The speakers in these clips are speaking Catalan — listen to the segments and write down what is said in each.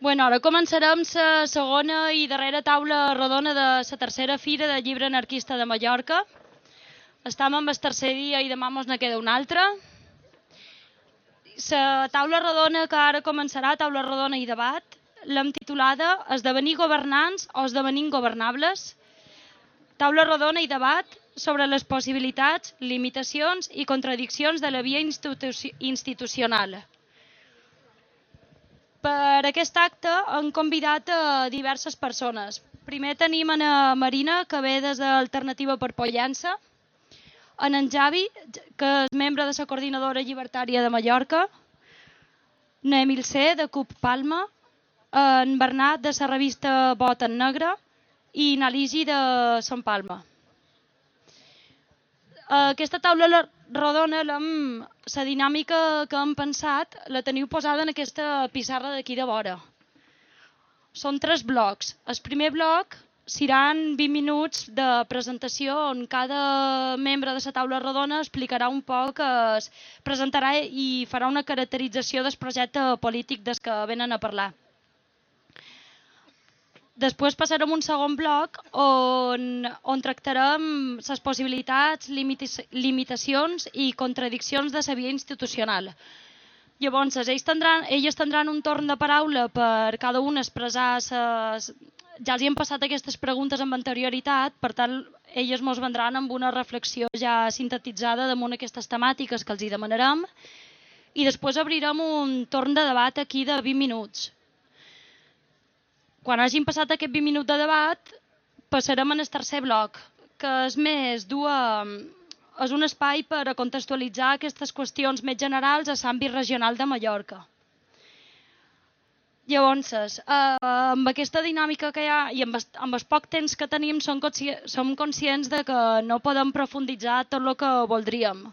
Bueno, ara començarem la segona i darrera taula rodona de la tercera fira de llibre anarquista de Mallorca. Estem en el tercer dia i demà mos ne queda un altre. La taula rodona que ara començarà, taula rodona i debat, l'hem titulada Esdevenir governants o esdevenint governables? Taula rodona i debat sobre les possibilitats, limitacions i contradiccions de la via institu institucional. Per aquest acte han convidat a diverses persones. Primer tenim a Marina, que ve des d'Alternativa per Pollença, en en Javi, que és membre de la Coordinadora Llibertària de Mallorca, na Emil C, de CUP Palma, en Bernat, de la revista Vot en Negre, i na Ligi, de Sant Palma. Aquesta taula rodona, la dinàmica que hem pensat, la teniu posada en aquesta pissarra d'aquí de vora. Són tres blocs. El primer bloc seran 20 minuts de presentació on cada membre de la taula rodona explicarà un poc, es presentarà i farà una caracterització del projecte polític des que venen a parlar. Després passarem un segon bloc on, on tractarem les possibilitats, limitacions i contradiccions de la via institucional. Llavors, ells tindran, elles tindran un torn de paraula per cada un expressar ses... Ja els hi hem passat aquestes preguntes amb anterioritat, per tant, elles ens vendran amb una reflexió ja sintetitzada damunt aquestes temàtiques que els hi demanarem i després obrirem un torn de debat aquí de 20 minuts quan hagin passat aquest 20 minuts de debat, passarem en el tercer bloc, que és més dur a, és un espai per a contextualitzar aquestes qüestions més generals a l'àmbit regional de Mallorca. Llavors, eh, amb aquesta dinàmica que hi ha i amb, amb el poc temps que tenim som, consci som conscients de que no podem profunditzar tot el que voldríem.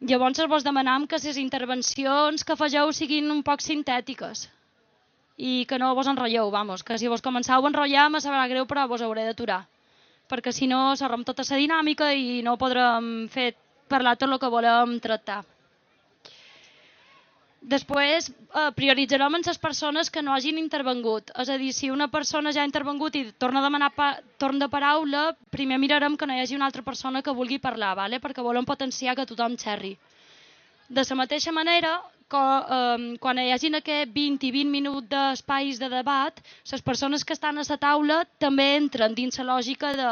Llavors vos demanem que les intervencions que fageu siguin un poc sintètiques, i que no vos enrotlleu, vamos, que si vos començau a enrotllar me sabrà greu però vos hauré d'aturar perquè si no s'arrom tota la dinàmica i no podrem fer parlar tot el que volem tractar. Després eh, prioritzarem en les persones que no hagin intervengut. És a dir, si una persona ja ha intervengut i torna a demanar pa torn de paraula, primer mirarem que no hi hagi una altra persona que vulgui parlar, vale? perquè volem potenciar que tothom xerri. De la mateixa manera, quan hi hagin aquest 20 i 20 minuts d'espais de debat, les persones que estan a la taula també entren dins la lògica de,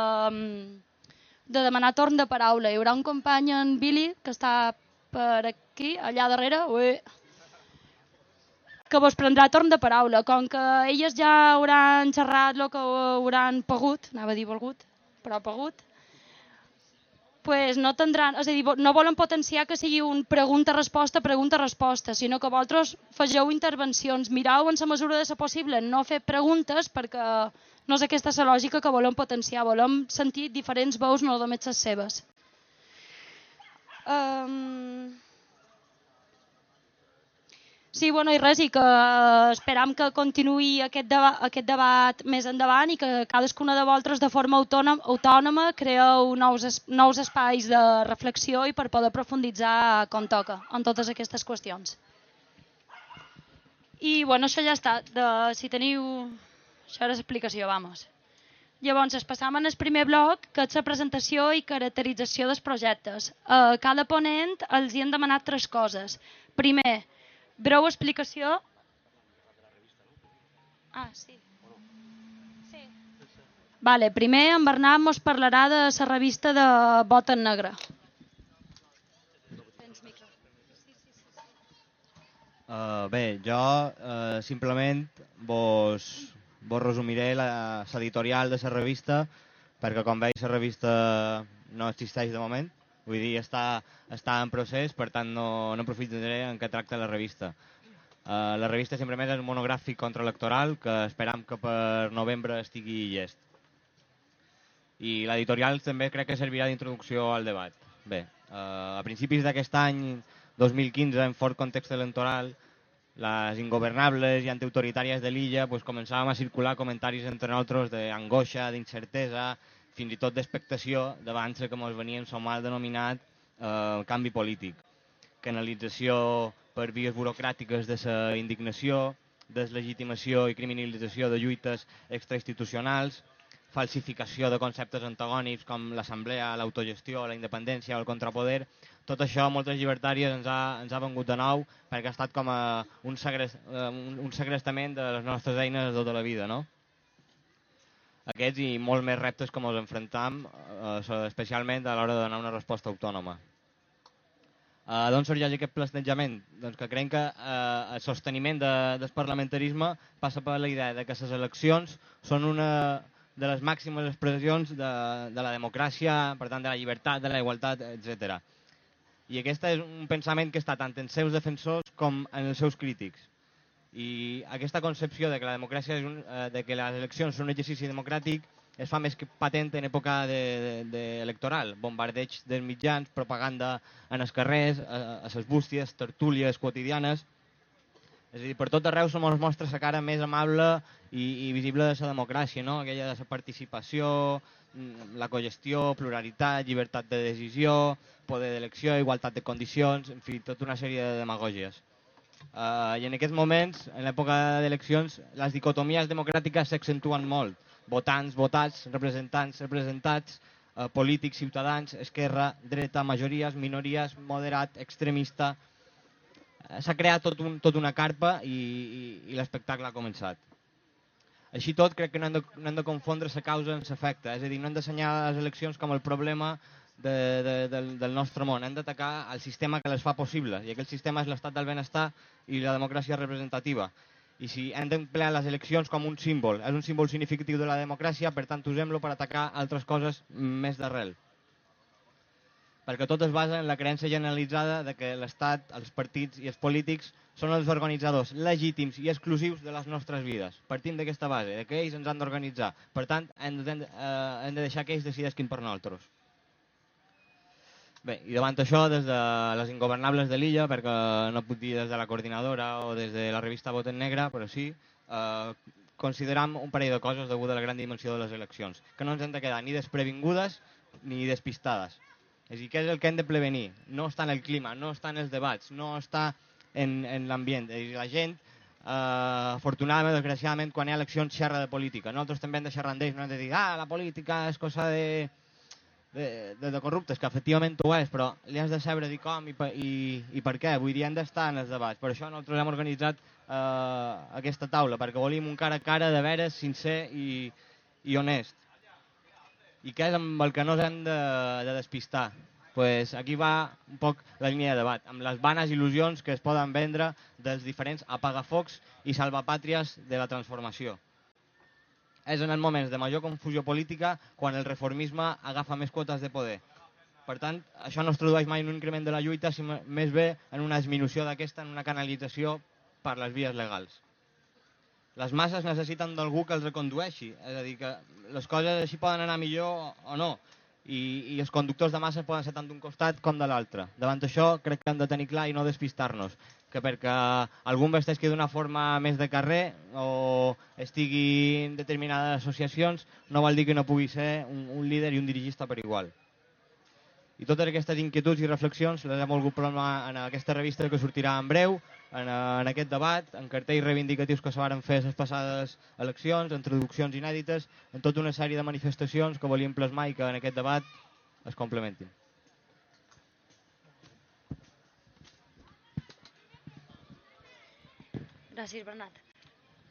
de demanar torn de paraula. Hi haurà un company, en Billy, que està per aquí, allà darrere, ui, que vos prendrà torn de paraula. Com que elles ja hauran xerrat el que hauran pagut, anava a dir volgut, però pagut, pues no tindran, és a dir, no volen potenciar que sigui un pregunta-resposta, pregunta-resposta, sinó que vosaltres fegeu intervencions, mirau en la mesura de ser possible, no fer preguntes perquè no és aquesta la lògica que volem potenciar, volem sentir diferents veus, no només les seves. Um... Sí, bueno, i res, i que esperam que continuï aquest, deba aquest debat més endavant i que cadascuna de vosaltres de forma autònoma, autònoma creeu nous, es nous espais de reflexió i per poder profunditzar com toca en totes aquestes qüestions. I bueno, això ja està. De, si teniu... Això era l'explicació, vamos. Llavors, es passam en el primer bloc, que és la presentació i caracterització dels projectes. A cada ponent els hi han demanat tres coses. Primer, Breu explicació. Ah, sí. sí. Vale, primer en Bernat mos parlarà de la revista de Bot en Negre. Uh, bé, jo uh, simplement vos, vos resumiré l'editorial de la revista perquè com veig la revista no existeix de moment Vull dir, està, està en procés, per tant no, no aprofitaré en què tracta la revista. Uh, la revista simplement és un monogràfic contraelectoral que esperam que per novembre estigui llest. I l'editorial també crec que servirà d'introducció al debat. Bé, uh, a principis d'aquest any 2015, en fort context electoral, les ingovernables i antiautoritàries de l'illa pues, començàvem a circular comentaris entre nosaltres d'angoixa, d'incertesa, fins i tot d'expectació davant que ens venien som mal denominat eh, canvi polític. Canalització per vies burocràtiques de la indignació, deslegitimació i criminalització de lluites extrainstitucionals, falsificació de conceptes antagònics com l'assemblea, l'autogestió, la independència o el contrapoder, tot això moltes llibertàries ens ha, ens ha vengut de nou perquè ha estat com a un, segrest, un, un segrestament de les nostres eines de tota la vida. No? Aquests i molts més reptes com els enfrontam, eh, especialment a l'hora de donar una resposta autònoma. Uh, D'on sorgeix aquest plantejament? Doncs que creiem que uh, el sosteniment de, del parlamentarisme passa per la idea de que les eleccions són una de les màximes expressions de, de la democràcia, per tant de la llibertat, de la igualtat, etc. I aquest és un pensament que està tant en seus defensors com en els seus crítics. I aquesta concepció de que la democràcia és un, uh, de que les eleccions són un exercici democràtic es fa més que patent en època de, de, de electoral, bombardeig dels mitjans, propaganda en els carrers, a, a les bústies, tertúlies quotidianes. És a dir, per tot arreu se mos mostra la cara més amable i, i visible de la democràcia, no? aquella de la participació, mm, la cogestió, pluralitat, llibertat de decisió, poder d'elecció, igualtat de condicions, en fi, tota una sèrie de demagògies. Uh, I en aquests moments, en l'època d'eleccions, les dicotomies democràtiques s'accentuen molt. Votants, votats, representants, representats, eh, polítics, ciutadans, esquerra, dreta, majories, minories, moderat, extremista... Eh, S'ha creat tot, un, tot una carpa i, i, i l'espectacle ha començat. Així tot, crec que no hem de, no hem de confondre la causa amb l'efecte, és a dir, no hem d'assenyalar les eleccions com el problema de, de, del, del nostre món, hem d'atacar el sistema que les fa possible, i aquell sistema és l'estat del benestar i la democràcia representativa i si hem d'emplear les eleccions com un símbol, és un símbol significatiu de la democràcia, per tant usem-lo per atacar altres coses més d'arrel. Perquè tot es basa en la creença generalitzada de que l'Estat, els partits i els polítics són els organitzadors legítims i exclusius de les nostres vides. Partim d'aquesta base, de que ells ens han d'organitzar. Per tant, hem de, eh, hem de deixar que ells decideixin per nosaltres. Bé, i davant això, des de les ingovernables de l'illa, perquè no puc dir des de la coordinadora o des de la revista Vot en Negre, però sí, eh, consideram un parell de coses degut a la gran dimensió de les eleccions, que no ens hem de quedar ni desprevingudes ni despistades. És a dir, què és el que hem de prevenir? No està en el clima, no està en els debats, no està en, en l'ambient. És a dir, la gent, eh, afortunadament, desgraciadament, quan hi ha eleccions xerra de política. Nosaltres també hem de xerrar amb ells, no hem de dir, ah, la política és cosa de de, de, de corruptes, que efectivament ho és, però li has de saber dir com i, i, i per què. Vull dir, hem d'estar en els debats. Per això nosaltres hem organitzat eh, aquesta taula, perquè volim un cara a cara de veres, sincer i, i honest. I què és amb el que no hem de, de despistar? Pues aquí va un poc la línia de debat, amb les vanes il·lusions que es poden vendre dels diferents apagafocs i salvapàtries de la transformació és en els moments de major confusió política quan el reformisme agafa més quotes de poder. Per tant, això no es tradueix mai en un increment de la lluita, sinó més bé en una disminució d'aquesta, en una canalització per les vies legals. Les masses necessiten d'algú que els recondueixi, és a dir, que les coses així poden anar millor o no, i, i els conductors de masses poden ser tant d'un costat com de l'altre. Davant això crec que hem de tenir clar i no despistar-nos, que perquè algú vesteixi d'una forma més de carrer o estigui en determinades associacions no vol dir que no pugui ser un, un líder i un dirigista per igual. I totes aquestes inquietuds i reflexions les hem volgut plasmar en aquesta revista que sortirà en breu, en, en aquest debat, en cartells reivindicatius que se varen fer les passades eleccions, en traduccions inèdites, en tota una sèrie de manifestacions que volíem plasmar i que en aquest debat es complementin. Gràcies, Bernat.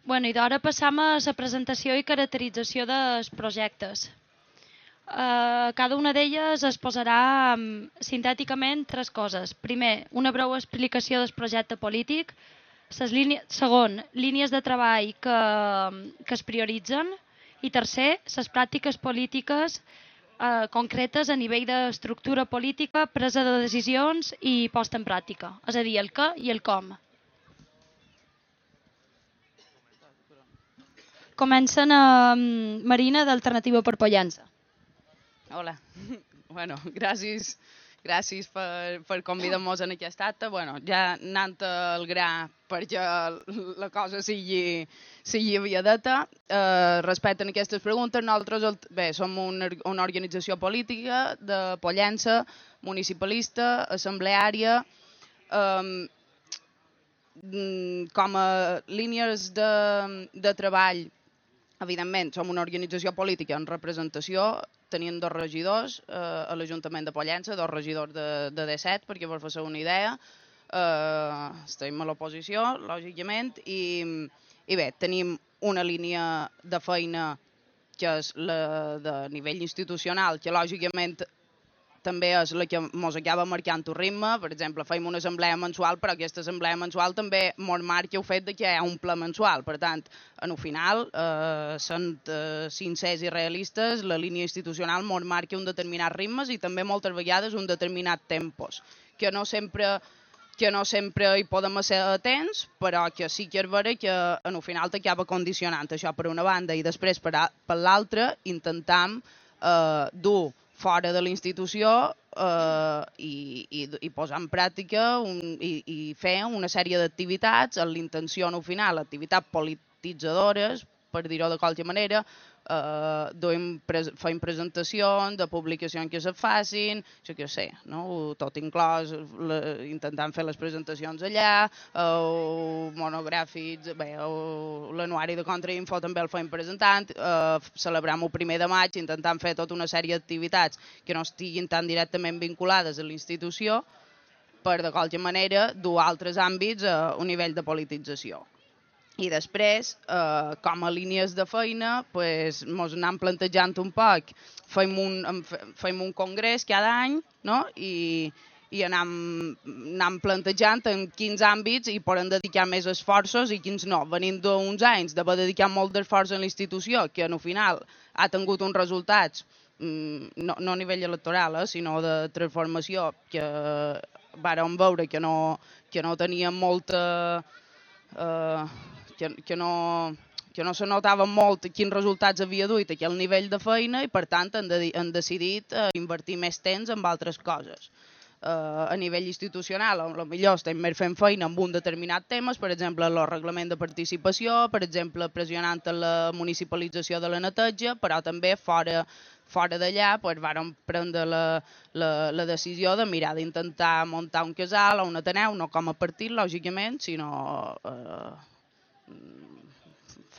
Bueno, i d'ara passam a la presentació i caracterització dels projectes. Uh, cada una d'elles es posarà um, sintèticament tres coses. Primer, una breu explicació del projecte polític. Ses línies, segon, línies de treball que, que es prioritzen. I tercer, les pràctiques polítiques eh, concretes a nivell d'estructura política, presa de decisions i posta en pràctica. És a dir, el què i el com. Comencen amb Marina d'Alternativa per Pollença. Hola. Bueno, gràcies, gràcies per, per convidar-nos en aquest acte. Bueno, ja anant al gra perquè la cosa sigui, sigui viadeta. Eh, respecte a aquestes preguntes, nosaltres bé, som una, una organització política de Pollença, municipalista, assembleària, eh, mm, com a línies de, de treball, evidentment, som una organització política en representació, tenien dos regidors eh, a l'Ajuntament de Pollença, dos regidors de, de D7, perquè per fer una idea, eh, estem a l'oposició, lògicament, i, i bé, tenim una línia de feina que és la de nivell institucional, que lògicament també és la que ens acaba marcant el ritme. Per exemple, fem una assemblea mensual, però aquesta assemblea mensual també ens marca el fet de que hi ha un ple mensual. Per tant, en el final, eh, sent eh, sincers i realistes, la línia institucional ens marca un determinat ritmes i també moltes vegades un determinat tempos, que no sempre que no sempre hi podem ser atents, però que sí que és vera que en el final t'acaba condicionant això per una banda i després per, per l'altra intentam eh, dur fora de la institució eh, i, i, i posar en pràctica un, i, i fer una sèrie d'activitats amb l'intenció al final, activitats polititzadores, per dir-ho de qualsevol manera, eh, duim, pres fem presentacions de publicacions que se facin, que sé, no? tot inclòs intentant fer les presentacions allà, eh, monogràfics, bé, l'anuari de Contrainfo també el fem presentant, eh, celebrem el primer de maig intentant fer tota una sèrie d'activitats que no estiguin tan directament vinculades a la institució, per de qualsevol manera dur altres àmbits a un nivell de politització. I després, eh, com a línies de feina, pues, mos anem plantejant un poc. Fem un, fem un congrés cada any no? i, i anem, anem plantejant en quins àmbits hi poden dedicar més esforços i quins no. Venim d'uns anys d'haver dedicat molt d'esforç en l'institució, que el final ha tingut uns resultats, mm, no, no a nivell electoral, eh, sinó de transformació, que vàrem veure que no, que no tenia molta... Eh, que, que no que no se notava molt quins resultats havia duit aquell nivell de feina i, per tant, han, de, han decidit eh, invertir més temps en altres coses. Eh, a nivell institucional, a millor estem més fent feina amb un determinat temes, per exemple, el reglament de participació, per exemple, pressionant la municipalització de la neteja, però també fora fora d'allà pues, vàrem prendre la, la, la decisió de mirar d'intentar muntar un casal o un ateneu, no com a partit, lògicament, sinó eh,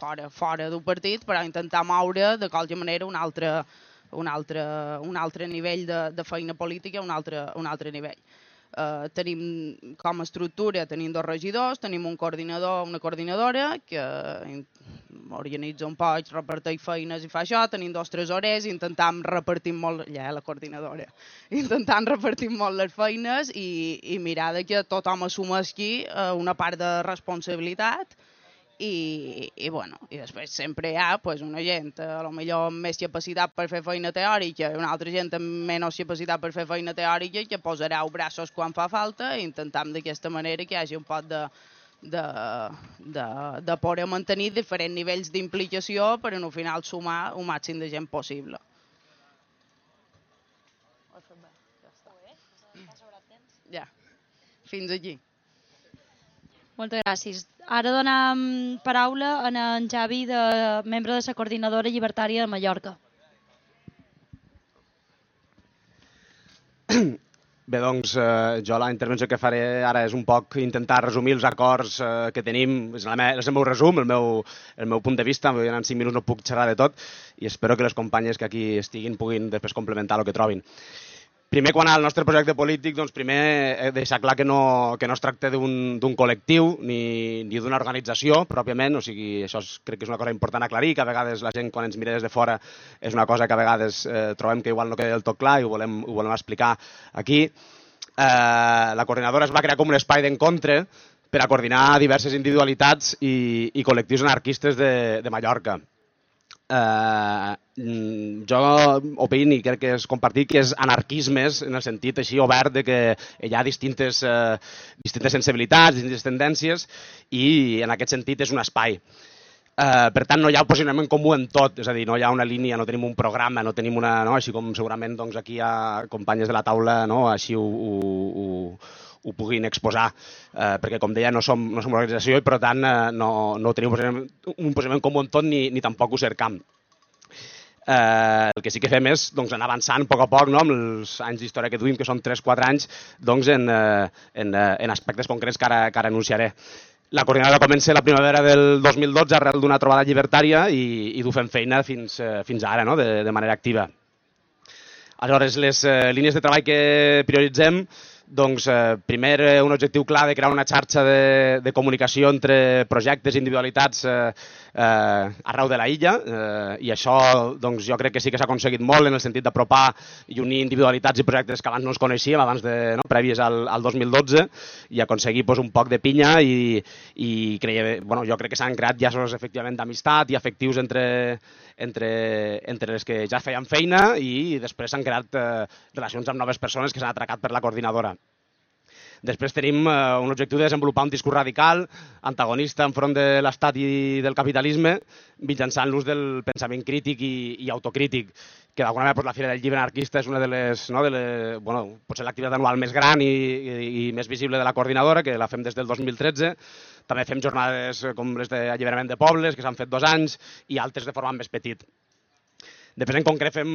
fora, fora d'un partit, però intentar moure de qualsevol manera un altre, un altre, un altre nivell de, de feina política, un altre, un altre nivell. Uh, tenim com a estructura, tenim dos regidors, tenim un coordinador, una coordinadora que organitza un poc, reparteix feines i fa això, tenim dos tresorers, intentam repartir molt, ja la coordinadora, intentant repartir molt les feines i, i mirar que tothom assumeixi uh, una part de responsabilitat i, i, bueno, i després sempre hi ha pues, una gent a lo millor amb més capacitat per fer feina teòrica i una altra gent amb menys capacitat per fer feina teòrica que posarà els braços quan fa falta i intentam d'aquesta manera que hi hagi un pot de, de, de, de poder mantenir diferents nivells d'implicació per al final sumar un màxim de gent possible. Ja, fins aquí. Moltes gràcies. Ara donem paraula a en Javi, de, membre de la Coordinadora Llibertària de Mallorca. Bé, doncs, eh, jo la intervenció que faré ara és un poc intentar resumir els acords eh, que tenim. És, la és el meu resum, el meu, el meu punt de vista. En cinc minuts no puc xerrar de tot i espero que les companyes que aquí estiguin puguin després complementar el que trobin. Primer, quan al nostre projecte polític, doncs primer he deixar clar que no, que no es tracta d'un col·lectiu ni, ni d'una organització, pròpiament, o sigui, això és, crec que és una cosa important aclarir, que a vegades la gent, quan ens mira des de fora, és una cosa que a vegades eh, trobem que igual no queda del tot clar i ho volem, ho volem explicar aquí. Eh, la coordinadora es va crear com un espai d'encontre per a coordinar diverses individualitats i, i col·lectius anarquistes de, de Mallorca eh, mm, jo opino i crec que és compartit que és anarquismes en el sentit així obert de que hi ha distintes, eh, distintes sensibilitats, distintes tendències i en aquest sentit és un espai. Uh, per tant, no hi ha posicionament comú en tot, és a dir, no hi ha una línia, no tenim un programa, no tenim una... No? Així com segurament doncs, aquí hi ha companyes de la taula, no? així ho, ho, ho, ho puguin exposar, eh, perquè com deia no som, no som una organització i per tant eh, no, no tenim un posicionament, un posicionament comú en tot ni, ni tampoc ho cercam. Eh, el que sí que fem és doncs, anar avançant a poc a poc no, amb els anys d'història que duim, que són 3-4 anys, doncs, en, eh, en, eh, en aspectes concrets que ara, que ara anunciaré. La coordinadora comença la primavera del 2012 arrel d'una trobada llibertària i, i du fem feina fins, eh, fins ara, no? de, de manera activa. Aleshores, les eh, línies de treball que prioritzem doncs, eh, primer, eh, un objectiu clar de crear una xarxa de, de comunicació entre projectes i individualitats eh, eh, arreu de la illa eh, i això doncs, jo crec que sí que s'ha aconseguit molt en el sentit d'apropar i unir individualitats i projectes que abans no ens coneixíem, abans de, no, prèvies al, al 2012 i aconseguir pues, un poc de pinya i, i creia, bueno, jo crec que s'han creat llaços efectivament d'amistat i afectius entre, entre, entre les que ja feien feina i després s'han creat eh, relacions amb noves persones que s'han atracat per la coordinadora. Després tenim eh, un objectiu de desenvolupar un discurs radical, antagonista enfront de l'Estat i del capitalisme, mitjançant l'ús del pensament crític i, i autocrític, que d'alguna manera pues, la Fira del Llibre Anarquista és una de les, no, de les bueno, potser l'activitat anual més gran i, i, i més visible de la coordinadora, que la fem des del 2013. També fem jornades com les d'alliberament de pobles, que s'han fet dos anys, i altres de format més petit. Després, en concret, fem,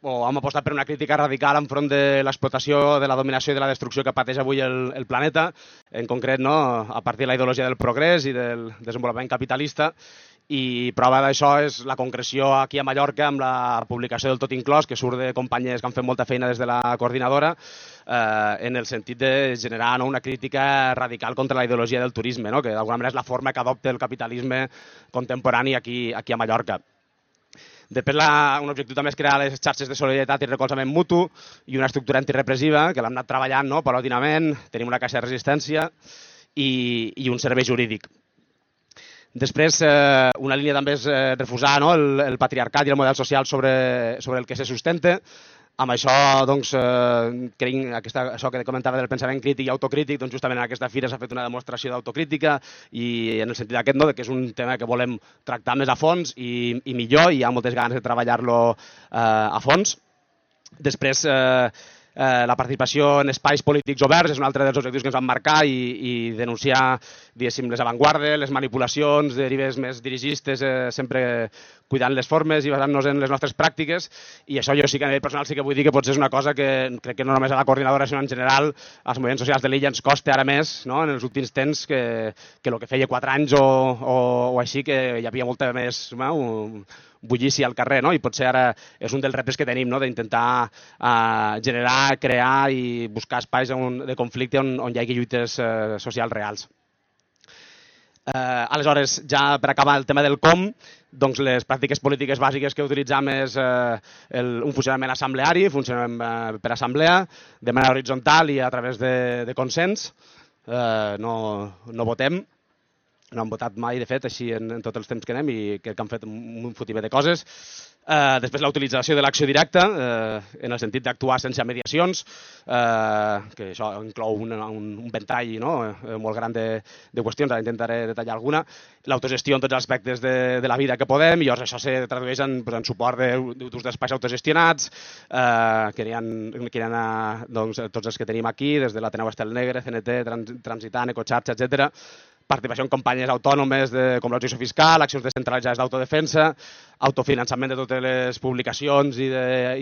o hem apostat per una crítica radical enfront de l'explotació, de la dominació i de la destrucció que pateix avui el, el planeta, en concret no, a partir de la ideologia del progrés i del desenvolupament capitalista, i prova d'això és la concreció aquí a Mallorca amb la publicació del Tot Inclòs, que surt de companyes que han fet molta feina des de la coordinadora, eh, en el sentit de generar no, una crítica radical contra la ideologia del turisme, no? que d'alguna manera és la forma que adopta el capitalisme contemporani aquí, aquí a Mallorca. Després, la, un objectiu també és crear les xarxes de solidaritat i recolzament mutu i una estructura antirepressiva que l'hem anat treballant no, paulatinament, tenim una caixa de resistència i, i un servei jurídic. Després, eh, una línia també és eh, refusar no, el, el patriarcat i el model social sobre, sobre el que se sustenta, amb això, doncs, eh, creiem aquesta, això que comentava del pensament crític i autocrític, doncs justament en aquesta fira s'ha fet una demostració d'autocrítica i en el sentit aquest, no, que és un tema que volem tractar més a fons i, i millor i hi ha moltes ganes de treballar-lo eh, a fons. Després, eh, Eh, la participació en espais polítics oberts és un altre dels objectius que ens vam marcar i, i denunciar les avantguardes, les manipulacions, derives més dirigistes, eh, sempre cuidant les formes i basant-nos en les nostres pràctiques i això jo sí que a nivell personal sí que vull dir que potser és una cosa que crec que no només a la coordinadora sinó en general als moviments socials de l'illa ens costa ara més no? en els últims temps que, que el que feia quatre anys o, o, o així que hi havia molta més no? Bullici al carrer, no? i potser ara és un dels reptes que tenim, no? d'intentar uh, generar, crear i buscar espais on, de conflicte on, on hi hagi lluites uh, socials reals. Uh, aleshores, ja per acabar el tema del com, doncs les pràctiques polítiques bàsiques que utilitzam és uh, el, un funcionament assembleari, funcionem uh, per assemblea, de manera horitzontal i a través de, de consens, uh, no, no votem, no han votat mai, de fet, així en, en tots els temps que anem i que han fet un fotimer de coses. Eh, després la utilització de l'acció directa, eh, en el sentit d'actuar sense mediacions, eh, que això inclou un, un, un ventall no? eh, molt gran de, de qüestions, ara intentaré detallar alguna. L'autogestió en tots els aspectes de, de la vida que podem, i llavors això se tradueix en, en suport d'ús d'espais autogestionats, eh, que ha, que hi ha doncs, tots els que tenim aquí, des de l'Ateneu Estel Negre, CNT, Trans, Transitant, Ecoxarxa, etc participació en campanyes autònomes de, com l'objecció fiscal, accions descentralitzades d'autodefensa, autofinançament de totes les publicacions i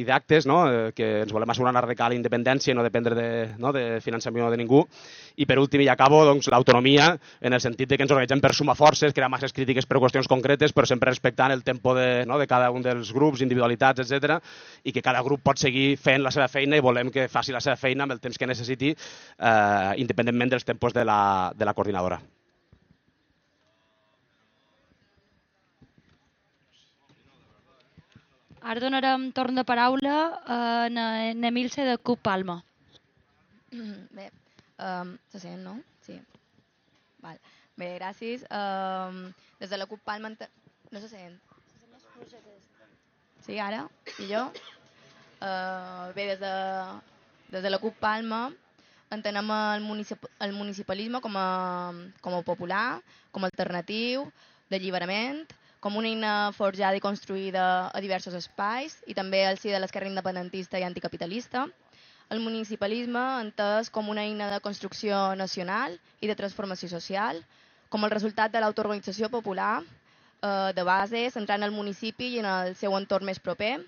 d'actes, no? Eh, que ens volem assegurar una radical independència i no dependre de, no? de finançament de ningú. I per últim, i acabo, doncs, l'autonomia, en el sentit de que ens organitzem per sumar forces, crear masses crítiques per qüestions concretes, però sempre respectant el tempo de, no? de cada un dels grups, individualitats, etc i que cada grup pot seguir fent la seva feina i volem que faci la seva feina amb el temps que necessiti, eh, independentment dels tempos de la, de la coordinadora. Ara donarem torn de paraula a en Emilce de CUP Palma. Bé, um, se sent, no? Sí. Val. Bé, gràcies. Um, des de la CUP Palma... No se sent. Sí, ara? I jo? Uh, bé, des de, des de la CUP Palma entenem el, municip el municipalisme com a, com a popular, com a alternatiu, d'alliberament, com una eina forjada i construïda a diversos espais i també al si de l'esquerra independentista i anticapitalista. El municipalisme entès com una eina de construcció nacional i de transformació social, com el resultat de l'autoorganització popular, eh, de base, centrant el municipi i en el seu entorn més proper,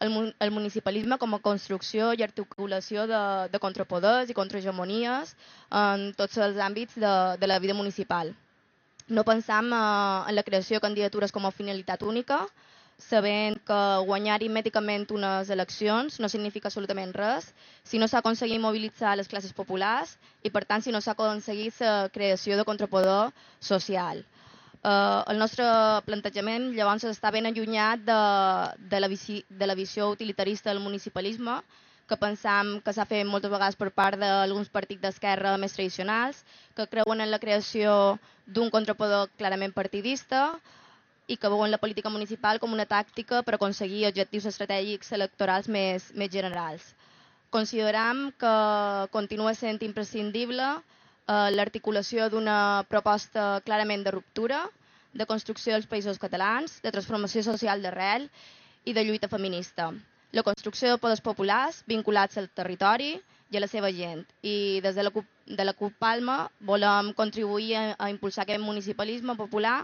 el, el municipalisme com a construcció i articulació de, de contrapoders i contrahegemonies en tots els àmbits de, de la vida municipal. No pensam eh, en la creació de candidatures com a finalitat única, sabent que guanyar aritmèticament unes eleccions no significa absolutament res si no s'ha aconseguit mobilitzar les classes populars i, per tant, si no s'ha aconseguit la creació de contrapoder social. Eh, el nostre plantejament llavors està ben allunyat de, de, la, visi, de la visió utilitarista del municipalisme, que pensam que s'ha fet moltes vegades per part d'alguns partits d'esquerra més tradicionals, que creuen en la creació d'un contrapoder clarament partidista, i que veuen la política municipal com una tàctica per aconseguir objectius estratègics electorals més, més generals. Consideram que continua sent imprescindible eh, l'articulació d'una proposta clarament de ruptura, de construcció dels països catalans, de transformació social d'arrel i de lluita feminista. La construcció de poders populars vinculats al territori i a la seva gent. I des de la CUP, de la CUP Palma volem contribuir a, a impulsar aquest municipalisme popular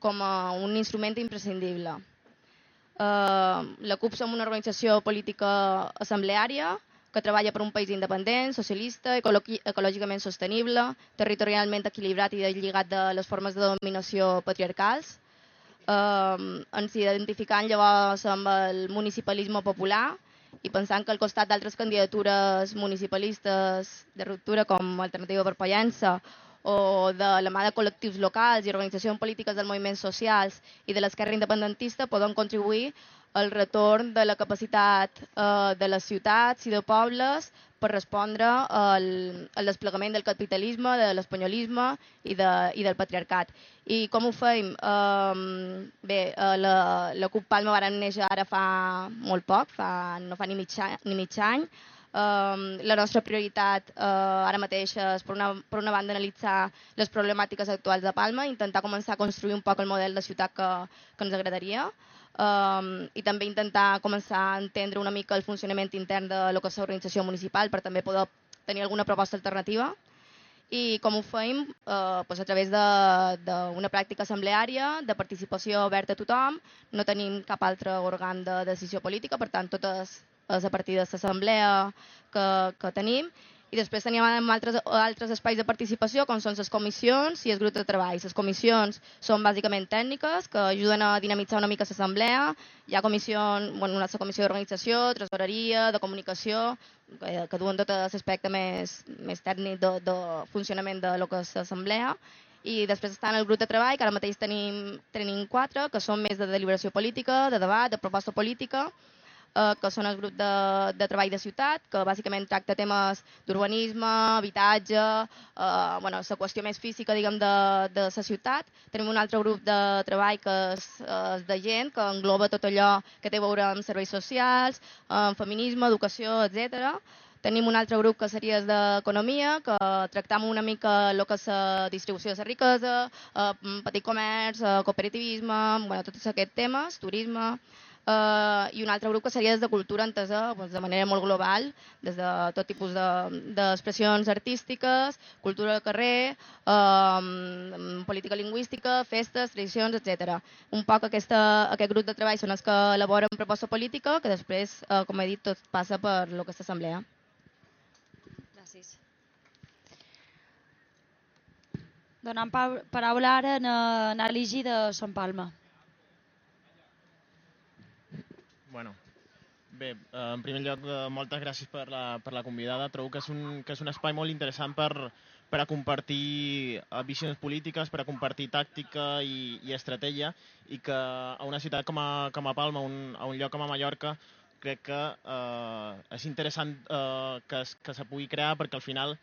com a un instrument imprescindible. Uh, la CUP som una organització política assembleària que treballa per un país independent, socialista, ecològicament sostenible, territorialment equilibrat i lligat de les formes de dominació patriarcals. Uh, ens identificant llavors amb el municipalisme popular i pensant que al costat d'altres candidatures municipalistes de ruptura com Alternativa per Pollença o de la mà de col·lectius locals i organitzacions polítiques dels moviments socials i de l'esquerra independentista poden contribuir al retorn de la capacitat eh, de les ciutats i de pobles per respondre al, al desplegament del capitalisme, de l'espanyolisme i, de, i del patriarcat. I com ho fem? Um, bé, uh, la, la CUP Palma va néixer ara fa molt poc, fa, no fa ni mig, ni mig any, Um, la nostra prioritat uh, ara mateix és, per una, per una banda, analitzar les problemàtiques actuals de Palma, intentar començar a construir un poc el model de ciutat que, que ens agradaria um, i també intentar començar a entendre una mica el funcionament intern de lo que és l'organització municipal per també poder tenir alguna proposta alternativa. I com ho fem? Eh, doncs a través d'una pràctica assembleària, de participació oberta a tothom, no tenim cap altre òrgan de decisió política, per tant totes és a partir de l'assemblea que, que tenim i després tenim altres, altres espais de participació com són les comissions i els grups de treball. Les comissions són bàsicament tècniques que ajuden a dinamitzar una mica l'assemblea. Hi ha comissió, bueno, una comissió d'organització, tresoreria, de comunicació, que, que duen tot l'aspecte més, més tècnic de, de funcionament de lo que és l'assemblea. I després estan el grup de treball, que ara mateix tenim, tenim quatre, que són més de deliberació política, de debat, de proposta política, eh, que són el grup de, de treball de ciutat, que bàsicament tracta temes d'urbanisme, habitatge, eh, bueno, la qüestió més física diguem, de, de la ciutat. Tenim un altre grup de treball que és, és de gent, que engloba tot allò que té a veure amb serveis socials, amb feminisme, educació, etc. Tenim un altre grup que seria d'economia, que tractam una mica el que és la distribució de la riquesa, eh, petit comerç, eh, cooperativisme, bueno, tots aquests temes, turisme eh, i un altre grup que seria des de cultura entesa doncs, de manera molt global, des de tot tipus d'expressions de, artístiques, cultura de carrer, eh, política lingüística, festes, tradicions, etc. Un poc aquesta, aquest grup de treball són els que elaboren proposta política, que després, eh, com he dit, tot passa per lo que és l'assemblea. Gràcies. Donant paraula ara en anàlisi de Son Palma. Bueno, bé, eh, en primer lloc, eh, moltes gràcies per la, per la convidada. Trobo que és un, que és un espai molt interessant per, per a compartir eh, visions polítiques, per a compartir tàctica i, i estratègia, i que a una ciutat com a, com a Palma, un, a un lloc com a Mallorca, crec que eh, és interessant eh, que, que se pugui crear perquè al final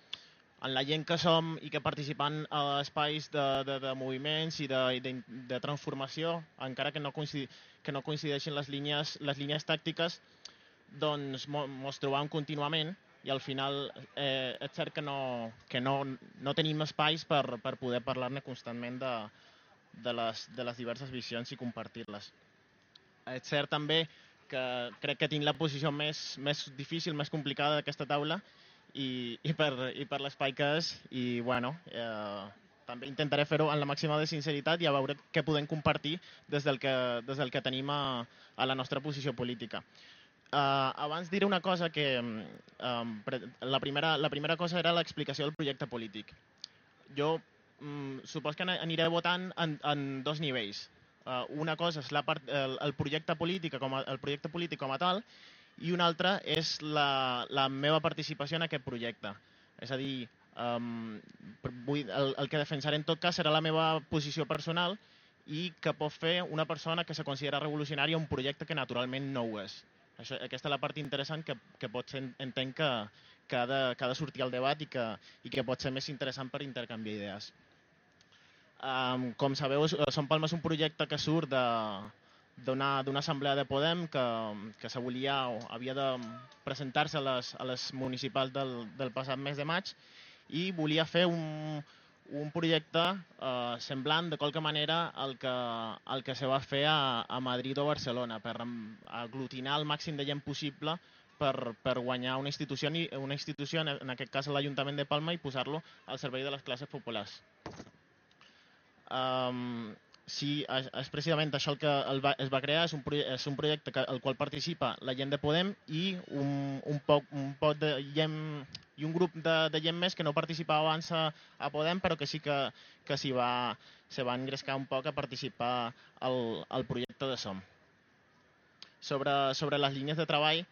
en la gent que som i que participant a espais de, de, de moviments i de, de, de transformació, encara que no, coincideixin, que no coincideixin les línies, les línies tàctiques, doncs ens trobam contínuament i al final eh, és cert que no, que no, no tenim espais per, per poder parlar-ne constantment de, de, les, de les diverses visions i compartir-les. És cert també que crec que tinc la posició més, més difícil, més complicada d'aquesta taula i, i per, i per l'espai que és i bueno, eh, també intentaré fer-ho en la màxima de sinceritat i a veure què podem compartir des del que, des del que tenim a, a la nostra posició política. Uh, abans diré una cosa que um, la, primera, la primera cosa era l'explicació del projecte polític. Jo um, supos que aniré votant en, en dos nivells. Uh, una cosa és la part, el, el, projecte polític com a, el projecte polític com a tal i una altra és la, la meva participació en aquest projecte. És a dir, um, vull, el, el que defensaré en tot cas serà la meva posició personal i que pot fer una persona que se considera revolucionària un projecte que naturalment no ho és. Això, aquesta és la part interessant que, que potser entenc que, que, ha de, que ha de sortir al debat i que, i que pot ser més interessant per intercanviar idees. Um, com sabeu, Som Palma és un projecte que surt d'una assemblea de Podem que, que se volia o havia de presentar-se a, les, a les municipals del, del passat mes de maig i volia fer un, un projecte eh, semblant de qualque manera al que, al que se va fer a, a Madrid o Barcelona per aglutinar el màxim de gent possible per, per guanyar una institució, una institució, en aquest cas l'Ajuntament de Palma, i posar-lo al servei de les classes populars. Um, sí, és precisament això el que el va, es va crear, és un, és un projecte que, al qual participa la gent de Podem i un, un, poc, un poc de gent i un grup de, de gent més que no participava abans a, a Podem però que sí que, que s'hi va, se va engrescar un poc a participar al, al projecte de SOM. Sobre, sobre les línies de treball,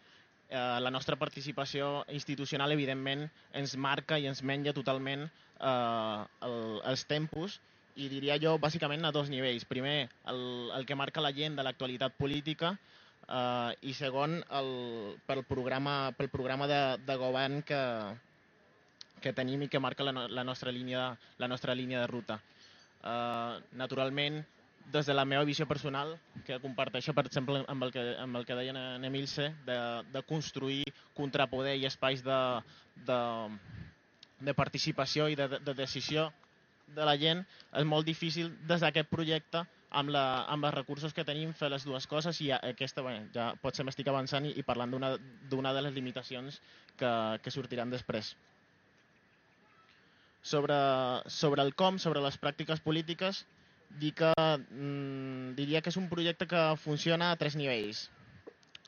eh, la nostra participació institucional evidentment ens marca i ens menja totalment eh, el, els tempos i diria jo bàsicament a dos nivells. Primer, el, el que marca la gent de l'actualitat política eh, i segon, el, pel programa, pel programa de, de govern que, que tenim i que marca la, la, nostra, línia, la nostra línia de ruta. Eh, naturalment, des de la meva visió personal, que comparteixo, per exemple, amb el que, amb el que deien en Emilce, de, de construir contrapoder i espais de, de, de participació i de, de decisió de la gent, és molt difícil des d'aquest projecte amb, la, amb els recursos que tenim fer les dues coses i aquesta, bueno, ja potser m'estic avançant i, i parlant d'una de les limitacions que, que sortiran després. Sobre, sobre el com, sobre les pràctiques polítiques, dir que, mm, diria que és un projecte que funciona a tres nivells.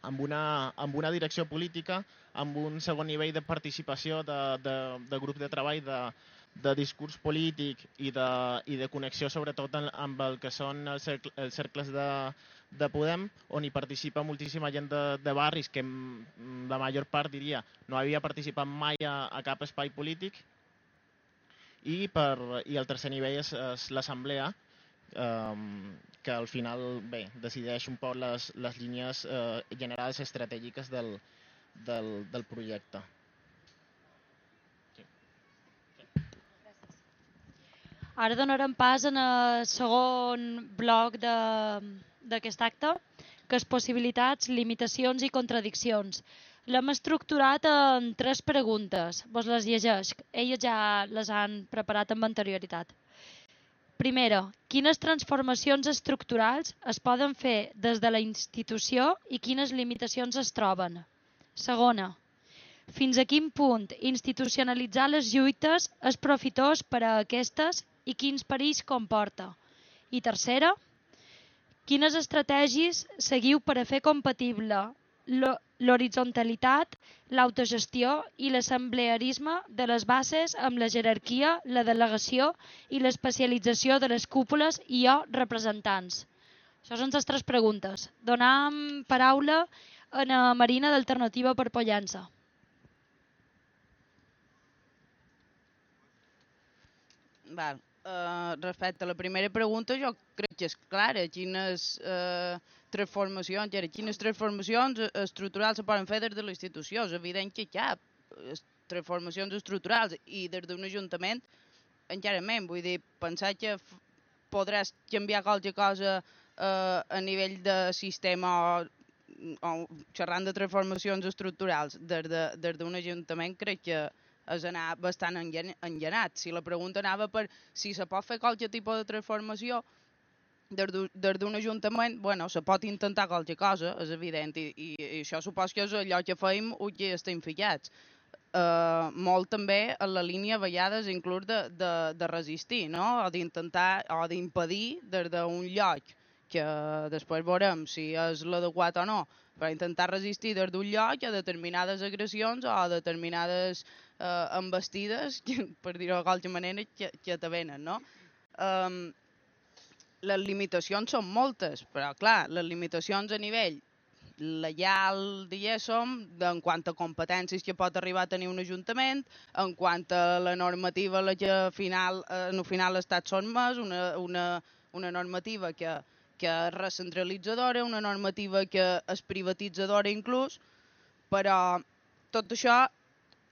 Amb una, amb una direcció política, amb un segon nivell de participació de, de, de grup de treball de, de discurs polític i de, i de connexió sobretot en, amb el que són els, cercle, els cercles de, de Podem, on hi participa moltíssima gent de, de barris que la major part, diria, no havia participat mai a, a cap espai polític. I, per, i el tercer nivell és, és l'assemblea, um, que al final bé, decideix un poc les, les línies uh, generals estratègiques del, del, del projecte. Ara donarem pas en el segon bloc d'aquest acte, que és possibilitats, limitacions i contradiccions. L'hem estructurat en tres preguntes. Vos les llegeix. Elles ja les han preparat amb anterioritat. Primera, quines transformacions estructurals es poden fer des de la institució i quines limitacions es troben? Segona, fins a quin punt institucionalitzar les lluites és profitós per a aquestes i quins perills comporta. I tercera, quines estratègies seguiu per a fer compatible l'horitzontalitat, l'autogestió i l'assemblearisme de les bases amb la jerarquia, la delegació i l'especialització de les cúpules i o representants. Això són les tres preguntes. Donam paraula a la Marina d'Alternativa per Pollença. Val eh, respecte a la primera pregunta, jo crec que és clara. Quines eh, transformacions, quines transformacions estructurals se poden fer des de la institució? És evident que cap transformacions estructurals i des d'un ajuntament encara menys. Vull dir, pensar que podràs canviar qualque cosa eh, a nivell de sistema o, o xerrant de transformacions estructurals des d'un de, ajuntament crec que és anar bastant enllenat. Si la pregunta anava per si se pot fer qualsevol tipus de transformació des d'un ajuntament, bueno, se pot intentar qualsevol cosa, és evident, i, i, i això supos que és allò que feim o que estem fillats. eh, molt també en la línia a vegades inclús de, de, de resistir, no? o d'intentar, o d'impedir des d'un lloc que després veurem si és l'adequat o no, per intentar resistir des d'un lloc a determinades agressions o a determinades eh, embestides, per dir-ho qualsevol manera, que, que te venen, no? Um, les limitacions són moltes, però clar, les limitacions a nivell legal, diguéssim, en quant a competències que pot arribar a tenir un ajuntament, en quant a la normativa la que final, eh, en el final l'estat són més, una, una, una normativa que, que és recentralitzadora, una normativa que és privatitzadora inclús, però tot això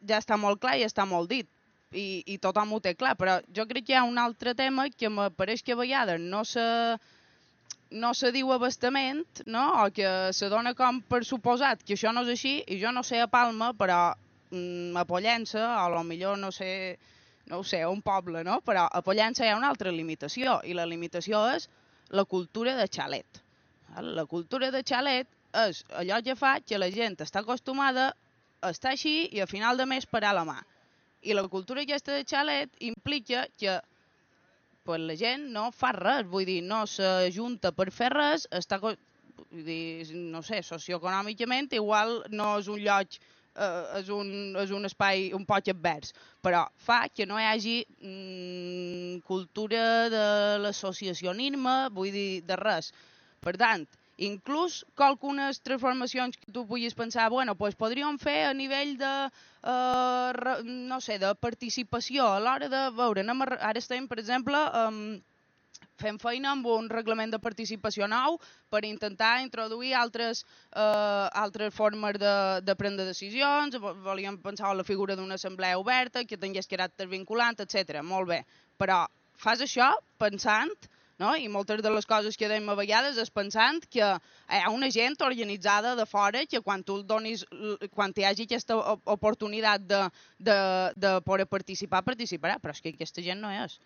ja està molt clar i està molt dit i, i tothom ho té clar, però jo crec que hi ha un altre tema que m'apareix que a vegades no se, no se diu abastament, no? o que se dona com per suposat que això no és així, i jo no sé a Palma, però mm, a Pollença, o a lo millor no sé, no ho sé, un poble, no? però a Pollença hi ha una altra limitació, i la limitació és la cultura de xalet. La cultura de xalet és allò que fa que la gent està acostumada a estar així i a final de mes parar la mà. I la cultura aquesta de xalet implica que pues, la gent no fa res, vull dir, no s'ajunta per fer res, està, vull dir, no sé, socioeconòmicament igual no és un lloc, eh, és, un, és un espai un poc advers, però fa que no hi hagi mm, cultura de l'associacionisme, vull dir, de res. Per tant, inclús qualcunes transformacions que tu puguis pensar, bueno, pues podríem fer a nivell de, eh, re, no sé, de participació a l'hora de veure, anem a, ara estem, per exemple, um, fem feina amb un reglament de participació nou per intentar introduir altres, eh, altres formes de, de prendre decisions, volíem pensar en la figura d'una assemblea oberta que tingués caràcter vinculant, etc. Molt bé, però fas això pensant no? I moltes de les coses que dèiem a vegades és pensant que hi ha una gent organitzada de fora que quan tu donis, quan hi hagi aquesta oportunitat de, de, de poder participar, participarà, però és que aquesta gent no és.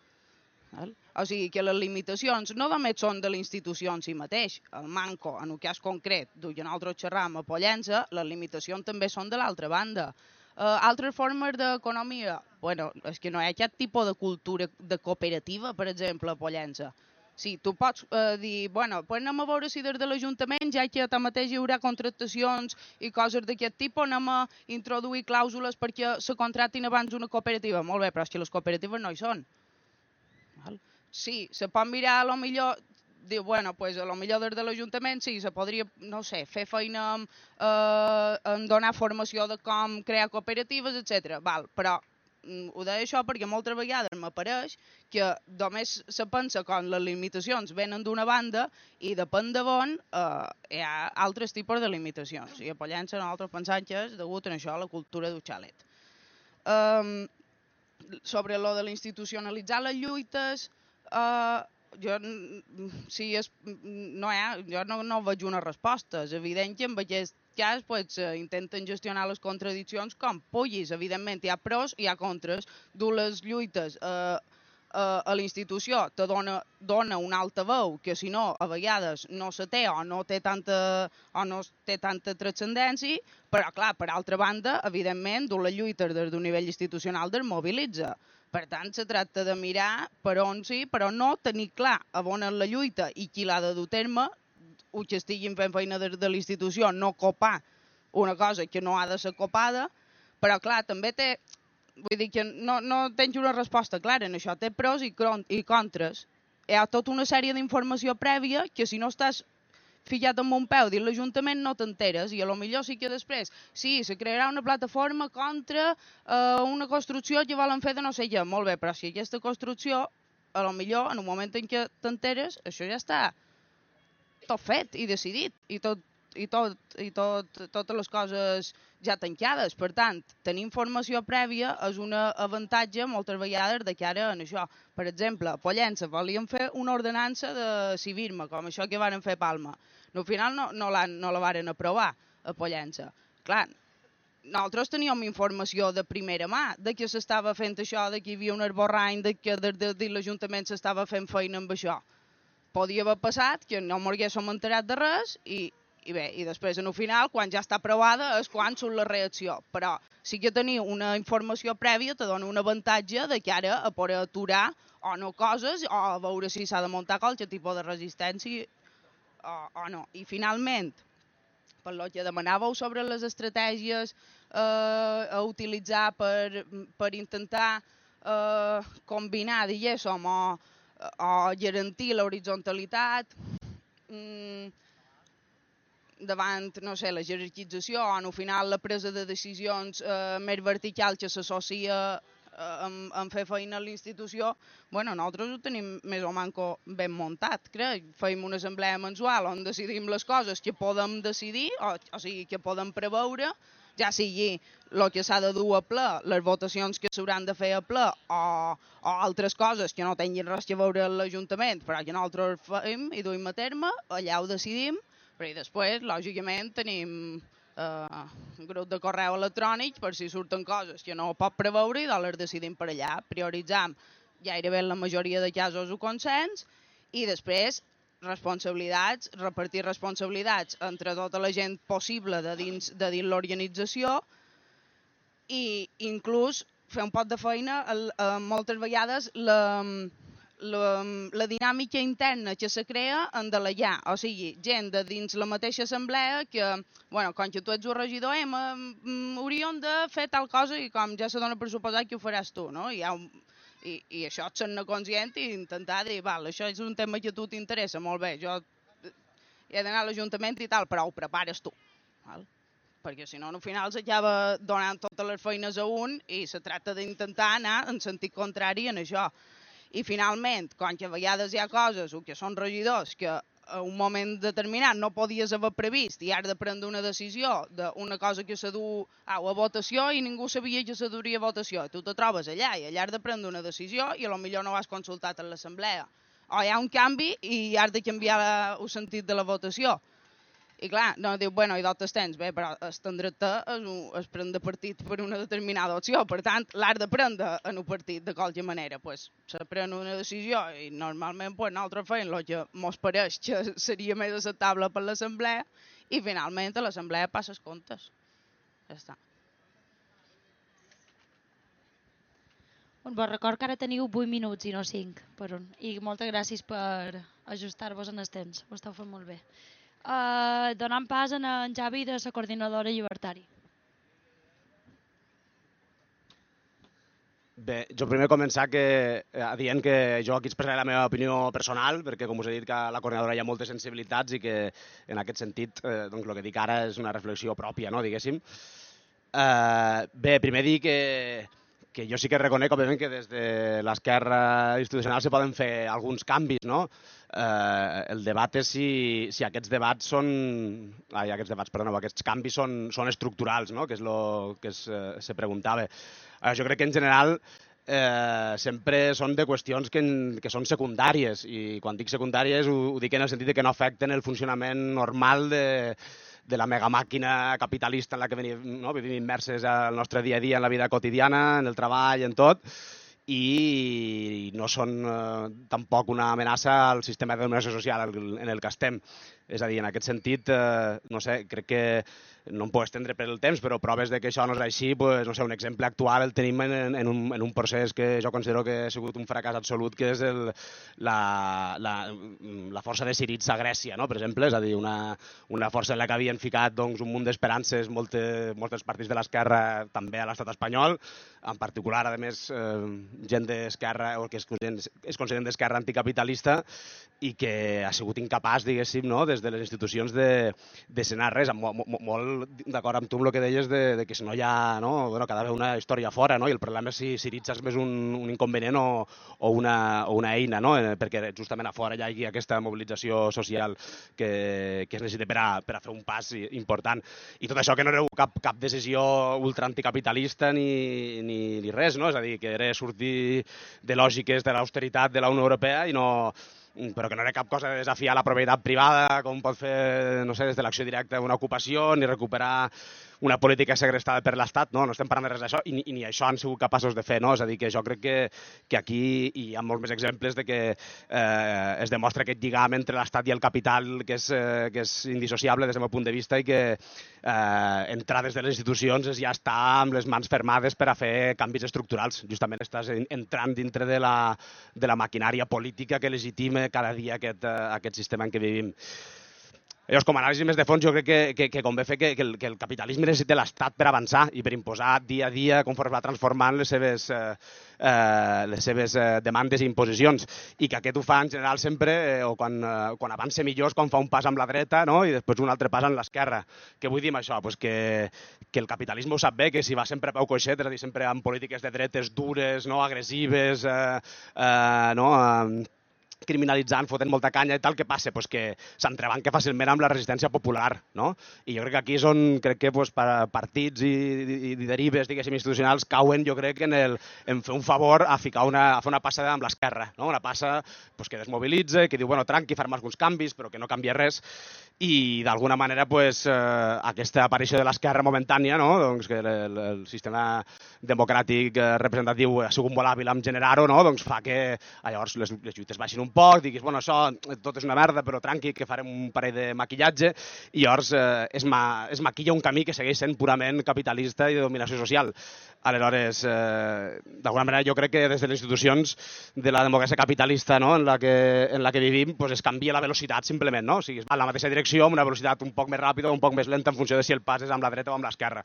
Val? O sigui que les limitacions no només són de la institució en si mateix, el manco, en el cas concret, d'un altre xerram a Pollença, les limitacions també són de l'altra banda. Uh, altres formes d'economia, bueno, és que no hi ha aquest tipus de cultura de cooperativa, per exemple, a Pollença. Sí, tu pots eh, dir, bueno, pues anem a veure si des de l'Ajuntament, ja que mateix hi haurà contractacions i coses d'aquest tipus, anem a introduir clàusules perquè se contractin abans una cooperativa. Molt bé, però és que les cooperatives no hi són. Val? Sí, se pot mirar a lo millor diu, bueno, pues a lo millor des de l'Ajuntament sí, se podria, no sé, fer feina amb, eh, en donar formació de com crear cooperatives, etc. Val, però ho deia això perquè moltes vegades m'apareix que només se pensa que les limitacions venen d'una banda i depèn de on eh, hi ha altres tipus de limitacions. I a Pollença nosaltres pensam degut a això la cultura d'un xalet. Um, sobre lo de l'institucionalitzar les lluites, uh, jo, si és, no, ha, jo no, no veig una resposta. És evident que amb aquest cas pues, eh, intenten gestionar les contradiccions com puguis. Evidentment, hi ha pros i hi ha contres. Dur les lluites eh, eh, a l'institució te dona, dona una alta veu que si no a vegades no se té o no té tanta, o no té tanta transcendència, però clar, per altra banda, evidentment, dur les lluites des d'un nivell institucional desmobilitza. Per tant, se tracta de mirar per on sí, però no tenir clar a on és la lluita i qui l'ha de dur terme o que estiguin fent feina de, de l'institució, no copar una cosa que no ha de ser copada, però clar, també té, vull dir que no, no tens una resposta clara en això, té pros i, i contres. Hi ha tota una sèrie d'informació prèvia que si no estàs fillat amb un peu dins l'Ajuntament no t'enteres i a lo millor sí que després, sí, se crearà una plataforma contra eh, una construcció que volen fer de no sé què, molt bé, però si aquesta construcció, a lo millor en un moment en què t'enteres, això ja està tot fet i decidit i tot i, tot, i tot, totes les coses ja tancades. Per tant, tenir informació prèvia és un avantatge moltes vegades de cara en això. Per exemple, a Pollença volíem fer una ordenança de civisme, com això que varen fer a Palma. No, al final no, no, la, no la varen aprovar a Pollença. Clar, nosaltres teníem informació de primera mà de que s'estava fent això, de que hi havia un esborrany, de que des de, de l'Ajuntament s'estava fent feina amb això podia haver passat que no m'haguéssim enterat de res i, i bé, i després en el final, quan ja està aprovada, és quan surt la reacció. Però si que tenir una informació prèvia te dona un avantatge de que ara a poder aturar o no coses o a veure si s'ha de muntar qualsevol tipus de resistència o, o no. I finalment, per lo que demanàveu sobre les estratègies eh, a utilitzar per, per intentar eh, combinar, diguéssim, o, o garantir l'horitzontalitat mm, davant, no sé, la jerarquització o al final la presa de decisions eh, més vertical que s'associa en, en fer feina a l'institució, bueno, nosaltres ho tenim més o manco ben muntat, crec. Feim una assemblea mensual on decidim les coses que podem decidir, o, o sigui, que podem preveure, ja sigui el que s'ha de dur a ple, les votacions que s'hauran de fer a ple, o, o altres coses que no tinguin res a veure amb l'Ajuntament, però que nosaltres fem i duim a terme, allà ho decidim, però després, lògicament, tenim eh, un grup de correu electrònic per si surten coses que no pot preveure i les decidim per allà. Prioritzam gairebé la majoria de casos un consens i després responsabilitats, repartir responsabilitats entre tota la gent possible de dins, de dins l'organització i inclús fer un pot de feina, el, eh, moltes vegades la, la, la dinàmica interna que se crea en de l'allà, o sigui, gent de dins la mateixa assemblea que, bueno, quan que tu ets un regidor, eh, hauríem de fer tal cosa i com ja se dona per suposar que ho faràs tu, no? I, ha un, i, i això et sent conscient i intentar dir, val, això és un tema que a tu t'interessa, molt bé, jo he d'anar a l'Ajuntament i tal, però ho prepares tu, val? perquè si no, al final s'acaba donant totes les feines a un i se tracta d'intentar anar en sentit contrari en això. I finalment, quan que a vegades hi ha coses o que són regidors que a un moment determinat no podies haver previst i has de prendre una decisió d'una cosa que s'ha du a votació i ningú sabia que s'aduria a votació. Tu te trobes allà i allà has de prendre una decisió i a lo millor no has consultat en l'assemblea. O hi ha un canvi i has de canviar el sentit de la votació. I clar, no diu, bueno, i d'altres tens, bé, però el dret és, un, es pren de partit per una determinada opció, per tant, l'art de prendre en un partit de qualsevol manera, pues, se pren una decisió i normalment pues, nosaltres feim el que ens pareix que seria més acceptable per l'assemblea i finalment a l'assemblea passa els comptes. Ja està. Un bon record que ara teniu 8 minuts i no 5 per un. I moltes gràcies per ajustar-vos en els temps. Ho esteu fent molt bé eh, donant pas en, en Javi de la coordinadora llibertari. Bé, jo primer començar que, eh, dient que jo aquí expressaré la meva opinió personal, perquè com us he dit que a la coordinadora hi ha moltes sensibilitats i que en aquest sentit eh, doncs, el que dic ara és una reflexió pròpia, no, diguéssim. Eh, bé, primer dir que, que jo sí que reconec, òbviament, que des de l'esquerra institucional se poden fer alguns canvis, no? Eh, el debat és si, si aquests debats són... Ai, aquests debats, perdó, aquests canvis són, són estructurals, no? que és el que es, eh, se preguntava. Eh, jo crec que en general eh, sempre són de qüestions que, que són secundàries i quan dic secundàries ho, ho dic en el sentit de que no afecten el funcionament normal de, de la megamàquina capitalista en la que venim, no? vivim immerses al nostre dia a dia en la vida quotidiana, en el treball, en tot, i no són eh, tampoc una amenaça al sistema de dominació social en el que estem. És a dir, en aquest sentit, eh, no sé, crec que no em puc estendre per el temps, però proves de que això no és així, pues, no sé, un exemple actual el tenim en, en, un, en un procés que jo considero que ha sigut un fracàs absolut, que és el, la, la, la força de Siritza a Grècia, no? per exemple, és a dir, una, una força en la que havien ficat doncs, un munt d'esperances molte, moltes partits de l'esquerra també a l'estat espanyol, en particular, a més, eh, gent d'esquerra, o que es, es consideren d'esquerra anticapitalista, i que ha sigut incapaç, diguéssim, no? des de les institucions de, de senar res, molt, molt d'acord amb tu amb el que deies de, de que si no hi ha, no? bueno, cada una història fora, no? i el problema és si Siritza és més un, un inconvenient o, o, una, o una eina, no? Eh, perquè justament a fora hi ha aquesta mobilització social que, que es necessita per a, per a fer un pas important. I tot això que no era cap, cap decisió ultra anticapitalista ni, ni, ni res, no? és a dir, que era sortir de lògiques de l'austeritat de la Unió Europea i no, però que no era cap cosa de desafiar la propietat privada, com pot fer, no sé, des de l'acció directa una ocupació, ni recuperar una política segrestada per l'Estat, no? no estem parlant de res d'això, i, i ni això han sigut capaços de fer, no? És a dir, que jo crec que, que aquí hi ha molts més exemples de que eh, es demostra aquest lligam entre l'Estat i el capital que és, eh, que és indissociable des del meu punt de vista i que eh, entrar des de les institucions és ja estar amb les mans fermades per a fer canvis estructurals. Justament estàs en- entrant dintre de la, de la maquinària política que legitima cada dia aquest, eh, aquest sistema en què vivim. Llavors, com a anàlisi més de fons, jo crec que, que, que convé fer que, que, el, que el capitalisme necessita l'Estat per avançar i per imposar dia a dia conforme va transformant les seves, eh, eh, les seves eh, demandes i imposicions. I que aquest ho fa en general sempre, eh, o quan, eh, quan avança millor, és quan fa un pas amb la dreta no? i després un altre pas amb l'esquerra. Què vull dir amb això? Pues que, que el capitalisme ho sap bé, que si va sempre a peu coixet, és a dir, sempre amb polítiques de dretes dures, no? agressives, eh, eh, no? Eh, criminalitzant, fotent molta canya i tal, què passa? Pues que s'entrebanca fàcilment amb la resistència popular, no? I jo crec que aquí és on crec que pues, pa- partits i, i, i derives, diguéssim, institucionals cauen, jo crec, en, el, en fer un favor a ficar una, a fer una passa amb l'esquerra, no? Una passa pues, que desmobilitza, que diu, bueno, tranqui, farem alguns canvis, però que no canvia res, i d'alguna manera pues, eh, aquesta aparició de l'esquerra momentània, no? doncs, que el, el, sistema democràtic eh, representatiu ha sigut molt hàbil en generar-ho, no? doncs fa que ah, llavors les, les lluites baixin un poc, diguis, bueno, això tot és una merda, però tranqui, que farem un parell de maquillatge, i llavors eh, es, ma, es maquilla un camí que segueix sent purament capitalista i de dominació social. Aleshores, eh, d'alguna manera jo crec que des de les institucions de la democràcia capitalista no? en, la que, en la que vivim pues es canvia la velocitat simplement, no? o sigui, en la mateixa direcció amb una velocitat un poc més ràpida o un poc més lenta en funció de si el pas és amb la dreta o amb l'esquerra.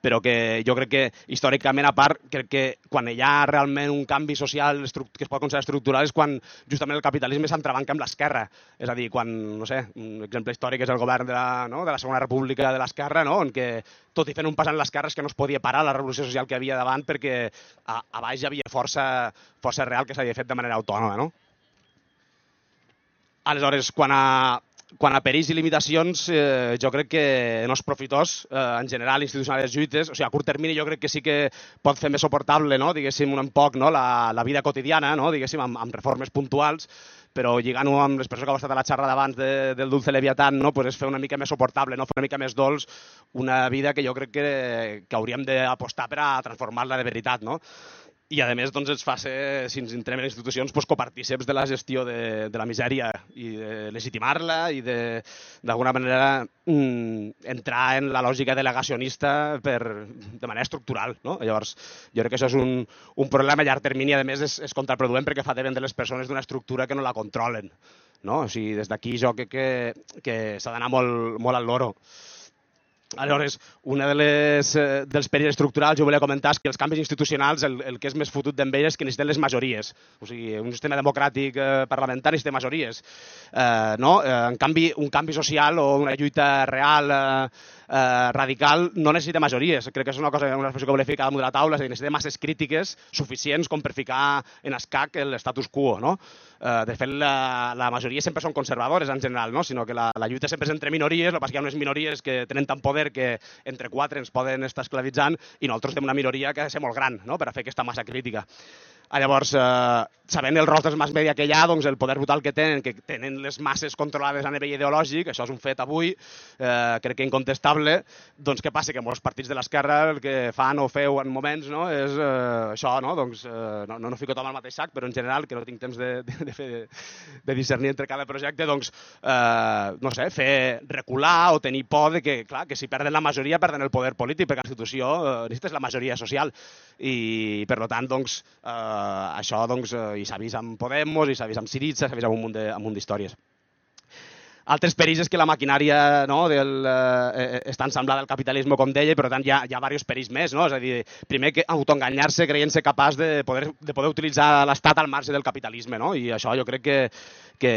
Però que jo crec que històricament a part, crec que quan hi ha realment un canvi social que es pot considerar estructural és quan justament el capitalisme s'entrebanca amb l'esquerra. És a dir, quan, no sé, un exemple històric és el govern de la, no? de la Segona República de l'esquerra, no? en què tot i fent un pas en l'esquerra és que no es podia parar la revolució social que havia davant perquè a, a baix hi havia força, força real que s'havia fet de manera autònoma. No? Aleshores, quan a, quan a perills i limitacions, eh, jo crec que no és profitós, eh, en general, institucionar les lluites. O sigui, a curt termini jo crec que sí que pot fer més suportable, no? diguéssim, un poc no? la, la vida quotidiana, no? diguéssim, amb, amb reformes puntuals, però lligant-ho amb l'expressió que ha estat a la xerrada abans de, del Dulce Leviatán, no? pues és fer una mica més suportable, no? fer una mica més dolç una vida que jo crec que, que hauríem d'apostar per a transformar-la de veritat. No? I a més doncs, ens fa ser, si ens entrem en institucions, doncs, copartíceps de la gestió de, de la misèria i de legitimar-la i d'alguna manera mm, entrar en la lògica delegacionista per, de manera estructural. No? Llavors, jo crec que això és un, un problema a llarg termini i a més és, és contraproduent perquè fa de les persones d'una estructura que no la controlen. No? O sigui, des d'aquí jo crec que, que s'ha d'anar molt, molt al loro. Aleshores, una de les, eh, dels perills estructurals jo volia comentar és que els canvis institucionals, el, el que és més fotut d'en és que necessiten les majories. O sigui, un sistema democràtic eh, parlamentari necessita majories. Eh, no? eh, en canvi, un canvi social o una lluita real eh, eh, radical no necessita majories. Crec que és una cosa, una expressió que volia ficar damunt de la taula, és a dir, necessita masses crítiques suficients com per ficar en escac l'estatus quo. No? Eh, de fet, la, la majoria sempre són conservadores en general, no? sinó que la, la lluita sempre és entre minories, el que passa que hi ha unes minories que tenen tant poder que entre quatre ens poden estar esclavitzant i nosaltres tenim una minoria que ha de ser molt gran no? per a fer aquesta massa crítica. Ah, llavors, eh, sabent el rol dels mass media que hi ha, doncs el poder brutal que tenen, que tenen les masses controlades a nivell ideològic, això és un fet avui, eh, crec que incontestable, doncs què passa? Que molts partits de l'esquerra el que fan o feu en moments no, és eh, això, no? Doncs, eh, no, no, no fico tot al mateix sac, però en general, que no tinc temps de, de, de, fer, de discernir entre cada projecte, doncs, eh, no sé, fer recular o tenir por de que, clar, que si perden la majoria perden el poder polític, perquè la institució eh, necessites la majoria social. I, per tant, doncs, eh, això doncs, eh, i s'ha vist amb Podemos, i s'ha vist amb Siritza, s'ha vist amb un munt de- amb un d'històries. Altres perills és que la maquinària no, del, eh, és tan semblada al capitalisme com deia, i per tant hi ha, hi ha diversos perills més. No? És a dir, primer que autoenganyar-se creient-se capaç de poder, de poder utilitzar l'Estat al marge del capitalisme. No? I això jo crec que, que,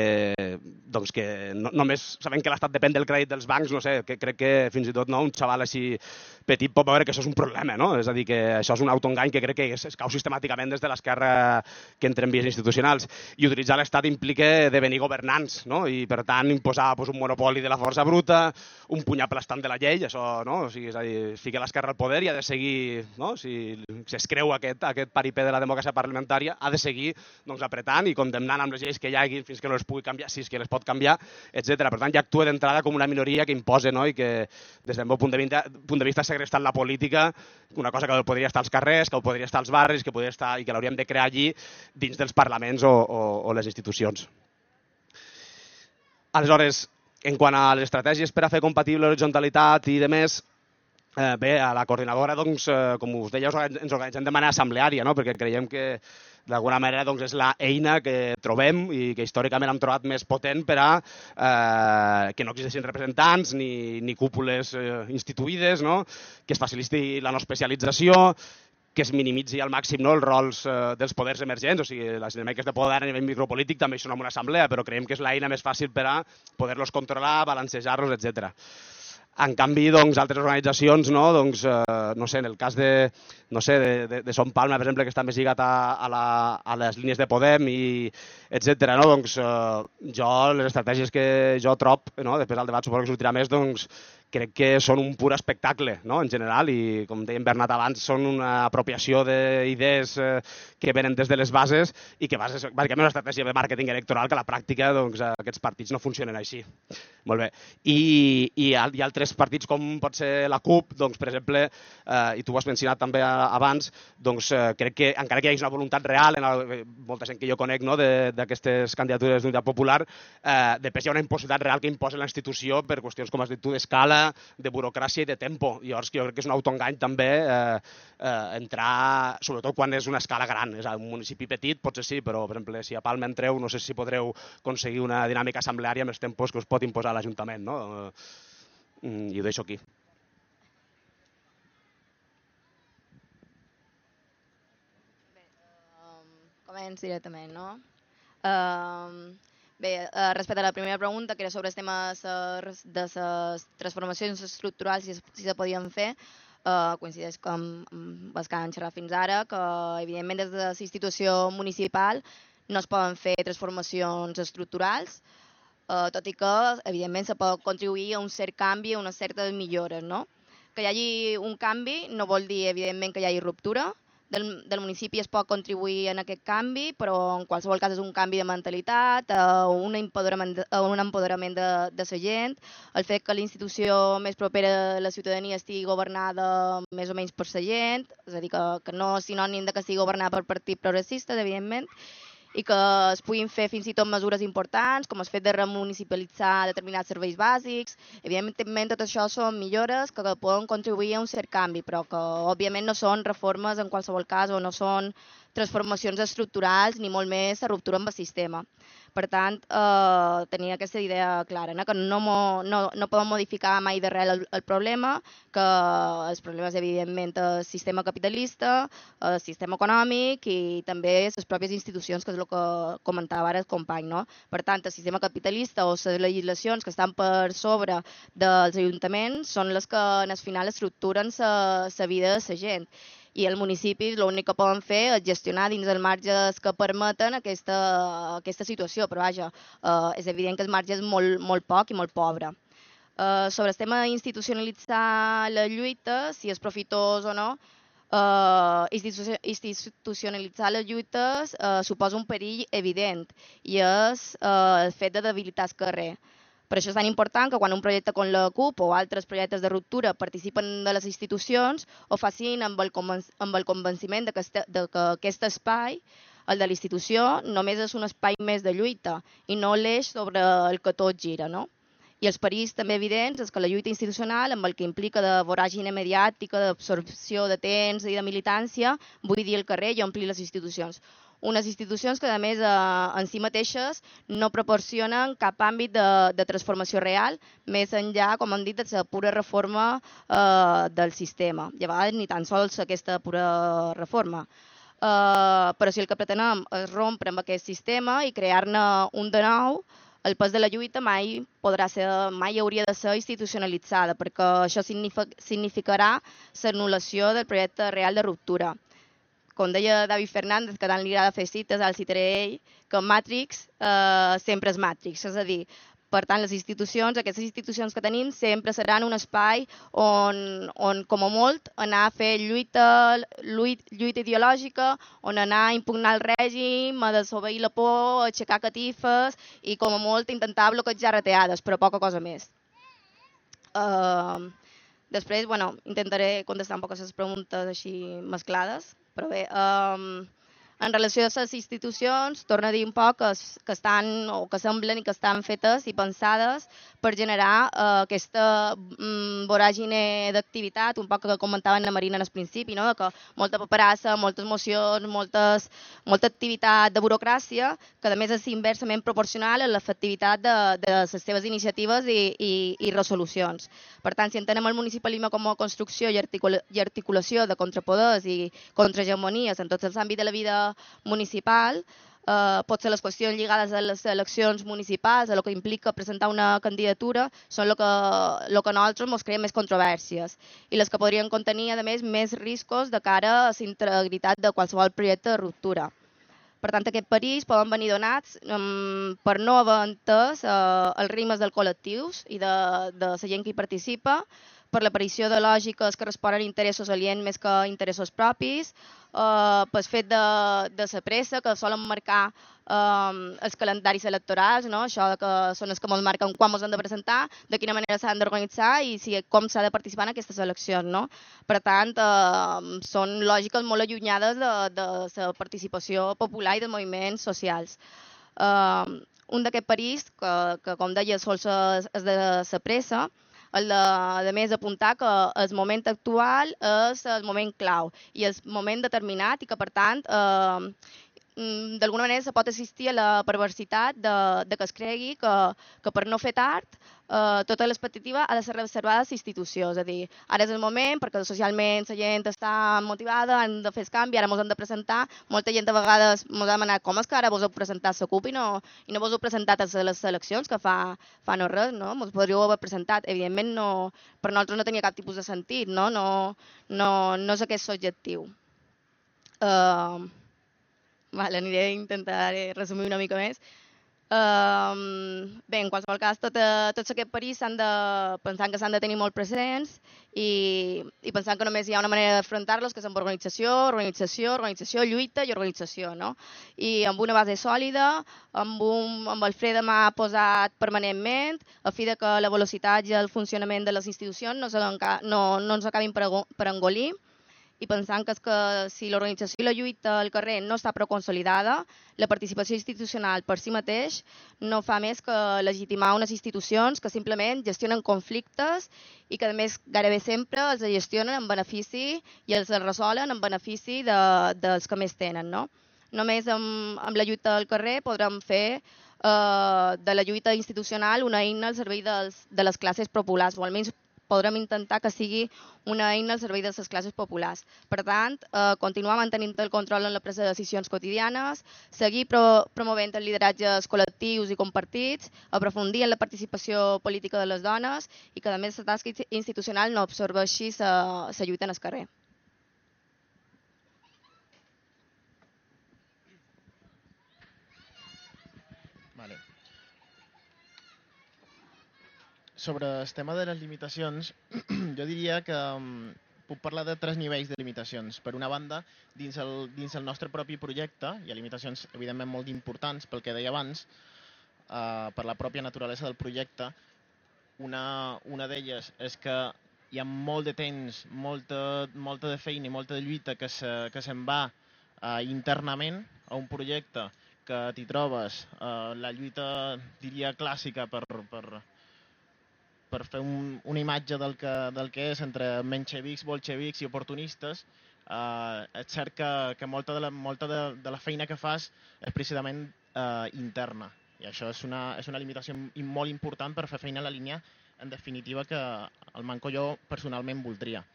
doncs que no, només sabent que l'Estat depèn del crèdit dels bancs, no sé, que crec que fins i tot no, un xaval així petit pot veure que això és un problema, no? És a dir, que això és un autoengany que crec que es, es cau sistemàticament des de l'esquerra que entra en vies institucionals. I utilitzar l'Estat implica devenir governants, no? I per tant imposar pues, un monopoli de la força bruta, un puny aplastant de la llei, això, no? O sigui, és a dir, fica l'esquerra al poder i ha de seguir, no? Si, si es creu aquest, aquest paripé de la democràcia parlamentària, ha de seguir doncs, apretant i condemnant amb les lleis que hi hagi fins que no les pugui canviar, si és que les pot canviar, etc. Per tant, ja actua d'entrada com una minoria que imposa no? i que, des del meu punt de vista, punt de vista segrestant la política, una cosa que podria estar als carrers, que podria estar als barris, que podria estar i que l'hauríem de crear allí dins dels parlaments o, o, o les institucions. Aleshores, en quant a les estratègies per a fer compatible l'horitzontalitat i de més, eh, bé, a la coordinadora, doncs, eh, com us deia, ens organitzem de manera assembleària, no? perquè creiem que d'alguna manera doncs, és la eina que trobem i que històricament hem trobat més potent per a eh, que no existeixin representants ni, ni cúpules eh, instituïdes, no? que es faciliti la no especialització, que es minimitzi al màxim no, els rols eh, dels poders emergents, o sigui, les dinàmiques de poder a nivell micropolític també són en una assemblea, però creiem que és l'eina més fàcil per a poder-los controlar, balancejar-los, etc. En canvi, doncs, altres organitzacions, no, doncs, eh, no sé, en el cas de, no sé, de, de, de Son Palma, per exemple, que està més lligat a, a, la, a les línies de Podem, i etc. No? Doncs, eh, jo, les estratègies que jo trob, no, després del debat suposo que sortirà més, doncs, crec que són un pur espectacle, no?, en general, i com deia Bernat abans, són una apropiació d'idees eh, que venen des de les bases i que bases, bàsicament una estratègia de màrqueting electoral que a la pràctica doncs, aquests partits no funcionen així. Molt bé. I, i hi ha altres partits com pot ser la CUP, doncs, per exemple, eh, i tu ho has mencionat també abans, doncs eh, crec que encara que hi hagi una voluntat real en el, molta gent que jo conec no, d'aquestes candidatures d'unitat popular, eh, després hi ha una impossibilitat real que imposa la institució per qüestions, com has dit tu, d'escala, de burocràcia i de tempo. Llavors, jo crec que és un autoengany també eh, eh, entrar, sobretot quan és una escala gran. És un municipi petit, potser sí, però, per exemple, si a Palma entreu, no sé si podreu aconseguir una dinàmica assembleària amb els tempos que us pot imposar l'Ajuntament. No? Eh, I ho deixo aquí. començo directament, no? Uh, Bé, eh, respecte a la primera pregunta, que era sobre els temes eh, de les transformacions estructurals, si, si se podien fer, eh, coincideix amb, amb els que han xerrat fins ara, que evidentment des de la institució municipal no es poden fer transformacions estructurals, eh, tot i que evidentment se pot contribuir a un cert canvi, a unes certes millores. No? Que hi hagi un canvi no vol dir evidentment que hi hagi ruptura, del, del municipi es pot contribuir en aquest canvi, però en qualsevol cas és un canvi de mentalitat, uh, un empoderament, de, un empoderament de, de la gent, el fet que la institució més propera a la ciutadania estigui governada més o menys per la gent, és a dir, que, que no és sinònim de que estigui governada per partit progressistes, evidentment, i que es puguin fer fins i tot mesures importants, com el fet de remunicipalitzar determinats serveis bàsics. Evidentment, tot això són millores que poden contribuir a un cert canvi, però que òbviament no són reformes en qualsevol cas o no són transformacions estructurals ni molt més a ruptura amb el sistema. Per tant, eh, tenia aquesta idea clara, no? que no, no, no poden modificar mai d'arrel el, el problema, que els problemes, evidentment, el sistema capitalista, el sistema econòmic i també les pròpies institucions, que és el que comentava ara el company. No? Per tant, el sistema capitalista o les legislacions que estan per sobre dels ajuntaments són les que, en el final, estructuren la vida de la gent i els municipis l'únic que poden fer és gestionar dins els marges que permeten aquesta, aquesta situació, però vaja, eh, és evident que el marge és molt, molt poc i molt pobre. Eh, sobre el tema d'institucionalitzar la lluita, si és profitós o no, eh, institucionalitzar les lluites eh, suposa un perill evident i és eh, el fet de debilitar el carrer. Per això és tan important que quan un projecte com la CUP o altres projectes de ruptura participen de les institucions ho facin amb el, amb el convenciment de que, este, de que aquest espai, el de l'institució, només és un espai més de lluita i no l'eix sobre el que tot gira. No? I els perills també evidents és que la lluita institucional, amb el que implica de voràgine mediàtica, d'absorció de temps i de militància, vull dir el carrer i omplir les institucions unes institucions que, a més, eh, en si mateixes no proporcionen cap àmbit de, de transformació real, més enllà, com hem dit, de la pura reforma eh, del sistema. I a ni tan sols aquesta pura reforma. Eh, però si el que pretenem és rompre amb aquest sistema i crear-ne un de nou, el pas de la lluita mai podrà ser, mai hauria de ser institucionalitzada, perquè això significarà l'anul·lació del projecte real de ruptura com deia David Fernández, que tant li agrada fer cites al ell, que Matrix eh, sempre és Matrix, és a dir, Per tant, les institucions, aquestes institucions que tenim, sempre seran un espai on, on com a molt, anar a fer lluita, lluita, lluita ideològica, on anar a impugnar el règim, a desobeir la por, a aixecar catifes i com a molt intentar bloquejar reteades, però poca cosa més. Uh, després, bueno, intentaré contestar un poc a les preguntes així mesclades, però bé, um, en relació a les institucions, torno a dir un poc que, que estan o que semblen i que estan fetes i pensades per generar eh, aquesta mm, voràgine d'activitat, un poc que comentaven la Marina en el principi, no? que molta paperassa, moltes mocions, moltes, molta activitat de burocràcia, que a més és inversament proporcional a l'efectivitat de, de les seves iniciatives i, i, i resolucions. Per tant, si entenem el municipalisme com a construcció i, articula, i articulació de contrapoders i contrahegemonies en tots els àmbits de la vida municipal, eh, potser les qüestions lligades a les eleccions municipals, a el que implica presentar una candidatura, són el que, lo que nosaltres ens creiem més controvèrsies i les que podrien contenir, a més, més riscos de cara a la integritat de qualsevol projecte de ruptura. Per tant, aquest perills poden venir donats um, per no haver entès uh, els rimes dels col·lectius i de, de la gent que hi participa, per l'aparició de lògiques que responen a interessos aliens més que interessos propis, eh, pel fet de, de la pressa que solen marcar eh, els calendaris electorals, no? això que són els que ens marquen quan ens han de presentar, de quina manera s'han d'organitzar i si, com s'ha de participar en aquestes eleccions. No? Per tant, eh, són lògiques molt allunyades de, de la participació popular i de moviments socials. Eh, un d'aquests perills, que, que com deia, sol ser és de la pressa, el de, de més apuntar que el moment actual és el moment clau i el moment determinat i que, per tant, eh, mm, d'alguna manera se pot assistir a la perversitat de, de que es cregui que, que per no fer tard eh, tota l'expectativa ha de ser reservada a les institucions. És a dir, ara és el moment perquè socialment la gent està motivada, han de fer el canvi, ara ens hem de presentar. Molta gent a vegades ens ha demanat com és que ara vos heu presentat a CUP i no, i no vos heu presentat a les eleccions, que fa, fa no res, no? Ens podríeu haver presentat. Evidentment, no, per nosaltres no tenia cap tipus de sentit, no? No, no, no és aquest l'objectiu. Uh, vale, aniré a intentar resumir una mica més. Um, bé, en qualsevol cas, tot, uh, tots aquests perills s'han de pensar que s'han de tenir molt presents i, i pensant que només hi ha una manera d'afrontar-los, que és amb organització, organització, organització, lluita i organització, no? I amb una base sòlida, amb, un, amb el fre de mà posat permanentment, a fi de que la velocitat i el funcionament de les institucions no, no, no ens acabin per, per engolir i pensant que, és que si l'organització i la lluita al carrer no està prou consolidada, la participació institucional per si mateix no fa més que legitimar unes institucions que simplement gestionen conflictes i que, a més, gairebé sempre els gestionen en benefici i els resolen en benefici de, dels que més tenen. No? Només amb, amb la lluita al carrer podrem fer eh, de la lluita institucional una eina al servei dels, de les classes populars, o almenys podrem intentar que sigui una eina al servei de les classes populars. Per tant, eh, continuar mantenint el control en la presa de decisions quotidianes, seguir pro promovent els lideratges col·lectius i compartits, aprofundir en la participació política de les dones i que, a més, la tasca institucional no absorbeixi la lluita en el carrer. Sobre el tema de les limitacions, jo diria que um, puc parlar de tres nivells de limitacions. Per una banda, dins el, dins el nostre propi projecte, hi ha limitacions evidentment molt importants pel que deia abans, uh, per la pròpia naturalesa del projecte. Una, una d'elles és que hi ha molt de temps, molta, molta de feina i molta de lluita que se'n se, que va uh, internament a un projecte que t'hi trobes uh, la lluita, diria, clàssica per, per, per fer un, una imatge del que, del que és entre menxevics, bolxevics i oportunistes, eh, és cert que, que molta, de la, molta de, de la feina que fas és precisament eh, interna. I això és una, és una limitació molt important per fer feina en la línia, en definitiva, que el Manco jo personalment voldria.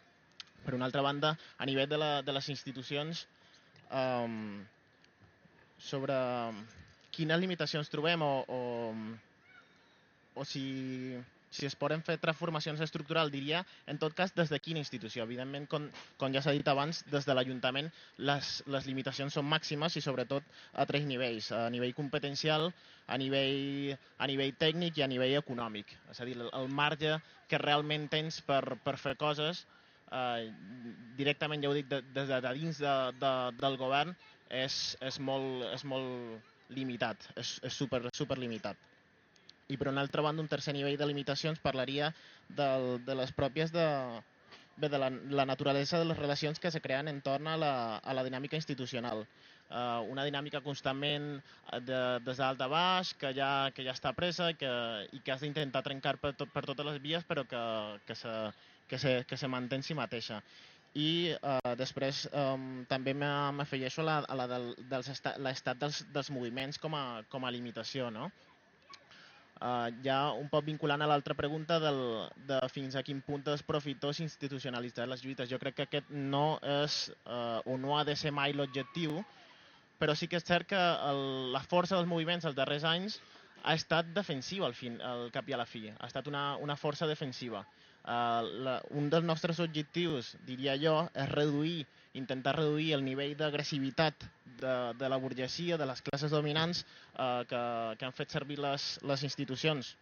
Per una altra banda, a nivell de, la, de les institucions, eh, sobre quines limitacions trobem o, o, o si si es poden fer transformacions estructurals, diria, en tot cas, des de quina institució. Evidentment, com, com ja s'ha dit abans, des de l'Ajuntament les, les limitacions són màximes i sobretot a tres nivells, a nivell competencial, a nivell, a nivell tècnic i a nivell econòmic. És a dir, el, marge que realment tens per, per fer coses, eh, directament, ja ho dic, de, des de, de dins de, de, del govern, és, és, molt, és molt limitat, és, és super, super limitat. I per una altra banda, un tercer nivell de limitacions parlaria del, de les pròpies de, bé, de la, la naturalesa de les relacions que se creen entorn a la, a la dinàmica institucional. Uh, una dinàmica constantment de, des dalt a baix, que ja, que ja està presa que, i que has d'intentar trencar per, tot, per totes les vies, però que, que, se, que, se, que se manté en si mateixa i eh, després eh, també m'afegeixo a la, a la del, dels l'estat dels, dels moviments com a, com a limitació. No? Uh, ja un poc vinculant a l'altra pregunta del, de fins a quin punt és profitós institucionalitzar les lluites. Jo crec que aquest no és uh, o no ha de ser mai l'objectiu, però sí que és cert que el, la força dels moviments els darrers anys ha estat defensiva al, fin, al cap i a la fi, ha estat una, una força defensiva. Uh, la, un dels nostres objectius, diria jo, és reduir intentar reduir el nivell d'agressivitat de, de la burgesia, de les classes dominants eh, que, que han fet servir les, les institucions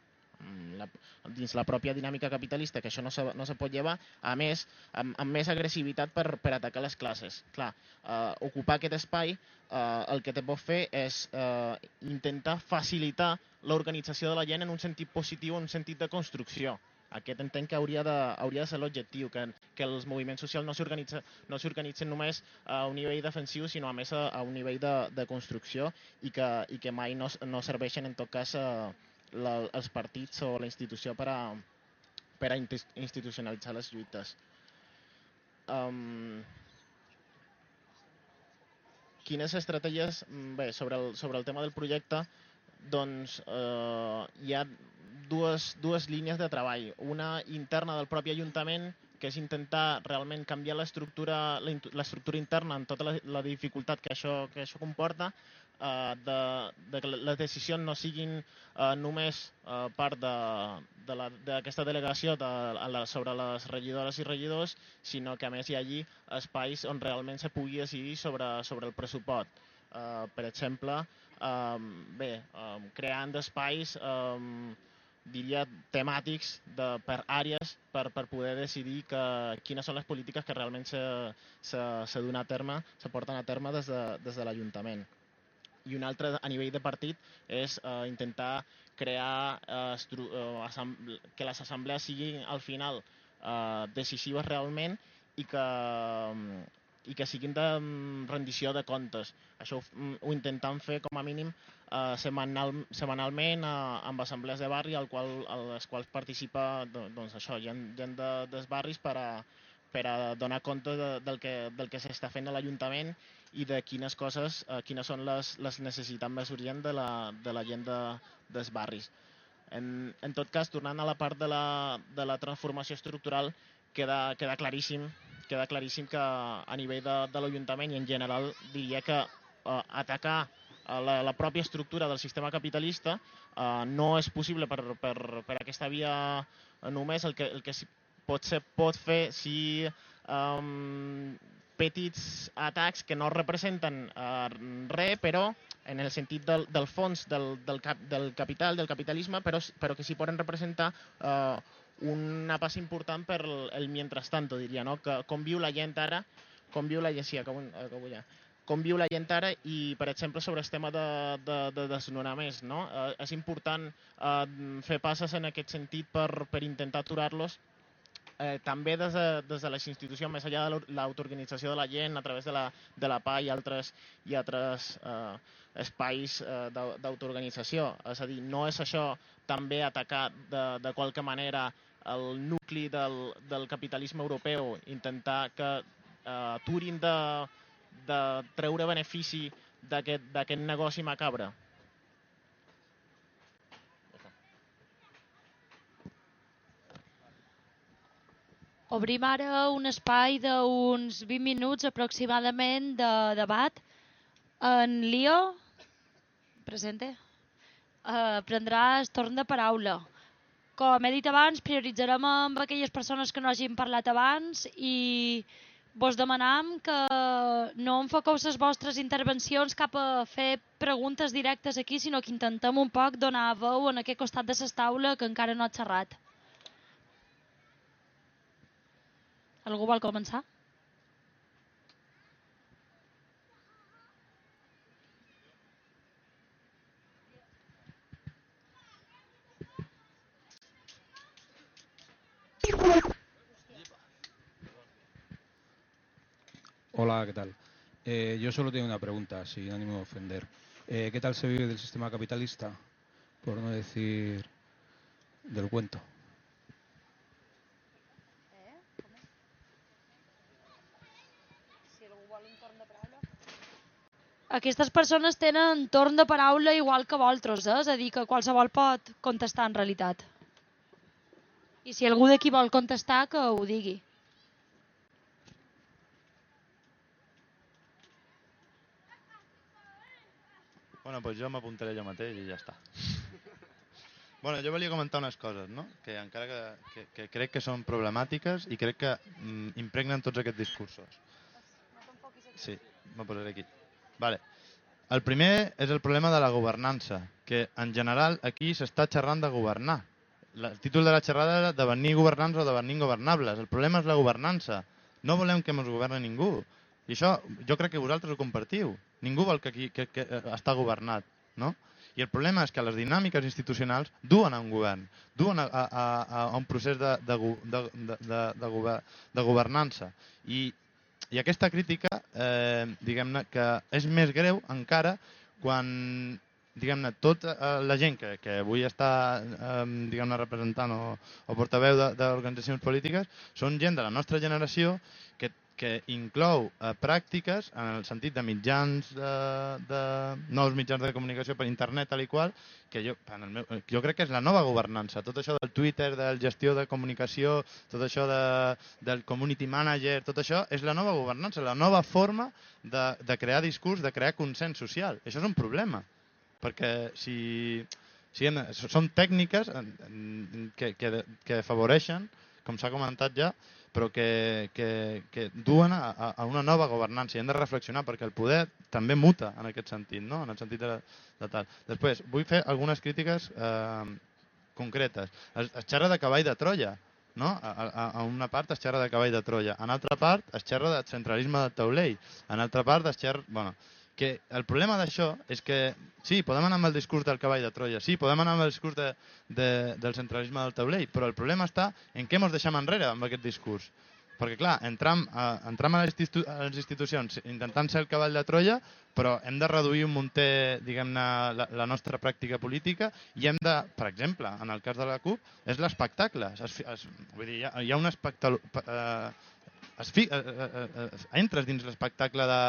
mm, la, dins la pròpia dinàmica capitalista, que això no se, no se pot llevar, a més, amb, amb més agressivitat per, per atacar les classes. Clar, eh, ocupar aquest espai eh, el que te pot fer és eh, intentar facilitar l'organització de la gent en un sentit positiu, en un sentit de construcció. Aquest entenc que hauria de, hauria de ser l'objectiu, que, que els moviments socials no s'organitzen no només a un nivell defensiu, sinó a més a, a un nivell de, de construcció i que, i que mai no, no serveixen en tot cas a, eh, la, els partits o la institució per a, per a institucionalitzar les lluites. Um, quines estratègies? Mm, bé, sobre el, sobre el tema del projecte, doncs eh, hi ha dues, dues línies de treball. Una interna del propi Ajuntament, que és intentar realment canviar l'estructura interna amb tota la, la dificultat que això, que això comporta, eh, de, de que les decisions no siguin eh, només eh, part d'aquesta de, de delegació de, la, sobre les regidores i regidors, sinó que a més hi ha allí espais on realment se pugui decidir sobre, sobre el pressupost. Eh, per exemple, eh, bé, eh, creant espais eh, diria, temàtics de, per àrees per, per poder decidir que, quines són les polítiques que realment se, se, se donen a terme, se porten a terme des de, des de l'Ajuntament. I un altre a nivell de partit és eh, intentar crear eh, eh, que les assemblees siguin al final eh, decisives realment i que, i que siguin de mm, rendició de comptes. Això ho, mm, ho intentem fer com a mínim eh, setmanal, setmanalment eh, amb assemblees de barri al qual, a les quals participa doncs, això, gent, gent de, dels barris per a, per a donar compte de, del que, del que s'està fent a l'Ajuntament i de quines coses, eh, quines són les, les necessitats més urgents de la, de la gent de, dels barris. En, en tot cas, tornant a la part de la, de la transformació estructural, queda, queda claríssim queda claríssim que a nivell de, de l'Ajuntament i en general diria que eh, atacar la, la pròpia estructura del sistema capitalista eh, no és possible per, per, per aquesta via només el que, el que pot, ser, pot fer si um, petits atacs que no representen uh, res, però en el sentit del, del fons del, del, cap, del capital, del capitalisme, però, però que sí poden representar uh, una passa important per el, el mientras tanto, diria, no? que com viu la gent ara, com viu la gent, sí, acabo, acabo ja, com viu la gent ara i, per exemple, sobre el tema de, de, de desnonaments. No? Eh, és important eh, fer passes en aquest sentit per, per intentar aturar-los eh, també des de, des de les institucions, més enllà de l'autoorganització de la gent a través de la, de la PA i altres, i altres eh, espais eh, d'autoorganització. És a dir, no és això també atacar de, de qualque manera el nucli del, del capitalisme europeu, intentar que eh, aturin de, de treure benefici d'aquest negoci macabre? Obrim ara un espai d'uns 20 minuts aproximadament de debat. En Lio, presente, uh, prendrà el torn de paraula. com he dit abans, prioritzarem amb aquelles persones que no hagin parlat abans i vos demanam que no enfoqueu les vostres intervencions cap a fer preguntes directes aquí, sinó que intentem un poc donar veu en aquest costat de la taula que encara no ha xerrat. Algú vol començar? Hola, ¿qué tal? Eh, yo solo tengo una pregunta, sin ánimo de ofender. Eh, ¿Qué tal se vive del sistema capitalista? Por no decir del cuento. Aquestes persones tenen torn de paraula igual que vosaltres, eh? és a dir, que qualsevol pot contestar en realitat. I si algú d'aquí vol contestar, que ho digui. Bueno, doncs jo m'apuntaré jo mateix i ja està. bueno, jo volia comentar unes coses, no? que encara que, que, que crec que són problemàtiques i crec que mm, impregnen tots aquests discursos. Sí, me posaré aquí. Vale. El primer és el problema de la governança, que en general aquí s'està xerrant de governar. El títol de la xerrada era devenir governants o devenir ingovernables. El problema és la governança. No volem que ens governi ningú. I això jo crec que vosaltres ho compartiu. Ningú vol que, aquí, que, que eh, està governat. No? I el problema és que les dinàmiques institucionals duen a un govern, duen a, a, a, a un procés de, de, de, de, de, de, de governança. I, I aquesta crítica, eh, diguem-ne, que és més greu encara quan diguem-ne, tota eh, la gent que, que avui està eh, diguem-ne, representant o, o portaveu d'organitzacions polítiques són gent de la nostra generació que, que inclou eh, pràctiques en el sentit de mitjans de, de nous mitjans de comunicació per internet tal i qual que jo, en el meu, eh, jo crec que és la nova governança. Tot això del Twitter, del gestió de comunicació tot això de, del community manager tot això és la nova governança la nova forma de, de crear discurs de crear consens social. Això és un problema perquè si, si en, són tècniques en, que, que, que afavoreixen, com s'ha comentat ja, però que, que, que duen a, a- una nova governança i hem de reflexionar perquè el poder també muta en aquest sentit, no? en el sentit de, de tal. Després, vull fer algunes crítiques eh, concretes. Es, es xerra de cavall de Troia, no? A, a, a una part es xerra de cavall de Troia, en altra part es xerra de centralisme de taulell, en altra part es xerra... Bueno, que el problema d'això és que sí, podem anar amb el discurs del cavall de Troia, sí, podem anar amb el discurs de, de, del centralisme del taulell, però el problema està en què ens deixem enrere amb aquest discurs. Perquè, clar, entram a, entram a, les, institu a les institucions intentant ser el cavall de Troia, però hem de reduir un munter, diguem-ne, la, la nostra pràctica política i hem de, per exemple, en el cas de la CUP, és l'espectacle. Vull dir, hi ha, hi ha un espectacle... Eh, es fi, eh, eh, eh, entres dins l'espectacle de,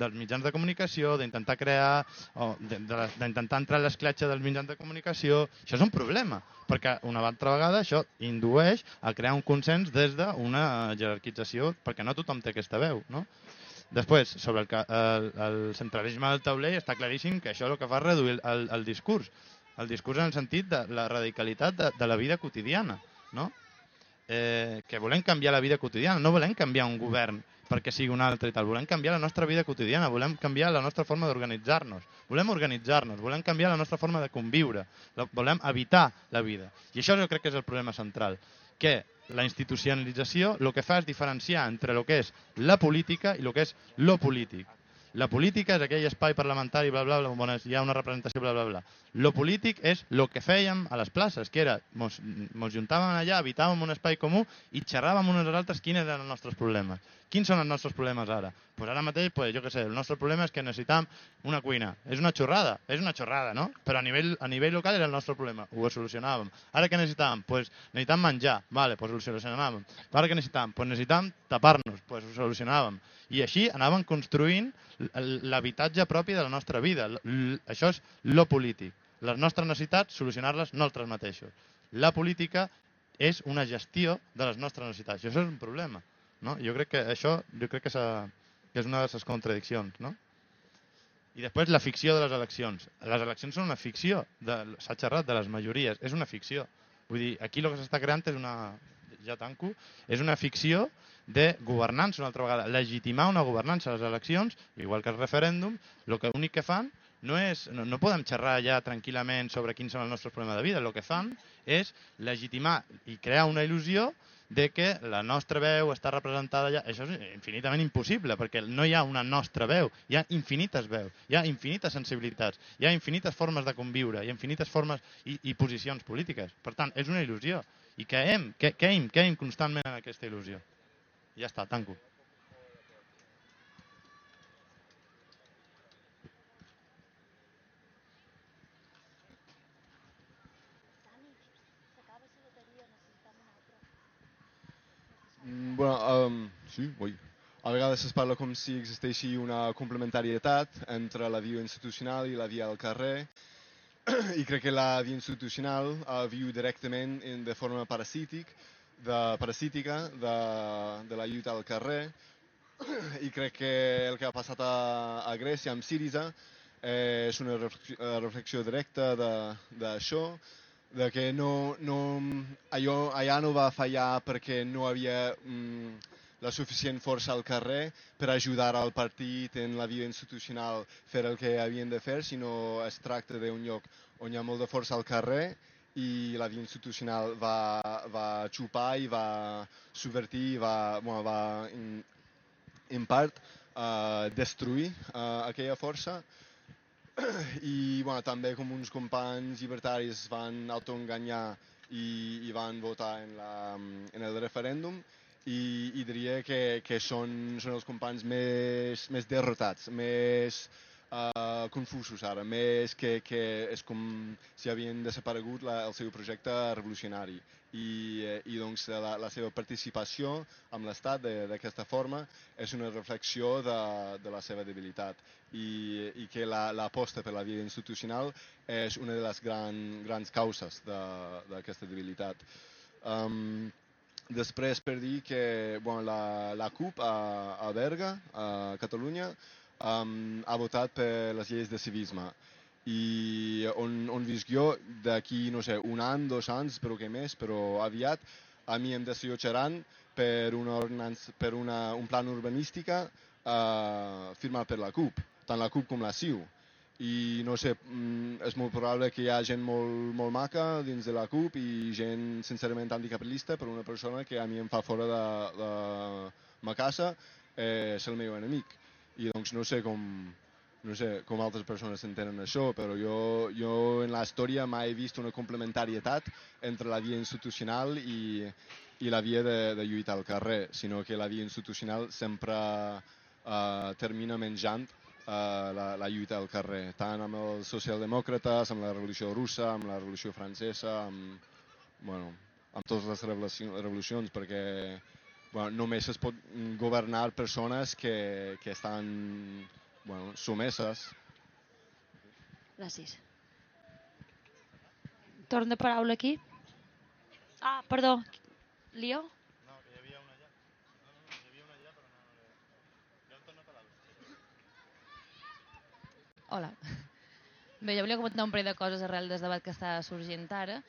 dels mitjans de comunicació, d'intentar crear, o d'intentar entrar a l'escletxa dels mitjans de comunicació, això és un problema, perquè una altra vegada això indueix a crear un consens des d'una jerarquització, perquè no tothom té aquesta veu, no? Després, sobre el, el, el centralisme del taulell, està claríssim que això el que fa és reduir el, el, el discurs. El discurs en el sentit de la radicalitat de, de la vida quotidiana, no? Eh, que volem canviar la vida quotidiana, no volem canviar un govern perquè sigui un altre i tal, volem canviar la nostra vida quotidiana, volem canviar la nostra forma d'organitzar-nos, volem organitzar-nos, volem canviar la nostra forma de conviure, volem evitar la vida. I això jo crec que és el problema central, que la institucionalització el que fa és diferenciar entre el que és la política i el que és lo polític. La política és aquell espai parlamentari, bla, bla, bla, on hi ha una representació, bla, bla, bla. Lo polític és el que fèiem a les places, que era, mos, mos juntàvem allà, habitàvem un espai comú i xerràvem uns als altres quins eren els nostres problemes. Quins són els nostres problemes ara? Pues ara mateix, pues, jo què sé, el nostre problema és que necessitam una cuina. És una xorrada, és una xorrada, no? Però a nivell, a nivell local era el nostre problema, ho solucionàvem. Ara què necessitàvem? Pues necessitàvem menjar, vale, pues ho solucionàvem. Ara què necessitàvem? Pues necessitàvem tapar-nos, pues ho solucionàvem. I així anàvem construint l'habitatge propi de la nostra vida. L- Això és lo polític. Les nostres necessitats, solucionar-les nosaltres mateixos. La política és una gestió de les nostres necessitats. I això és un problema. No? Jo crec que això jo crec que, que és una de les contradiccions. No? I després la ficció de les eleccions. Les eleccions són una ficció. S'ha xerrat de les majories. És una ficció. Vull dir, aquí el que s'està creant és una, ja tanco, és una ficció de governança una altra vegada, legitimar una governança a les eleccions, igual que el referèndum, el que únic que fan no és, no, no podem xerrar ja tranquil·lament sobre quins són els nostres problemes de vida, el que fan és legitimar i crear una il·lusió de que la nostra veu està representada allà. Això és infinitament impossible, perquè no hi ha una nostra veu, hi ha infinites veus, hi ha infinites sensibilitats, hi ha infinites formes de conviure, hi ha infinites formes i, i posicions polítiques. Per tant, és una il·lusió. I caem, que, caim, caim constantment en aquesta il·lusió. Ja està, tanco. Bueno, um, sí, vull. A vegades es parla com si existeixi una complementarietat entre la via institucional i la via al carrer. I crec que la via institucional uh, viu directament en, de forma parasític, de, parasítica de, de la lluita al carrer. I crec que el que ha passat a, a Grècia amb Síriza eh, és una reflexió, eh, reflexió directa d'això, de que no, no, allò, allà no va fallar perquè no havia mm, la suficient força al carrer per ajudar al partit en la via institucional fer el que havien de fer, sinó es tracta d'un lloc on hi ha molt de força al carrer i la via institucional va, va xupar i va subvertir, i va, bueno, va en, en part eh, destruir eh, aquella força i bueno, també com uns companys llibertaris van autoenganyar i, i van votar en, la, en el referèndum i, i diria que, que són, són els companys més, més derrotats, més uh, confusos ara, més que, que és com si havien desaparegut la, el seu projecte revolucionari i, eh, i doncs la, la seva participació amb l'Estat de- d'aquesta forma és una reflexió de, de la seva debilitat i, i que la- l'aposta per la via institucional és una de les gran, grans causes de- d'aquesta debilitat. Um, després per dir que bueno, la, la CUP a, a Berga, a Catalunya, um, ha votat per les lleis de civisme i on, on visc jo, d'aquí, no sé, un any, dos anys, però que més, però aviat, a mi em desallotjaran per, una ordenança, per una, un plan urbanística eh, firmat per la CUP, tant la CUP com la CiU. I no sé, mm, és molt probable que hi ha gent molt, molt maca dins de la CUP i gent sincerament anticapitalista per una persona que a mi em fa fora de, de ma casa eh, és el meu enemic. I doncs no sé com, no sé com altres persones entenen això, però jo, jo en la història mai he vist una complementarietat entre la via institucional i, i la via de, de lluitar al carrer, sinó que la via institucional sempre eh, termina menjant eh, la, la lluita al carrer, tant amb els socialdemòcrates, amb la revolució russa, amb la revolució francesa, amb, bueno, amb totes les revolucions perquè bueno, només es pot governar persones que, que estan bueno, sumeses Gràcies. Torn de paraula aquí. Ah, perdó. Lío? No, que hi havia una allà. No, no, no, hi havia una allà, però no... Hola. Bé, jo volia comentar un parell de coses arrel del debat que està sorgint ara.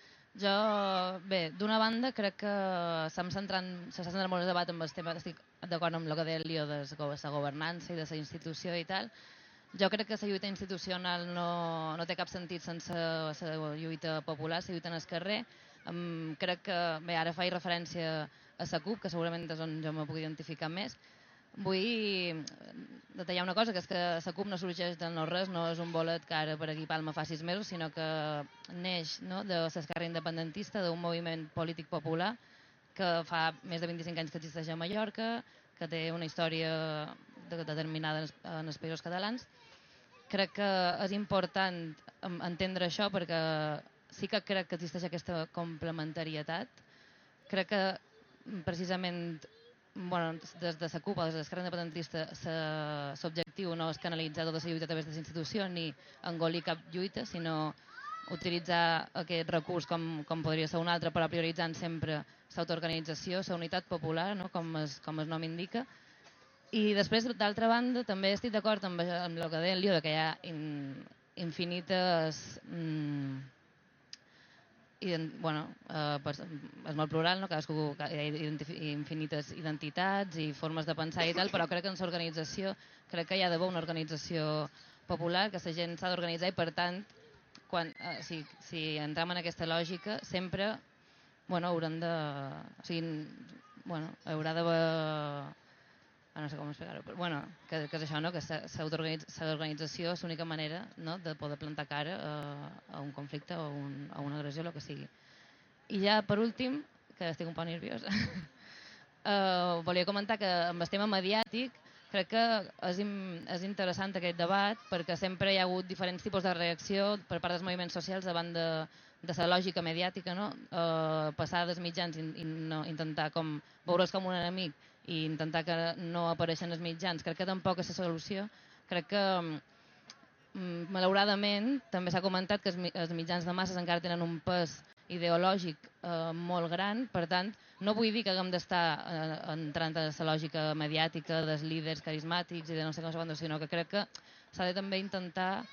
Jo, bé, d'una banda crec que s'està centrant, centrant molt el debat amb el tema, estic d'acord amb el que deia el Lío de la governança i de la institució i tal. Jo crec que la lluita institucional no, no té cap sentit sense la lluita popular, la lluita en el carrer. Um, crec que, bé, ara faig referència a la CUP, que segurament és on jo me puc identificar més, Vull detallar una cosa, que és que la CUP no sorgeix del no-res, no és un bolet que ara per aquí Palma fa sis mesos, sinó que neix no, de l'esquerra independentista, d'un moviment polític popular que fa més de 25 anys que existeix a Mallorca, que té una història de- determinada en els, països catalans. Crec que és important entendre això perquè sí que crec que existeix aquesta complementarietat. Crec que precisament bueno, des de la CUP des de l'esquerra independentista l'objectiu no és canalitzar tota la lluita a través de la institució ni engolir cap lluita, sinó utilitzar aquest recurs com, com podria ser un altre, però prioritzant sempre l'autoorganització, la unitat popular, no? com, es, com el nom indica. I després, d'altra banda, també estic d'acord amb, amb el que deia Lío, de que hi ha in, infinites mm, ident, bueno, eh, és molt plural, no? cadascú hi infinites identitats i formes de pensar i tal, però crec que en l'organització, crec que hi ha d'haver una organització popular, que la gent s'ha d'organitzar i per tant, quan, eh, si, si entrem en aquesta lògica, sempre bueno, hauran de... O sigui, bueno, haurà d'haver no sé com explicar-ho, però bueno, que, que és això, no? que l'organització és l'única manera no? de poder plantar cara a, a un conflicte o un, a una agressió, el que sigui. I ja, per últim, que estic un poc nerviosa, uh, volia comentar que amb el tema mediàtic crec que és, és interessant aquest debat perquè sempre hi ha hagut diferents tipus de reacció per part dels moviments socials davant de, de la lògica mediàtica, no? eh, passar dels mitjans i, i no, intentar com veure'ls com un enemic i intentar que no apareixen els mitjans, crec que tampoc és la solució. Crec que, mm, malauradament, també s'ha comentat que els mitjans de masses encara tenen un pes ideològic eh, molt gran, per tant, no vull dir que haguem d'estar eh, entrant a la lògica mediàtica dels líders carismàtics i de no sé com sinó que crec que s'ha de també intentar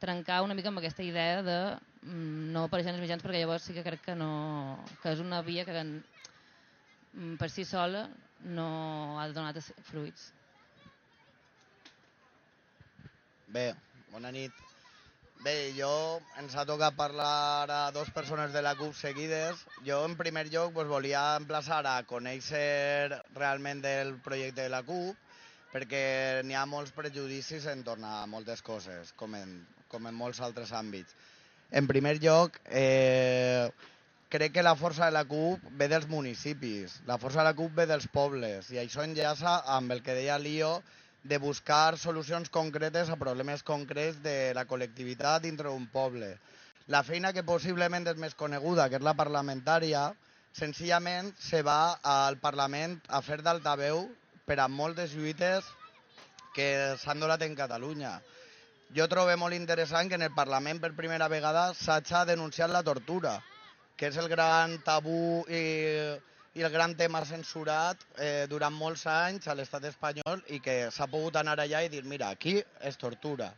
trencar una mica amb aquesta idea de mm, no aparèixer en els mitjans perquè llavors sí que crec que, no, que és una via que mm, per si sola no ha donat fruits. Bé, bona nit. Bé, jo ens ha tocat parlar a dos persones de la CUP seguides. Jo, en primer lloc, pues, volia emplaçar a conèixer realment del projecte de la CUP, perquè n'hi ha molts prejudicis en torn a moltes coses, com en, com en molts altres àmbits. En primer lloc, eh, crec que la força de la CUP ve dels municipis, la força de la CUP ve dels pobles, i això enllaça amb el que deia Lío de buscar solucions concretes a problemes concrets de la col·lectivitat dintre d'un poble. La feina que possiblement és més coneguda, que és la parlamentària, senzillament se va al Parlament a fer d'altaveu per a moltes lluites que s'han donat en Catalunya. Jo trobo molt interessant que en el Parlament per primera vegada s'hagi denunciat la tortura que és el gran tabú i, i el gran tema censurat eh, durant molts anys a l'estat espanyol i que s'ha pogut anar allà i dir, mira, aquí es tortura.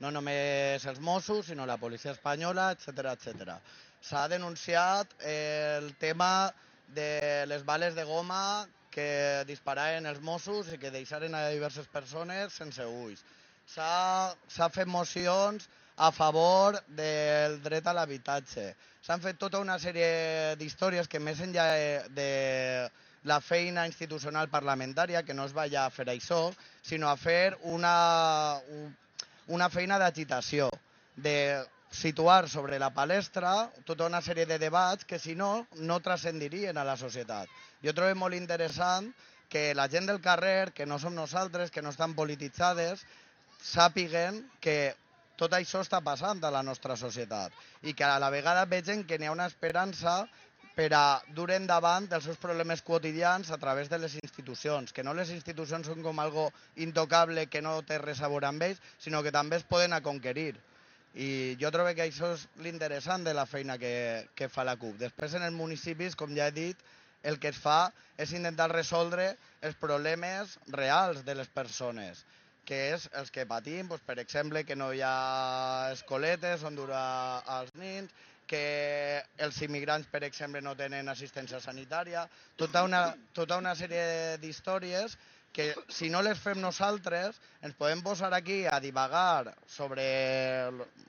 No només els Mossos, sinó la policia espanyola, etc etc. S'ha denunciat el tema de les bales de goma que disparaven els Mossos i que deixaren a diverses persones sense ulls. S'ha fet mocions a favor del dret a l'habitatge s'han fet tota una sèrie d'històries que més enllà de la feina institucional parlamentària, que no es vaya a fer això, sinó a fer una, una feina d'agitació, de situar sobre la palestra tota una sèrie de debats que si no, no transcendirien a la societat. Jo trobo molt interessant que la gent del carrer, que no som nosaltres, que no estan polititzades, sàpiguen que tot això està passant a la nostra societat i que a la vegada vegen que n'hi ha una esperança per a dur endavant els seus problemes quotidians a través de les institucions, que no les institucions són com algo intocable que no té res a veure amb ells, sinó que també es poden a conquerir. I jo trobo que això és l'interessant de la feina que, que fa la CUP. Després en els municipis, com ja he dit, el que es fa és intentar resoldre els problemes reals de les persones que és els que patim, doncs, per exemple, que no hi ha escoletes on durar als nins, que els immigrants, per exemple, no tenen assistència sanitària, tota una, tota una sèrie d'històries que si no les fem nosaltres ens podem posar aquí a divagar sobre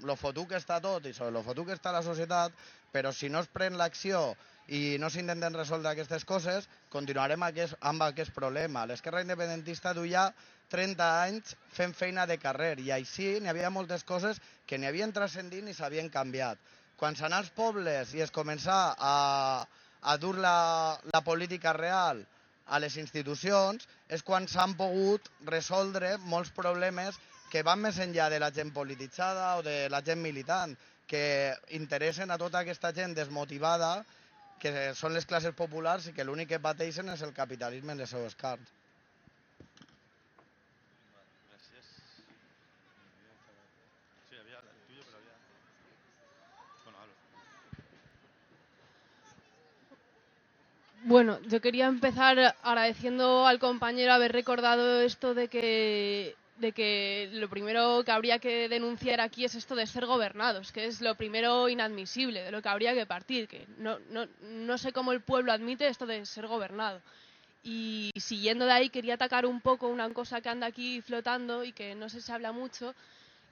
lo fotut que està tot i sobre lo fotut que està la societat, però si no es pren l'acció i no s'intenten resoldre aquestes coses, continuarem aquest, amb aquest problema. L'esquerra independentista duia 30 anys fent feina de carrer i així n'hi havia moltes coses que n'hi havien transcendit i s'havien canviat. Quan s'anà als pobles i es començà a, a dur la, la política real a les institucions és quan s'han pogut resoldre molts problemes que van més enllà de la gent polititzada o de la gent militant, que interessen a tota aquesta gent desmotivada que són les classes populars i que l'únic que pateixen és el capitalisme en les seves carns. Bueno, yo quería empezar agradeciendo al compañero haber recordado esto de que de que lo primero que habría que denunciar aquí es esto de ser gobernados, que es lo primero inadmisible, de lo que habría que partir, que no, no, no sé cómo el pueblo admite esto de ser gobernado. Y siguiendo de ahí quería atacar un poco una cosa que anda aquí flotando y que no sé si se habla mucho,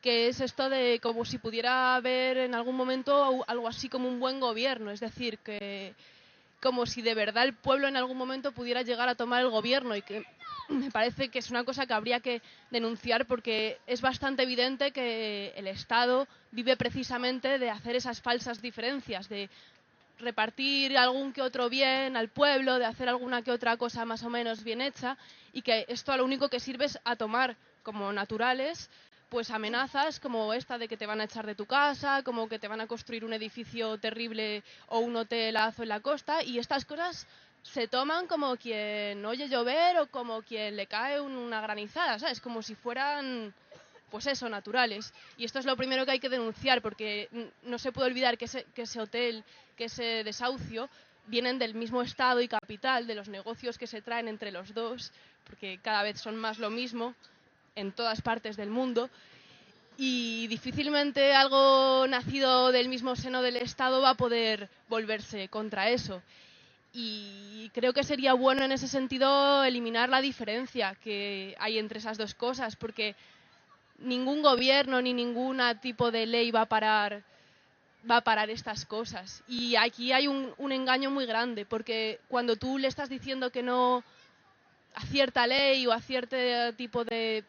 que es esto de como si pudiera haber en algún momento algo así como un buen gobierno, es decir, que como si de verdad el pueblo en algún momento pudiera llegar a tomar el gobierno y que me parece que es una cosa que habría que denunciar porque es bastante evidente que el Estado vive precisamente de hacer esas falsas diferencias, de repartir algún que otro bien al pueblo, de hacer alguna que otra cosa más o menos bien hecha y que esto lo único que sirve es a tomar como naturales pues amenazas como esta de que te van a echar de tu casa, como que te van a construir un edificio terrible o un hotelazo en la costa y estas cosas se toman como quien oye llover o como quien le cae una granizada, ¿sabes? Como si fueran, pues eso, naturales. Y esto es lo primero que hay que denunciar, porque no se puede olvidar que ese, que ese hotel, que ese desahucio, vienen del mismo estado y capital, de los negocios que se traen entre los dos, porque cada vez son más lo mismo en todas partes del mundo. Y difícilmente algo nacido del mismo seno del Estado va a poder volverse contra eso y creo que sería bueno en ese sentido eliminar la diferencia que hay entre esas dos cosas, porque ningún gobierno ni ningún tipo de ley va a parar va a parar estas cosas. Y aquí hay un, un engaño muy grande, porque cuando tú le estás diciendo que no a cierta ley o a cierto tipo de,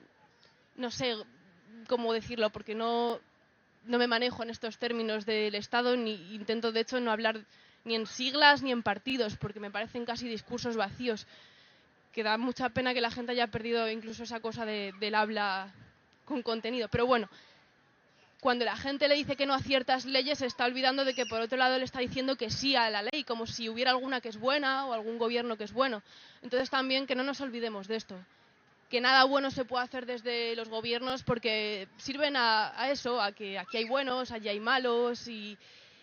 no sé cómo decirlo, porque no, me manejo en estos términos del Estado, ni intento de hecho no hablar ni en siglas ni en partidos, porque me parecen casi discursos vacíos, que da mucha pena que la gente haya perdido incluso esa cosa de, del habla con contenido. Pero bueno, cuando la gente le dice que no a ciertas leyes, se está olvidando de que por otro lado le está diciendo que sí a la ley, como si hubiera alguna que es buena o algún gobierno que es bueno. Entonces también que no nos olvidemos de esto, que nada bueno se puede hacer desde los gobiernos porque sirven a, a eso, a que aquí hay buenos, allí hay malos y,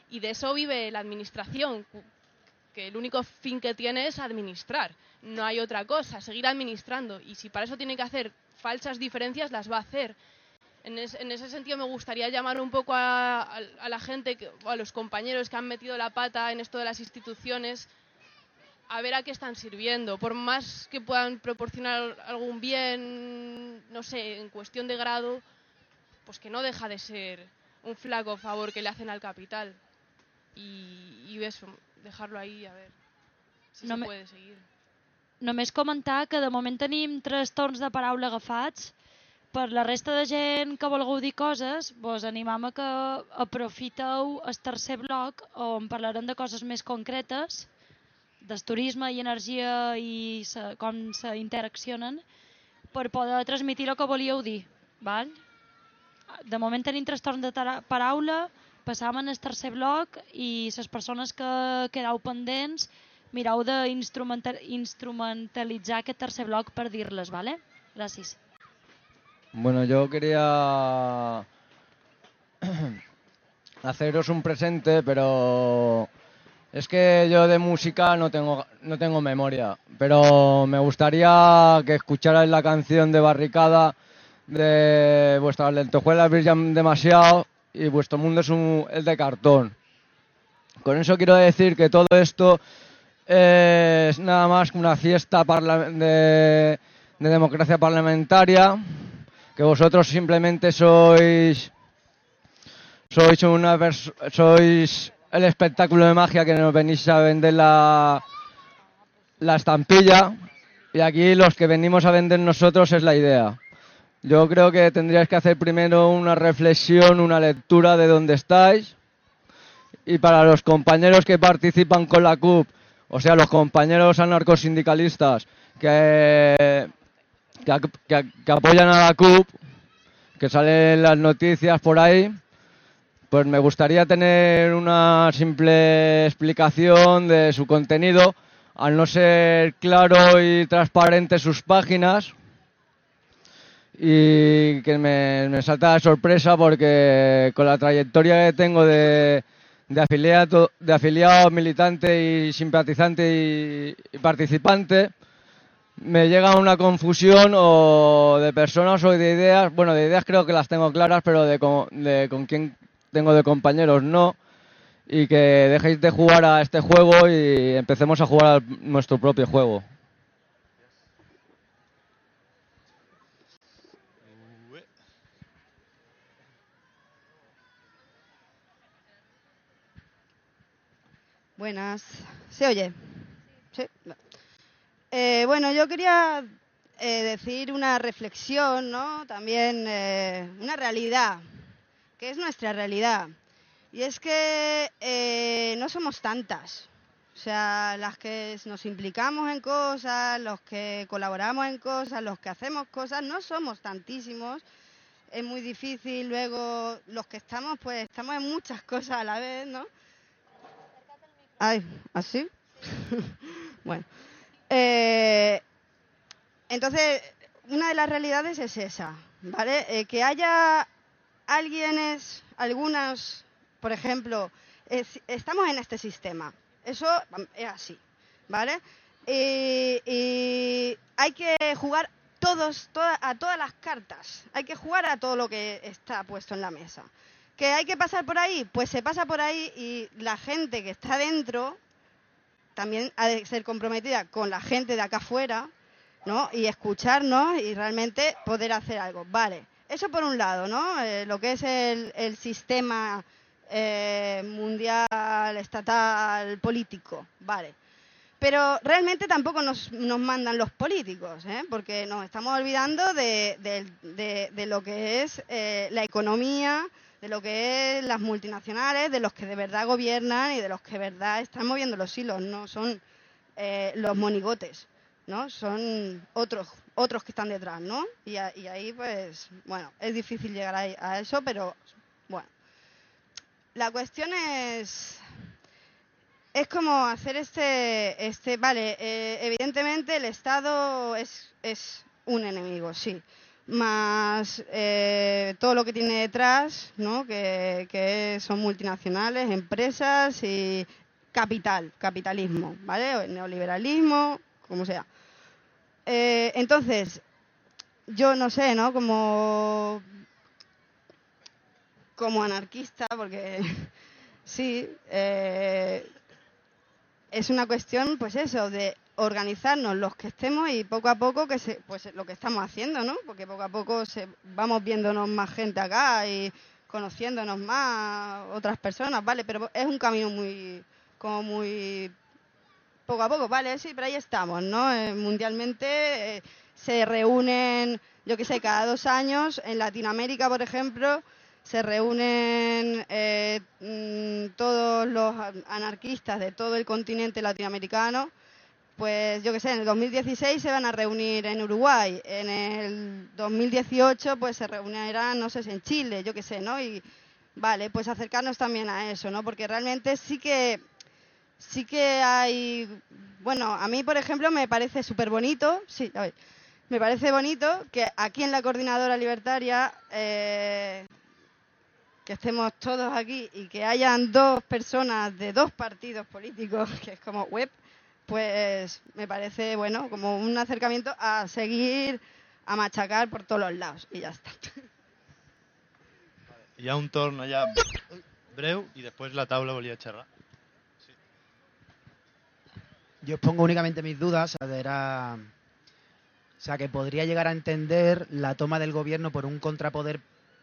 y de eso vive la administración, que el único fin que tiene es administrar. No hay otra cosa, seguir administrando. Y si para eso tiene que hacer falsas diferencias, las va a hacer. En, ese sentido me gustaría llamar un poco a, la gente, a los compañeros que han metido la pata en esto de las instituciones, a ver a qué están sirviendo. Por más que puedan proporcionar algún bien, no sé, en cuestión de grado, pues que no deja de ser un flaco favor que le hacen al capital i, i eso, dejar-lo ahí a veure si no se puede seguir. Només comentar que de moment tenim tres torns de paraula agafats. Per la resta de gent que vulgueu dir coses, vos animam a que aprofiteu el tercer bloc on parlarem de coses més concretes, del turisme i energia i sa, com se interaccionen, per poder transmitir el que volíeu dir. Val? De moment tenim tres torns de paraula, passam en el tercer bloc i les persones que quedeu pendents mireu d'instrumentalitzar aquest tercer bloc per dir-les, ¿vale? Gràcies. Bueno, yo quería haceros un presente, pero es que yo de música no tengo, no tengo memoria, pero me gustaría que escucharais la canción de Barricada de vuestras lentejuelas brillan demasiado y vuestro mundo es un, el de cartón. Con eso quiero decir que todo esto es nada más que una fiesta de, de democracia parlamentaria, que vosotros simplemente sois sois una sois el espectáculo de magia que nos venís a vender la, la estampilla y aquí los que venimos a vender nosotros es la idea. Yo creo que tendríais que hacer primero una reflexión, una lectura de dónde estáis. Y para los compañeros que participan con la CUP, o sea, los compañeros anarcosindicalistas que, que, que apoyan a la CUP, que salen las noticias por ahí, pues me gustaría tener una simple explicación de su contenido, al no ser claro y transparente sus páginas y que me, salta sorpresa porque con la trayectoria que tengo de, de, afiliado, de afiliado, militante y simpatizante y, participante, me llega una confusión o de personas o de ideas. Bueno, de ideas creo que las tengo claras, pero de de con quién tengo de compañeros no. Y que dejéis de jugar a este juego y empecemos a jugar a nuestro propio juego. Buenas. ¿Se oye? Sí. Eh, bueno, yo quería eh, decir una reflexión, ¿no? También eh, una realidad, que es nuestra realidad. Y es que eh, no somos tantas. O sea, las que nos implicamos en cosas, los que colaboramos en cosas, los que hacemos cosas, no somos tantísimos. Es muy difícil. Luego, los que estamos, pues estamos en muchas cosas a la vez, ¿no? Ay, ¿así? bueno. Eh, entonces, una de las realidades es esa, ¿vale? Eh, que haya alguienes, algunas, por ejemplo, es- estamos en este sistema, eso es así, ¿vale? Y, hay que jugar todos, a todas las cartas, hay que jugar a todo lo que está puesto en la mesa. ¿Que hay que pasar por ahí? Pues se pasa por ahí y la gente que está dentro también ha de ser comprometida con la gente de acá afuera, ¿no? Y escucharnos y realmente poder hacer algo. Vale, eso por un lado, ¿no? Eh, lo que es el, el sistema eh, mundial, estatal, político, vale. Pero realmente tampoco nos, nos mandan los políticos, ¿eh? porque nos estamos olvidando de, de- lo que es eh, la economía, de lo que es las multinacionales, de los que de verdad gobiernan y de los que de verdad están moviendo los hilos, no son los monigotes, ¿no? Son otros otros que están detrás, ¿no? Y, a- y ahí, pues, bueno, es difícil llegar a eso, pero bueno. La cuestión es es como hacer este, este vale, eh, evidentemente el Estado es, es un enemigo, sí, más eh, todo lo que tiene detrás, ¿no? que, son multinacionales, empresas y capital, capitalismo, ¿vale? O neoliberalismo, como sea. Eh, entonces, yo no sé, ¿no? Como, como anarquista, porque sí, eh, es una cuestión, pues eso, de organizarnos los que estemos y poco a poco que se, pues lo que estamos haciendo, ¿no? Porque poco a poco se, vamos viéndonos más gente acá y conociéndonos más otras personas, ¿vale? Pero es un camino muy, como muy poco a poco, vale, sí, pero ahí estamos, ¿no? Eh, mundialmente eh, se reúnen, yo qué sé, cada dos años, en Latinoamérica, por ejemplo, se reúnen eh, mm, todos los anarquistas de todo el continente latinoamericano. Pues yo qué sé, en el 2016 se van a reunir en Uruguay, en el 2018 pues se reunirán, no sé, en Chile, yo qué sé, ¿no? Y vale, pues acercarnos también a eso, ¿no? Porque realmente sí que sí que hay, bueno, a mí por ejemplo me parece súper bonito, sí, a ver, me parece bonito que aquí en la coordinadora libertaria eh, que estemos todos aquí y que hayan dos personas de dos partidos políticos, que es como web, pues me parece, bueno, como un acercamiento a seguir, a machacar por todos los lados y ya está. Ha un torn allà breu i després la taula volia xerrar. Yo expongo únicamente mis dudas. o sea, Era, o sea, que podría llegar a entender la toma del gobierno por un contrapoder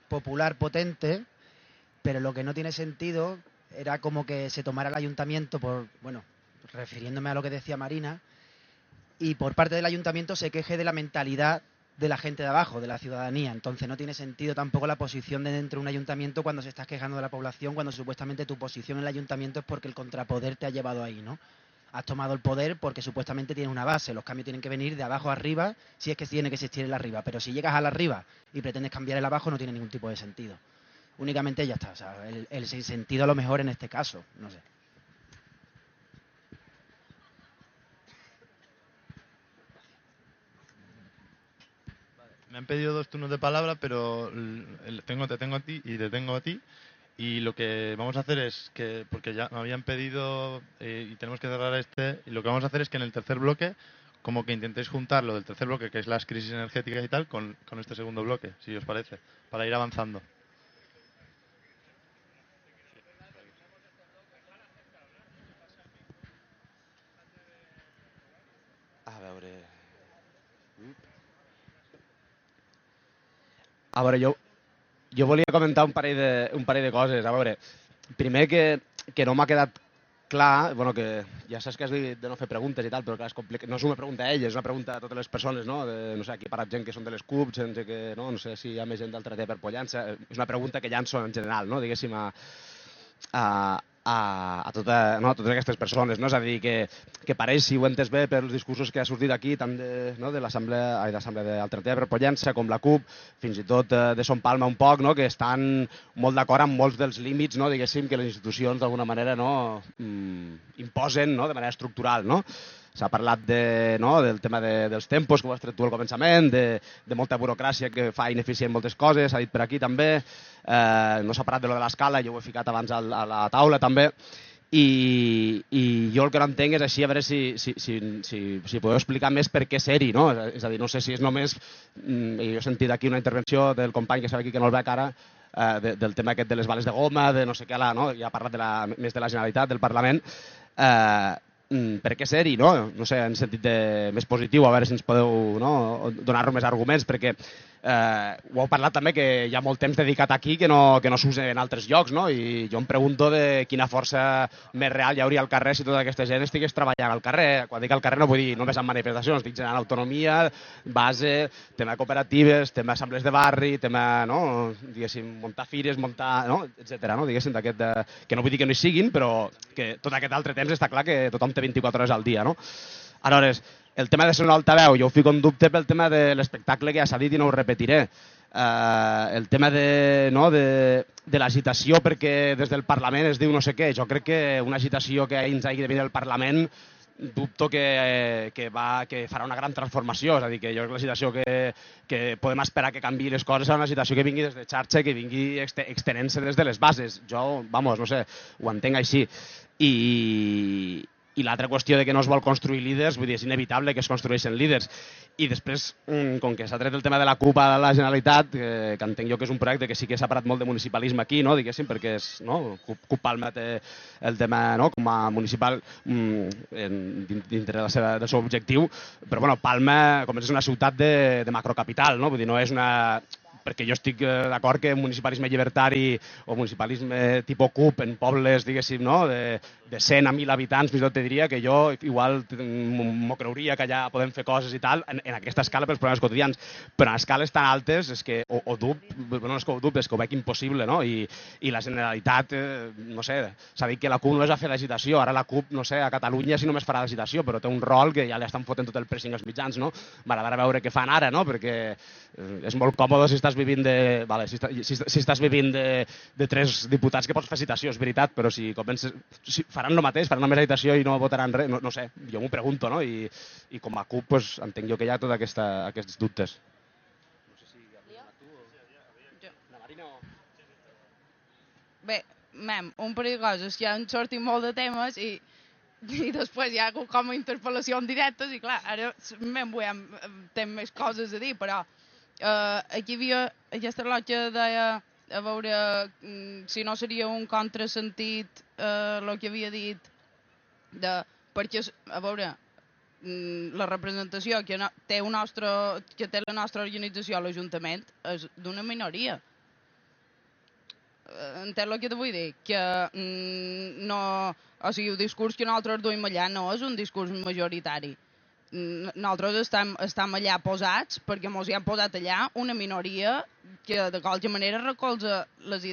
popular potente, pero lo que no tiene sentido era como que se tomara el ayuntamiento por, bueno, refiriéndome a lo que decía Marina, y por parte del ayuntamiento se queje de la mentalidad de la gente de abajo, de la ciudadanía. Entonces no tiene sentido tampoco la posición de dentro de un ayuntamiento cuando se estás quejando de la población, cuando supuestamente tu posición en el ayuntamiento es porque el contrapoder te ha llevado ahí, ¿no? Has tomado el poder porque supuestamente tienes una base. Los cambios tienen que venir de abajo a arriba, si es que tiene que existir el arriba. Pero si llegas al arriba y pretendes cambiar el abajo, no tiene ningún tipo de sentido. Únicamente ya está. O sea, el, el sentido a lo mejor en este caso, no sé. Me han pedido dos turnos de palabra, pero tengo, te tengo a ti y te tengo a ti. Y lo que vamos a hacer es que, porque ya me habían pedido eh, y tenemos que cerrar este, y lo que vamos a hacer es que en el tercer bloque, como que intentéis juntar lo del tercer bloque, que es las crisis energéticas y tal, con, con este segundo bloque, si os parece, para ir avanzando. A veure... Jo, volia comentar un parell de, un parell de coses. A veure, primer que, que no m'ha quedat clar, bueno, que ja saps que has dit de no fer preguntes i tal, però clar, és complicat. no és una pregunta a elles, és una pregunta a totes les persones, no? De, no sé, aquí parat gent que són de les CUP, gent que, no, no sé si hi ha més gent d'altre per Pollança. És una pregunta que llanço en general, no? Diguéssim, a, a, a, a, tota, no, a totes aquestes persones. No? És a dir, que, que pareix, si ho he entès bé pels discursos que ha sortit aquí, tant de, no, de l'Assemblea d'Alternativa per Pollença com la CUP, fins i tot eh, de Son Palma un poc, no? que estan molt d'acord amb molts dels límits, no? diguéssim, que les institucions d'alguna manera no, mm, imposen no? de manera estructural. No? S'ha parlat de, no, del tema de, dels tempos, com has tret tu al començament, de, de molta burocràcia que fa ineficient moltes coses, s'ha dit per aquí també. Eh, no s'ha parlat de lo de l'escala, jo ho he ficat abans al, a la taula també. I, I jo el que no entenc és així, a veure si, si, si, si, si podeu explicar més per què ser-hi, no? És a dir, no sé si és només... Mm, jo he sentit aquí una intervenció del company que estava aquí, que no el veig ara, eh, de, del tema aquest de les bales de goma, de no sé què, la, no? ja ha parlat de la, més de la Generalitat, del Parlament, eh, per què ser-hi, no? No sé, en sentit de, més positiu, a veure si ens podeu no, donar-nos més arguments, perquè eh, ho heu parlat també que hi ha molt temps dedicat aquí que no, que no s'usa en altres llocs, no? I jo em pregunto de quina força més real hi hauria al carrer si tota aquesta gent estigués treballant al carrer. Quan dic al carrer no vull dir només en manifestacions, dic generant autonomia, base, tema cooperatives, tema assemblees de barri, tema, no? diguéssim, muntar fires, muntar, no? etcètera, no? diguéssim, d'aquest, de... que no vull dir que no hi siguin, però que tot aquest altre temps està clar que tothom té 24 hores al dia, no? Aleshores, el tema de ser un altaveu, jo ho fico en dubte pel tema de l'espectacle que ja s'ha dit i no ho repetiré. Uh, el tema de, no, de, de l'agitació perquè des del Parlament es diu no sé què. Jo crec que una agitació que ens hagi de venir del Parlament dubto que, que, va, que farà una gran transformació. És a dir, que jo crec que la situació que, que podem esperar que canvi les coses serà una situació que vingui des de xarxa, que vingui extenent-se des de les bases. Jo, vamos, no sé, ho entenc així. I, i l'altra qüestió de que no es vol construir líders, vull dir, és inevitable que es construeixin líders. I després, mm, com que s'ha tret el tema de la CUP a la Generalitat, que, que entenc jo que és un projecte que sí que s'ha parat molt de municipalisme aquí, no? diguéssim, perquè és, no? CUP, CUP Palma té el tema no? com a municipal mm, en, dintre la seva, del seu objectiu, però bueno, Palma, com és una ciutat de, de macrocapital, no? vull dir, no és una perquè jo estic eh, d'acord que un municipalisme llibertari o municipalisme tipus CUP en pobles, diguéssim, no? de, de 100 a 1.000 habitants, fins i tot te diria que jo igual m'ho creuria que allà podem fer coses i tal, en, en aquesta escala pels problemes quotidians, però en escales tan altes és que o, o dub, no és que ho dub, és que ho veig impossible, no? I, i la Generalitat, eh, no sé, s'ha dit que la CUP no és a fer l'agitació, ara la CUP, no sé, a Catalunya sí només farà l'agitació, però té un rol que ja li estan fotent tot el pressing als mitjans, no? M'agradarà veure què fan ara, no? Perquè eh, és molt còmode si estàs vivint de... Vale, si, si, si estàs vivint de, de tres diputats que pots fer citació, és veritat, però si comences... Si faran el mateix, faran la més agitació i no votaran res, no, no sé, jo m'ho pregunto, no? I, I com a CUP pues, entenc jo que hi ha tots aquests dubtes. Bé, mem, un parell de coses, ja han sortit molt de temes i, i després hi ha com a interpel·lacions directes i clar, ara mem, veiem, tem més coses a dir, però eh, aquí havia, aquesta lotja deia a veure mm, si no seria un contrasentit eh, el que havia dit de, perquè, a veure, mm, la representació que no, té, un nostre, que té la nostra organització a l'Ajuntament és d'una minoria. Eh, entens el que te vull dir? Que mm, no, o sigui, el discurs que nosaltres duim allà no és un discurs majoritari nosaltres estem, estem allà posats perquè ens hi han posat allà una minoria que de qualsevol manera recolza les,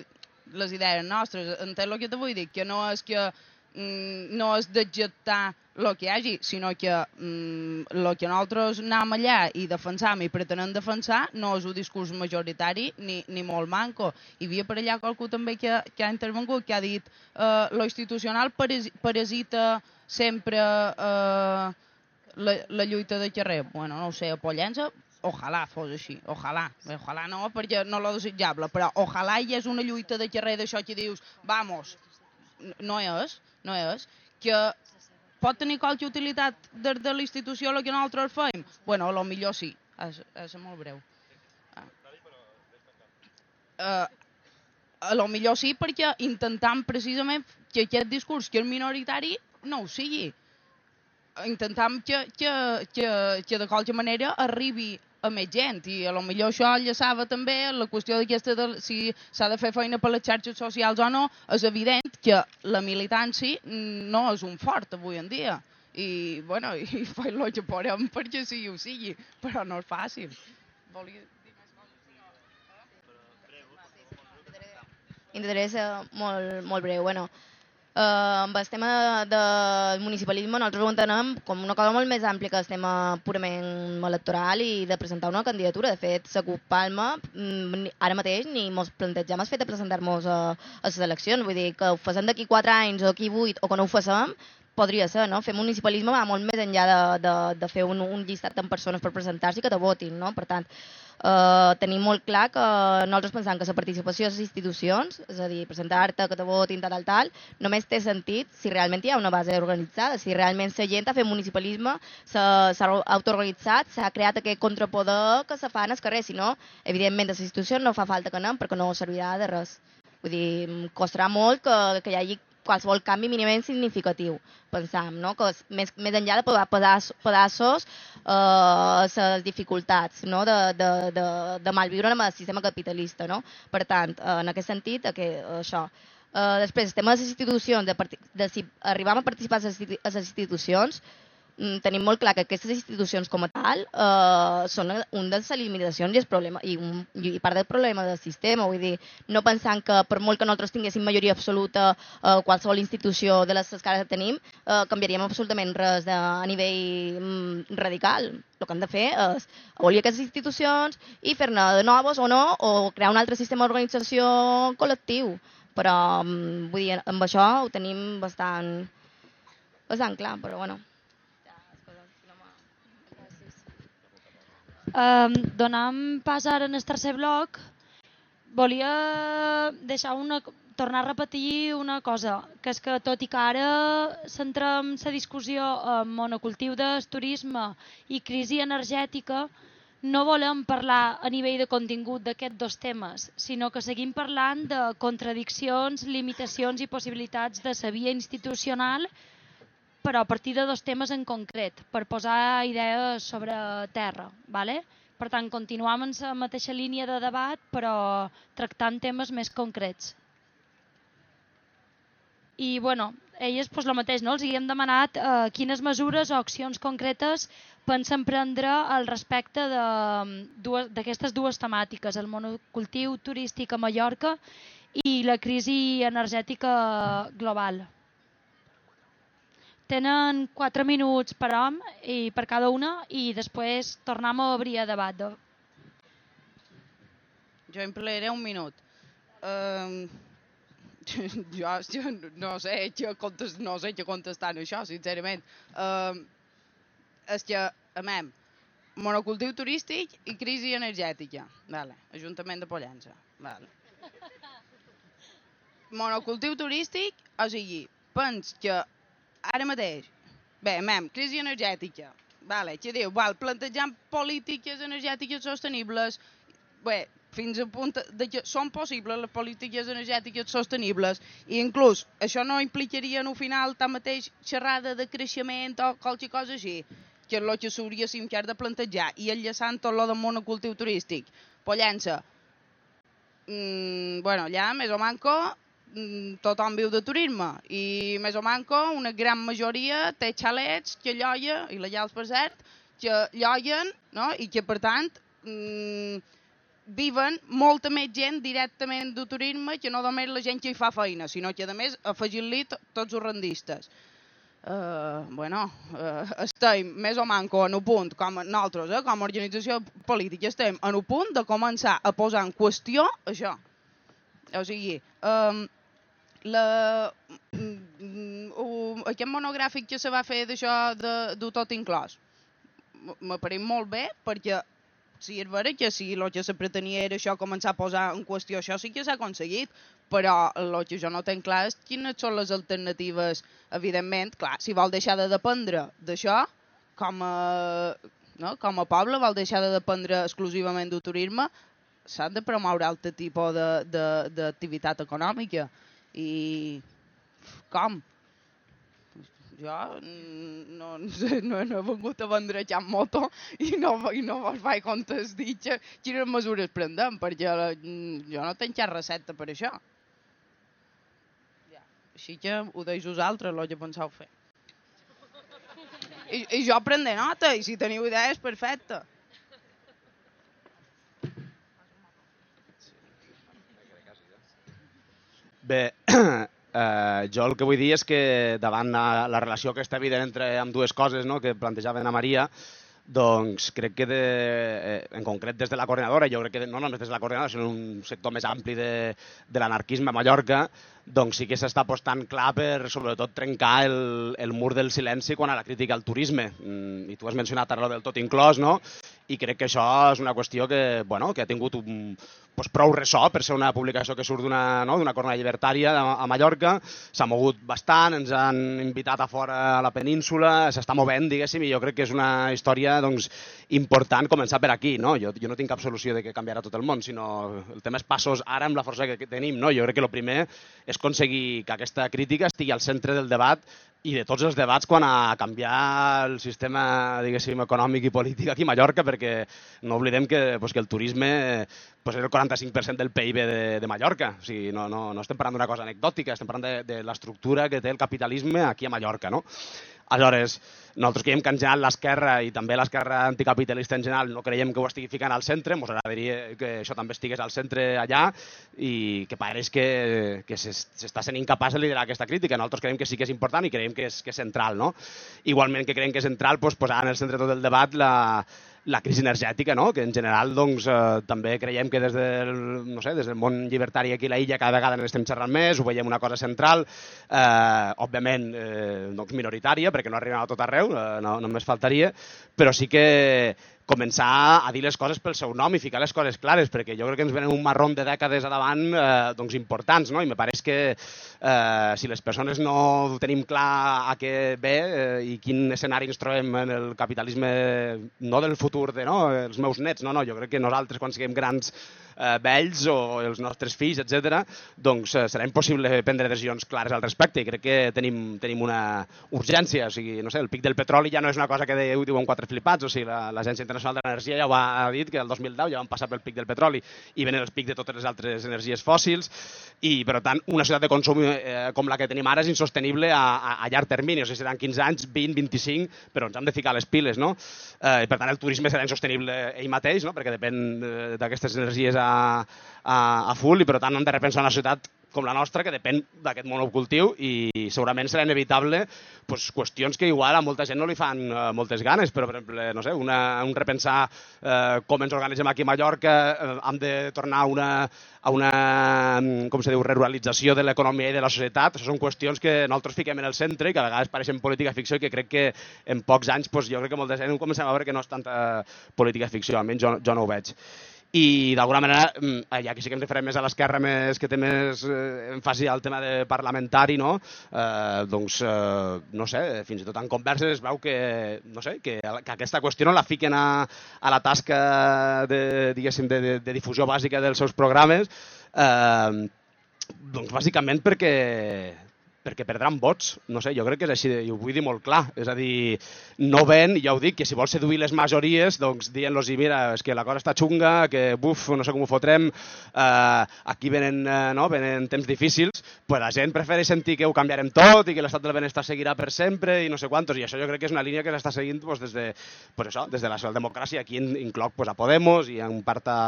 les idees nostres. Entens el que te vull dir? Que no és que mm, no és d'adjectar el que hi hagi, sinó que mm, el que nosaltres anem allà i defensam i pretenem defensar no és un discurs majoritari ni, ni molt manco. Hi havia per allà qualcú també que, que ha intervengut, que ha dit eh, lo institucional parasita sempre eh, la, la lluita de carrer, bueno, no ho sé, a Pollença, ojalà fos així, ojalà, ojalà no, perquè no lo desitjable, però ojalà hi és una lluita de carrer d'això que dius, vamos, no és, no és, que pot tenir qualque utilitat des de la institució el que nosaltres fem? Bueno, a lo millor sí, és, és molt breu. Ah. Uh, a lo millor sí perquè intentam precisament que aquest discurs que és minoritari no ho sigui. Intentam que, que, que, que de qualque manera arribi a més gent i a lo millor això enllaçava també la qüestió d'aquesta de si s'ha de fer feina per les xarxes socials o no, és evident que la militància no és un fort avui en dia i, bueno, i fem lo que podem perquè sigui ho sigui, però no és fàcil. Volia... Intentaré ser molt, molt breu. Bueno, eh, amb el tema del municipalisme nosaltres ho entenem com una cosa molt més àmplia que el tema purament electoral i de presentar una candidatura. De fet, la CUP Palma mm, ara mateix ni mos plantegem el fet de presentar-nos a, a les eleccions. Vull dir que ho facem d'aquí 4 anys o d'aquí 8 o que no ho facem, podria ser, no? Fer municipalisme va molt més enllà de, de, de fer un, un llistat amb persones per presentar-se i que te votin, no? Per tant, eh, tenim molt clar que nosaltres pensem que la participació a les institucions, és a dir, presentar-te, que te votin, tal, tal, tal, només té sentit si realment hi ha una base organitzada, si realment la gent ha fet municipalisme, s'ha autoorganitzat, s'ha creat aquest contrapoder que se fa en el carrer, si no, evidentment, de les institucions no fa falta que anem perquè no servirà de res. Vull dir, costarà molt que, que hi hagi qualsevol canvi mínimament significatiu, pensam, no? que és més, més enllà de pedaços, pedaços eh, les dificultats no? de, de, de, de malviure amb el sistema capitalista. No? Per tant, eh, en aquest sentit, que, això. Eh, després, el tema de les institucions, de, de si arribam a participar a les institucions, tenim molt clar que aquestes institucions com a tal eh, són un de les limitacions i, el problema, i, un, i part del problema del sistema. Vull dir, no pensant que per molt que nosaltres tinguéssim majoria absoluta eh, qualsevol institució de les que ara tenim, eh, canviaríem absolutament res de, a nivell mm, radical. El que hem de fer és abolir aquestes institucions i fer-ne de noves o no, o crear un altre sistema d'organització col·lectiu. Però mm, vull dir, amb això ho tenim bastant, bastant clar, però bueno. Um, donant pas ara en el tercer bloc, volia deixar una, tornar a repetir una cosa, que és que tot i que ara centrem la discussió en monocultiu del turisme i crisi energètica, no volem parlar a nivell de contingut d'aquests dos temes, sinó que seguim parlant de contradiccions, limitacions i possibilitats de la via institucional però a partir de dos temes en concret, per posar idees sobre terra. ¿vale? Per tant, continuam en la mateixa línia de debat, però tractant temes més concrets. I, bueno, elles pues, el mateix, no? els hi hem demanat eh, quines mesures o accions concretes pensen prendre al respecte d'aquestes dues, dues temàtiques, el monocultiu turístic a Mallorca i la crisi energètica global. Tenen 4 minuts per hom i per cada una i després tornem a obrir a debat. Jo emplearé un minut. Uh, jo, jo no sé què contest, no sé què contestar en això, sincerament. Uh, és que, a mem, monocultiu turístic i crisi energètica. Vale. Ajuntament de Pollença. Vale. Monocultiu turístic, o sigui, pens que ara mateix, bé, mem, crisi energètica, vale, què diu? Val, plantejant polítiques energètiques sostenibles, bé, fins a punt de que són possibles les polítiques energètiques sostenibles. I inclús això no implicaria en un final tanmateix xerrada de creixement o qualque cosa així, que és el que s'hauríem que de plantejar. I enllaçant tot lo del monocultiu turístic. Pollença, mm, bueno, allà més o manco tothom viu de turisme i més o manco una gran majoria té xalets que lloia, i legals per cert, que lloien no? i que per tant mmm, viven molta més gent directament de turisme que no només la gent que hi fa feina, sinó que a més afegint-li tots els rendistes. Uh, bueno, uh, estem més o manco en un punt, com nosaltres, eh, com a organització política, estem en un punt de començar a posar en qüestió això. O sigui, um, la, uh, aquest monogràfic que se va fer d'això de, de tot inclòs me pareix molt bé perquè Sí, és vera que si el que se pretenia era això, començar a posar en qüestió això, sí que s'ha aconseguit, però el que jo no tenc clar és quines són les alternatives. Evidentment, clar, si vol deixar de dependre d'això, com a, no? com a poble vol deixar de dependre exclusivament del turisme, s'han de promoure altre tipus d'activitat econòmica. I com? jo no, no, no he vingut a vendre cap moto i no, i no vos faig comptes que, quines mesures prendem, perquè la, jo no tinc cap recepta per això. Ja. Així que ho deixo vosaltres, el que penseu fer. I, I jo prendré nota, i si teniu idees, perfecte. Bé, eh, jo el que vull dir és que davant la, la relació que està evident entre amb dues coses no, que plantejaven a Maria, doncs crec que de, eh, en concret des de la coordinadora, jo crec que no només des de la coordinadora, sinó un sector més ampli de, de l'anarquisme a Mallorca, doncs sí que s'està apostant clar per, sobretot, trencar el, el mur del silenci quan a la crítica al turisme. Mm, I tu has mencionat ara del tot inclòs, no? I crec que això és una qüestió que, bueno, que ha tingut un, pues, prou ressò per ser una publicació que surt d'una no? corona llibertària a, a Mallorca. S'ha mogut bastant, ens han invitat a fora a la península, s'està movent, diguéssim, i jo crec que és una història doncs, important començar per aquí. No? Jo, jo no tinc cap solució de que canviarà tot el món, sinó el tema és passos ara amb la força que, que tenim. No? Jo crec que el primer és aconseguir que aquesta crítica estigui al centre del debat i de tots els debats quan a canviar el sistema diguéssim, econòmic i polític aquí a Mallorca, perquè no oblidem que, pues, que el turisme pues, és el 45% del PIB de, de Mallorca. O sigui, no, no, no estem parlant d'una cosa anecdòtica, estem parlant de, de l'estructura que té el capitalisme aquí a Mallorca. No? Aleshores, nosaltres creiem que en general l'esquerra i també l'esquerra anticapitalista en general no creiem que ho estigui ficant al centre, ens agradaria que això també estigués al centre allà i que pareix que, que s'està sent incapaç de liderar aquesta crítica. Nosaltres creiem que sí que és important i creiem que és, que és central. No? Igualment que creiem que és central doncs, posar en el centre tot el debat la, la crisi energètica, no? que en general doncs, eh, també creiem que des del, no sé, des del món llibertari aquí a la illa cada vegada n'estem xerrant més, ho veiem una cosa central, eh, òbviament eh, doncs minoritària, perquè no arriben a tot arreu, eh, no, només faltaria, però sí que començar a dir les coses pel seu nom i ficar les coses clares, perquè jo crec que ens venen un marrón de dècades a davant eh, doncs importants, no? i me pareix que eh, si les persones no tenim clar a què ve eh, i quin escenari ens trobem en el capitalisme, no del futur de no, els meus nets, no, no, jo crec que nosaltres quan siguem grans eh, vells o els nostres fills, etc., doncs eh, serà impossible prendre decisions clares al respecte i crec que tenim, tenim una urgència. O sigui, no sé, el pic del petroli ja no és una cosa que ho diuen quatre flipats, o sigui, l'Agència Internacional de l'Energia ja ho ha dit que el 2010 ja van passar pel pic del petroli i venen els pics de totes les altres energies fòssils i, per tant, una ciutat de consum eh, com la que tenim ara és insostenible a, a, a llarg termini, o sigui, seran 15 anys, 20, 25, però ens hem de ficar les piles, no? Eh, per tant, el turisme serà insostenible ell mateix, no? perquè depèn eh, d'aquestes energies a, a, a full i per tant hem de repensar una ciutat com la nostra, que depèn d'aquest monocultiu i segurament serà inevitable pues, qüestions que igual a molta gent no li fan uh, moltes ganes, però per exemple, no sé, una, un repensar uh, com ens organitzem aquí a Mallorca, uh, hem de tornar a una, a una com se diu, ruralització de l'economia i de la societat, això són qüestions que nosaltres fiquem en el centre i que a vegades pareixen política ficció i que crec que en pocs anys pues, jo crec que molta gent comencem a veure que no és tanta política ficció, almenys jo, jo no ho veig i d'alguna manera, mm, ja que sí que ens referem més a l'esquerra més, que té més eh, èmfasi al tema de parlamentari, no? Eh, doncs, eh, no sé, fins i tot en converses es veu que, no sé, que, que aquesta qüestió no la fiquen a, a la tasca de, diguéssim, de, de, de difusió bàsica dels seus programes, eh, doncs bàsicament perquè perquè perdran vots. No sé, jo crec que és així, i ho vull dir molt clar. És a dir, no ven, ja ho dic, que si vols seduir les majories, doncs dient-los, mira, és que la cosa està xunga, que buf, no sé com ho fotrem, eh, aquí venen, eh, no, venen temps difícils, pues la gent prefereix sentir que ho canviarem tot i que l'estat del benestar seguirà per sempre i no sé quantos, i això jo crec que és una línia que s'està seguint pues, des, de, pues això, des de la socialdemocràcia, aquí incloc pues, a Podemos i en part a,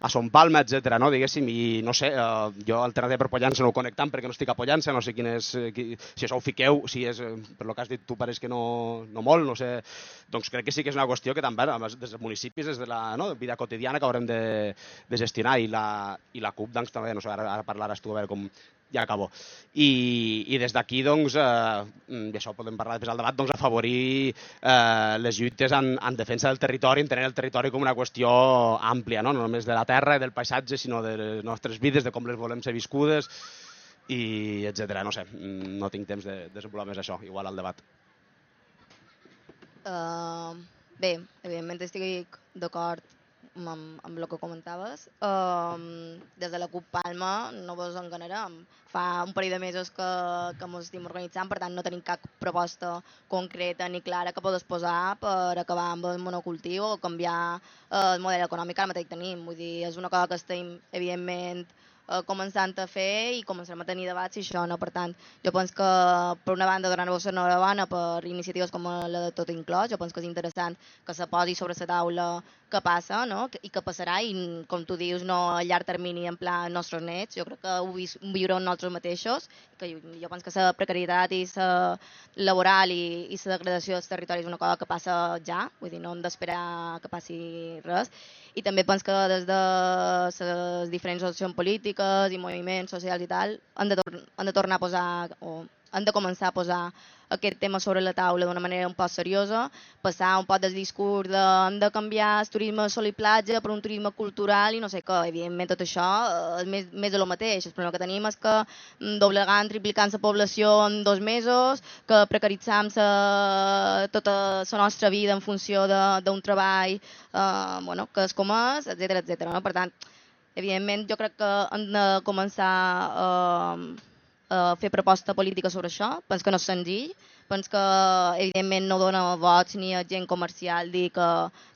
a Son Palma, etc. no? diguéssim, i no sé, eh, jo alternativa per Pollança no ho connectant perquè no estic a Pollança, no sé quin és si això ho fiqueu, si és, eh, per lo que has dit tu pareix que no, no molt, no sé, doncs crec que sí que és una qüestió que també des dels municipis, des de la no, vida quotidiana que haurem de, de gestionar i la, i la CUP doncs també, no sé, ara, ara parlaràs tu a veure com, ja acabo. I, i des d'aquí, doncs, eh, mm, i això podem parlar després al debat, doncs, afavorir eh, les lluites en, en defensa del territori, entenent el territori com una qüestió àmplia, no? no només de la terra i del paisatge, sinó de les nostres vides, de com les volem ser viscudes, i etc. No sé, mm, no tinc temps de desenvolupar més això, igual al debat. Uh, bé, evidentment estic d'acord amb, amb el que comentaves. Um, des de la CUP Palma no vos enganyarem. Fa un parell de mesos que, que ens estem organitzant, per tant no tenim cap proposta concreta ni clara que podés posar per acabar amb el monocultiu o canviar eh, el model econòmic que ara mateix tenim. Vull dir, és una cosa que estem, evidentment, eh, començant a fer i començarem a tenir debats i això no. Per tant, jo penso que per una banda donar-vos enhorabona per iniciatives com la de Tot Inclòs, jo penso que és interessant que se posi sobre la taula què passa no? i què passarà i com tu dius no a llarg termini en pla nostres nets, jo crec que ho, viurem nosaltres mateixos, que jo, jo penso que la precarietat i la laboral i, i la degradació dels territoris és una cosa que passa ja, vull dir, no hem d'esperar que passi res. I també penso que des de les diferents associacions polítiques i moviments socials i tal han de, han de tornar a posar o han de començar a posar aquest tema sobre la taula d'una manera un poc seriosa, passar un poc del discurs de hem de canviar el turisme sol i platja per un turisme cultural i no sé què. Evidentment tot això eh, és més, més de lo mateix. El problema que tenim és que mm, doblegant, triplicant la població en dos mesos, que precaritzam sa, tota la nostra vida en funció d'un treball eh, bueno, que és com és, etc etc. No? Per tant, evidentment jo crec que hem de començar eh, a fer proposta política sobre això. Penso que no és senzill. Penso que, evidentment, no dona vots ni a gent comercial dir que,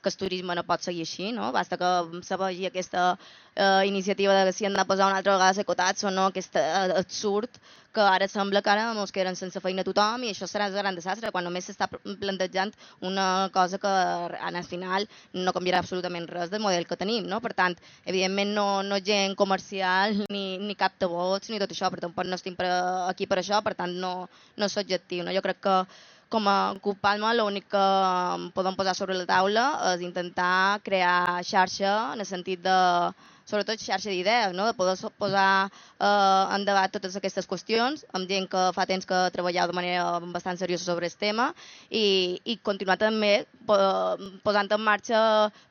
que el turisme no pot seguir així, no? Basta que se vegi aquesta eh, iniciativa de si han de posar una altra vegada secotats o no, aquest eh, absurd que ara sembla que ara ens queden sense feina tothom i això serà el gran desastre, quan només s'està plantejant una cosa que en el final no canviarà absolutament res del model que tenim, no? Per tant, evidentment no, no gent comercial ni, ni cap de vots ni tot això, per tampoc no estem per, aquí per això, per tant no, no és objectiu, no? Jo crec que com a CUP Palma l'únic que podem posar sobre la taula és intentar crear xarxa en el sentit de sobretot xarxa d'idees, no? de poder posar eh, en debat totes aquestes qüestions amb gent que fa temps que treballeu de manera bastant seriosa sobre el tema i, i continuar també po posant en marxa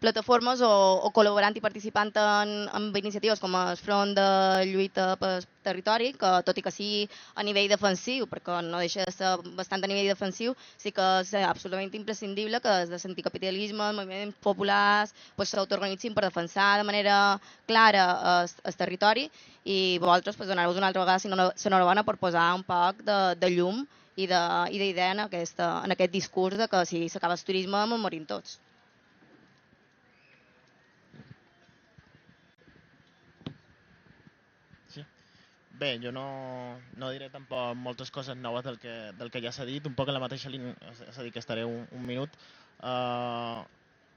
plataformes o, o col·laborant i participant en, en iniciatives com el Front de Lluita pel Territori, que tot i que sigui a nivell defensiu, perquè no deixa de ser bastant a nivell defensiu, sí que és absolutament imprescindible que des de l'anticapitalisme, els moviments populars, pues, s'autoorganitzin per defensar de manera clara el, territori i vosaltres pues, donar-vos una altra vegada l'enhorabona per posar un poc de, de llum i de- i d'idea en, aquesta, en aquest discurs de que si s'acaba el turisme morim tots. Bé, jo no, no diré tampoc moltes coses noves del que, del que ja s'ha dit, un poc en la mateixa línia, és a dir, que estaré un, un minut, uh,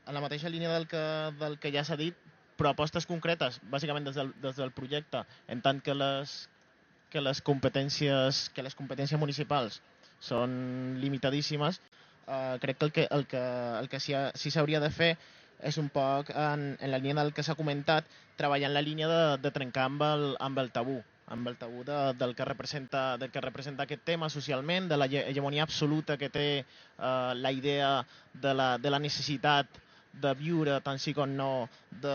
en la mateixa línia del que, del que ja s'ha dit, propostes concretes, bàsicament des del, des del projecte, en tant que les, que les competències, que les competències municipals són limitadíssimes, uh, crec que el que, el que, el que sí s'hauria de fer és un poc en, en la línia del que s'ha comentat, treballar en la línia de, de trencar amb el, amb el tabú, amb el tabú de, del, que representa, del que representa aquest tema socialment, de la hege- hegemonia absoluta que té eh, la idea de la, de la necessitat de viure, tant sí com no, de,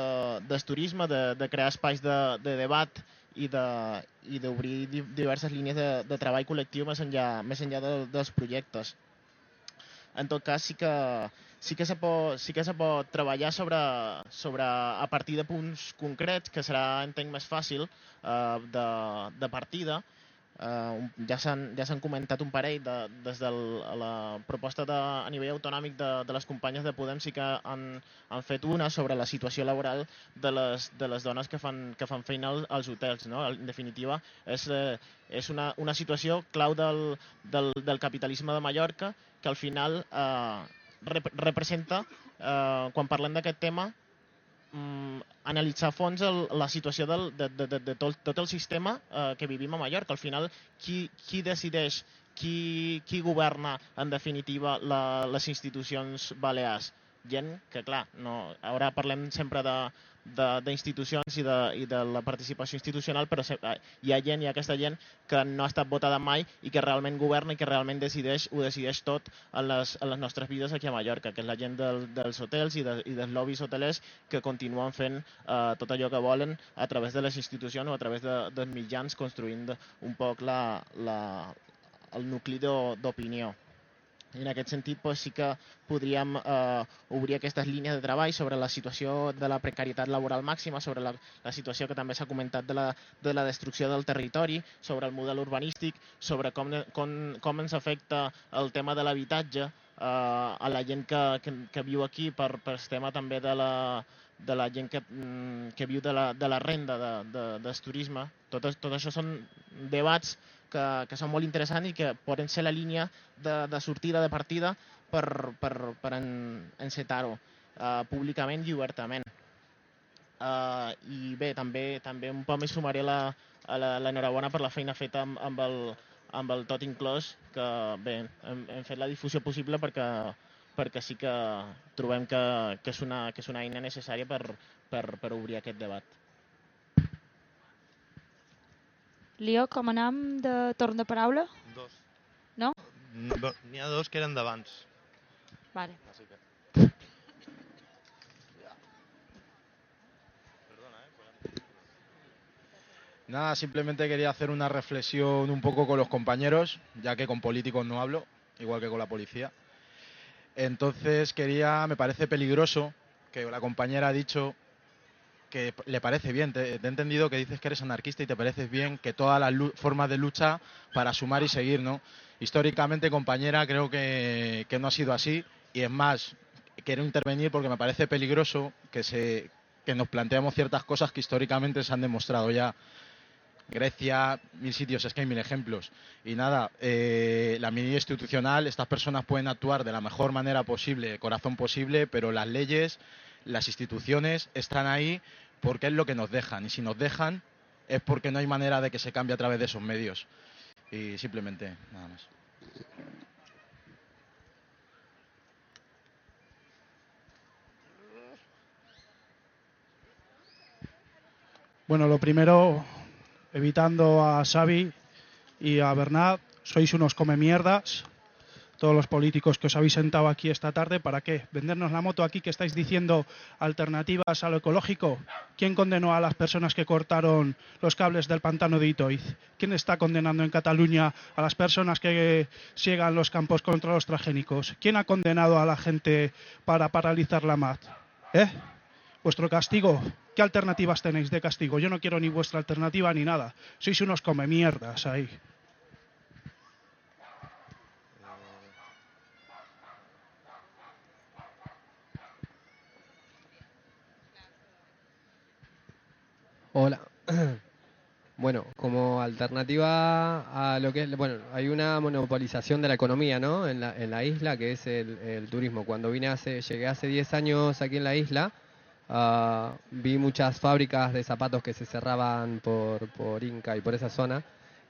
del turisme, de, de crear espais de, de debat i de- i d'obrir di, diverses línies de, de treball col·lectiu més enllà, més enllà de, dels projectes. En tot cas sí que sí que se pot, sí que se pot treballar sobre, sobre a partir de punts concrets que serà entenc més fàcil eh, de, de partida eh, ja s'han ja s'han comentat un parell de, des de la proposta de, a nivell autonòmic de, de les companyes de Podem sí que han, han fet una sobre la situació laboral de les, de les dones que fan, que fan feina al- als hotels. No? En definitiva, és, eh, és una, una situació clau del, del, del capitalisme de Mallorca que al final eh, rep representa, eh, quan parlem d'aquest tema, mm, analitzar a fons el, la situació del, de, de, de, de tot, tot el sistema eh, que vivim a Mallorca. Al final, qui, qui decideix, qui, qui governa, en definitiva, la, les institucions balears? Gent que, clar, no, ara parlem sempre d'institucions i, de, i de la participació institucional, però se- eh, hi ha gent, hi ha aquesta gent que no ha estat votada mai i que realment governa i que realment decideix, ho decideix tot en les, en les nostres vides aquí a Mallorca, que és la gent del, dels hotels i, de, i dels lobbies hotelers que continuen fent eh, tot allò que volen a través de les institucions o a través de, dels mitjans construint un poc la, la, el nucli d'o- d'opinió. I en aquest sentit doncs, sí que podríem eh, obrir aquestes línies de treball sobre la situació de la precarietat laboral màxima, sobre la, la situació que també s'ha comentat de la, de la destrucció del territori, sobre el model urbanístic, sobre com, com, com ens afecta el tema de l'habitatge eh, a la gent que, que, que viu aquí per, per el tema també de la, de la gent que, mm, que viu de la, de la renda de, de, del turisme. Tot, tot això són debats que, que són molt interessants i que poden ser la línia de, de sortida, de partida, per, per, per en, encetar-ho eh, públicament i obertament. Uh, I bé, també també un poc més sumaré l'enhorabona per la feina feta amb, amb, el, amb el tot inclòs, que bé, hem, hem fet la difusió possible perquè, perquè sí que trobem que, que, és una, que és una eina necessària per, per, per obrir aquest debat. Lio, com anam de torn de paraula? Dos. No? No, N'hi ha dos que eren d'abans. Vale. Així que... Nada, simplemente quería hacer una reflexión un poco con los compañeros, ya que con políticos no hablo, igual que con la policía. Entonces quería, me parece peligroso que la compañera ha dicho que le parece bien, te, te he entendido que dices que eres anarquista y te pareces bien que todas las formas de lucha para sumar y seguir, ¿no? Históricamente, compañera, creo que, que no ha sido así y es más, quiero intervenir porque me parece peligroso que, se, que nos planteemos ciertas cosas que históricamente se han demostrado ya. Grecia, mil sitios, es que hay mil ejemplos. Y nada, eh, la medida institucional, estas personas pueden actuar de la mejor manera posible, corazón posible, pero las leyes, las instituciones están ahí porque es lo que nos dejan. Y si nos dejan es porque no hay manera de que se cambie a través de esos medios. Y simplemente, nada más. Bueno, lo primero, evitando a Xavi y a Bernat, sois unos come mierdas. Todos los políticos que os habéis sentado aquí esta tarde, ¿para qué? ¿Vendernos la moto aquí que estáis diciendo alternativas a lo ecológico? ¿Quién condenó a las personas que cortaron los cables del pantano de Itoiz? ¿Quién está condenando en Cataluña a las personas que siegan los campos contra los transgénicos? ¿Quién ha condenado a la gente para paralizar la MAT? ¿Eh? Vuestro castigo. ¿Qué alternativas tenéis de castigo? Yo no quiero ni vuestra alternativa ni nada. Sois unos come mierdas ahí. Hola. Bueno, como alternativa a lo que es, bueno, hay una monopolización de la economía, ¿no? En la, en la isla, que es el, el turismo. Cuando vine hace, llegué hace 10 años aquí en la isla, ah, vi muchas fábricas de zapatos que se cerraban por, por Inca y por esa zona.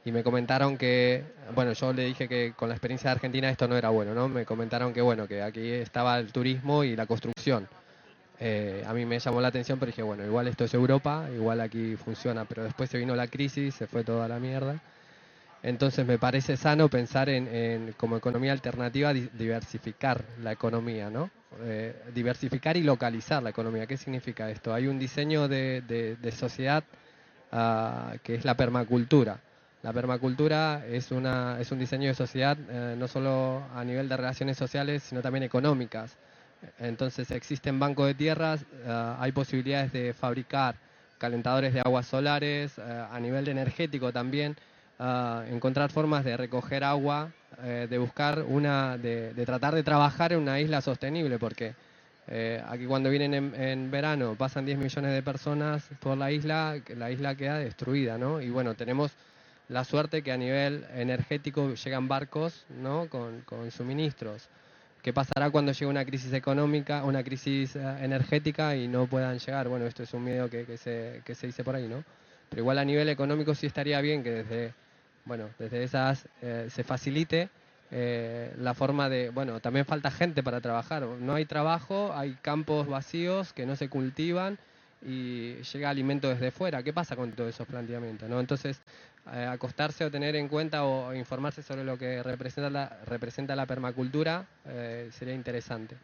Y me comentaron que, bueno, yo le dije que con la experiencia de Argentina esto no era bueno, ¿no? Me comentaron que, bueno, que aquí estaba el turismo y la construcción. Eh, a mí me llamó la atención, pero dije, bueno, igual esto es Europa, igual aquí funciona, pero después se vino la crisis, se fue toda la mierda. Entonces me parece sano pensar en, en como economía alternativa di- diversificar la economía, ¿no? Eh, diversificar y localizar la economía. ¿Qué significa esto? Hay un diseño de, de- de sociedad ah, que es la permacultura. La permacultura es, una, es un diseño de sociedad eh, no solo a nivel de relaciones sociales, sino también económicas. Entonces existen bancos de tierras, eh, hay posibilidades de fabricar calentadores de aguas solares, eh, a nivel energético también, eh, encontrar formas de recoger agua, de buscar una, de, de tratar de trabajar en una isla sostenible, porque aquí cuando vienen en, verano pasan 10 millones de personas por la isla, la isla queda destruida, ¿no? Y bueno, tenemos la suerte que a nivel energético llegan barcos, ¿no? Con suministros. ¿Qué pasará cuando llegue una crisis económica, una crisis eh, energética y no puedan llegar? Bueno, esto es un miedo que, se, que se dice por ahí, ¿no? Pero igual a nivel económico sí estaría bien que desde, bueno, desde esas eh, se facilite eh, la forma de, bueno, también falta gente para trabajar. No hay trabajo, hay campos vacíos que no se cultivan y llega alimento desde fuera. ¿Qué pasa con todos esos planteamientos? ¿no? Entonces, eh, acostarse o tener en cuenta o, informarse sobre lo que representa la, representa la permacultura eh, sería interesante.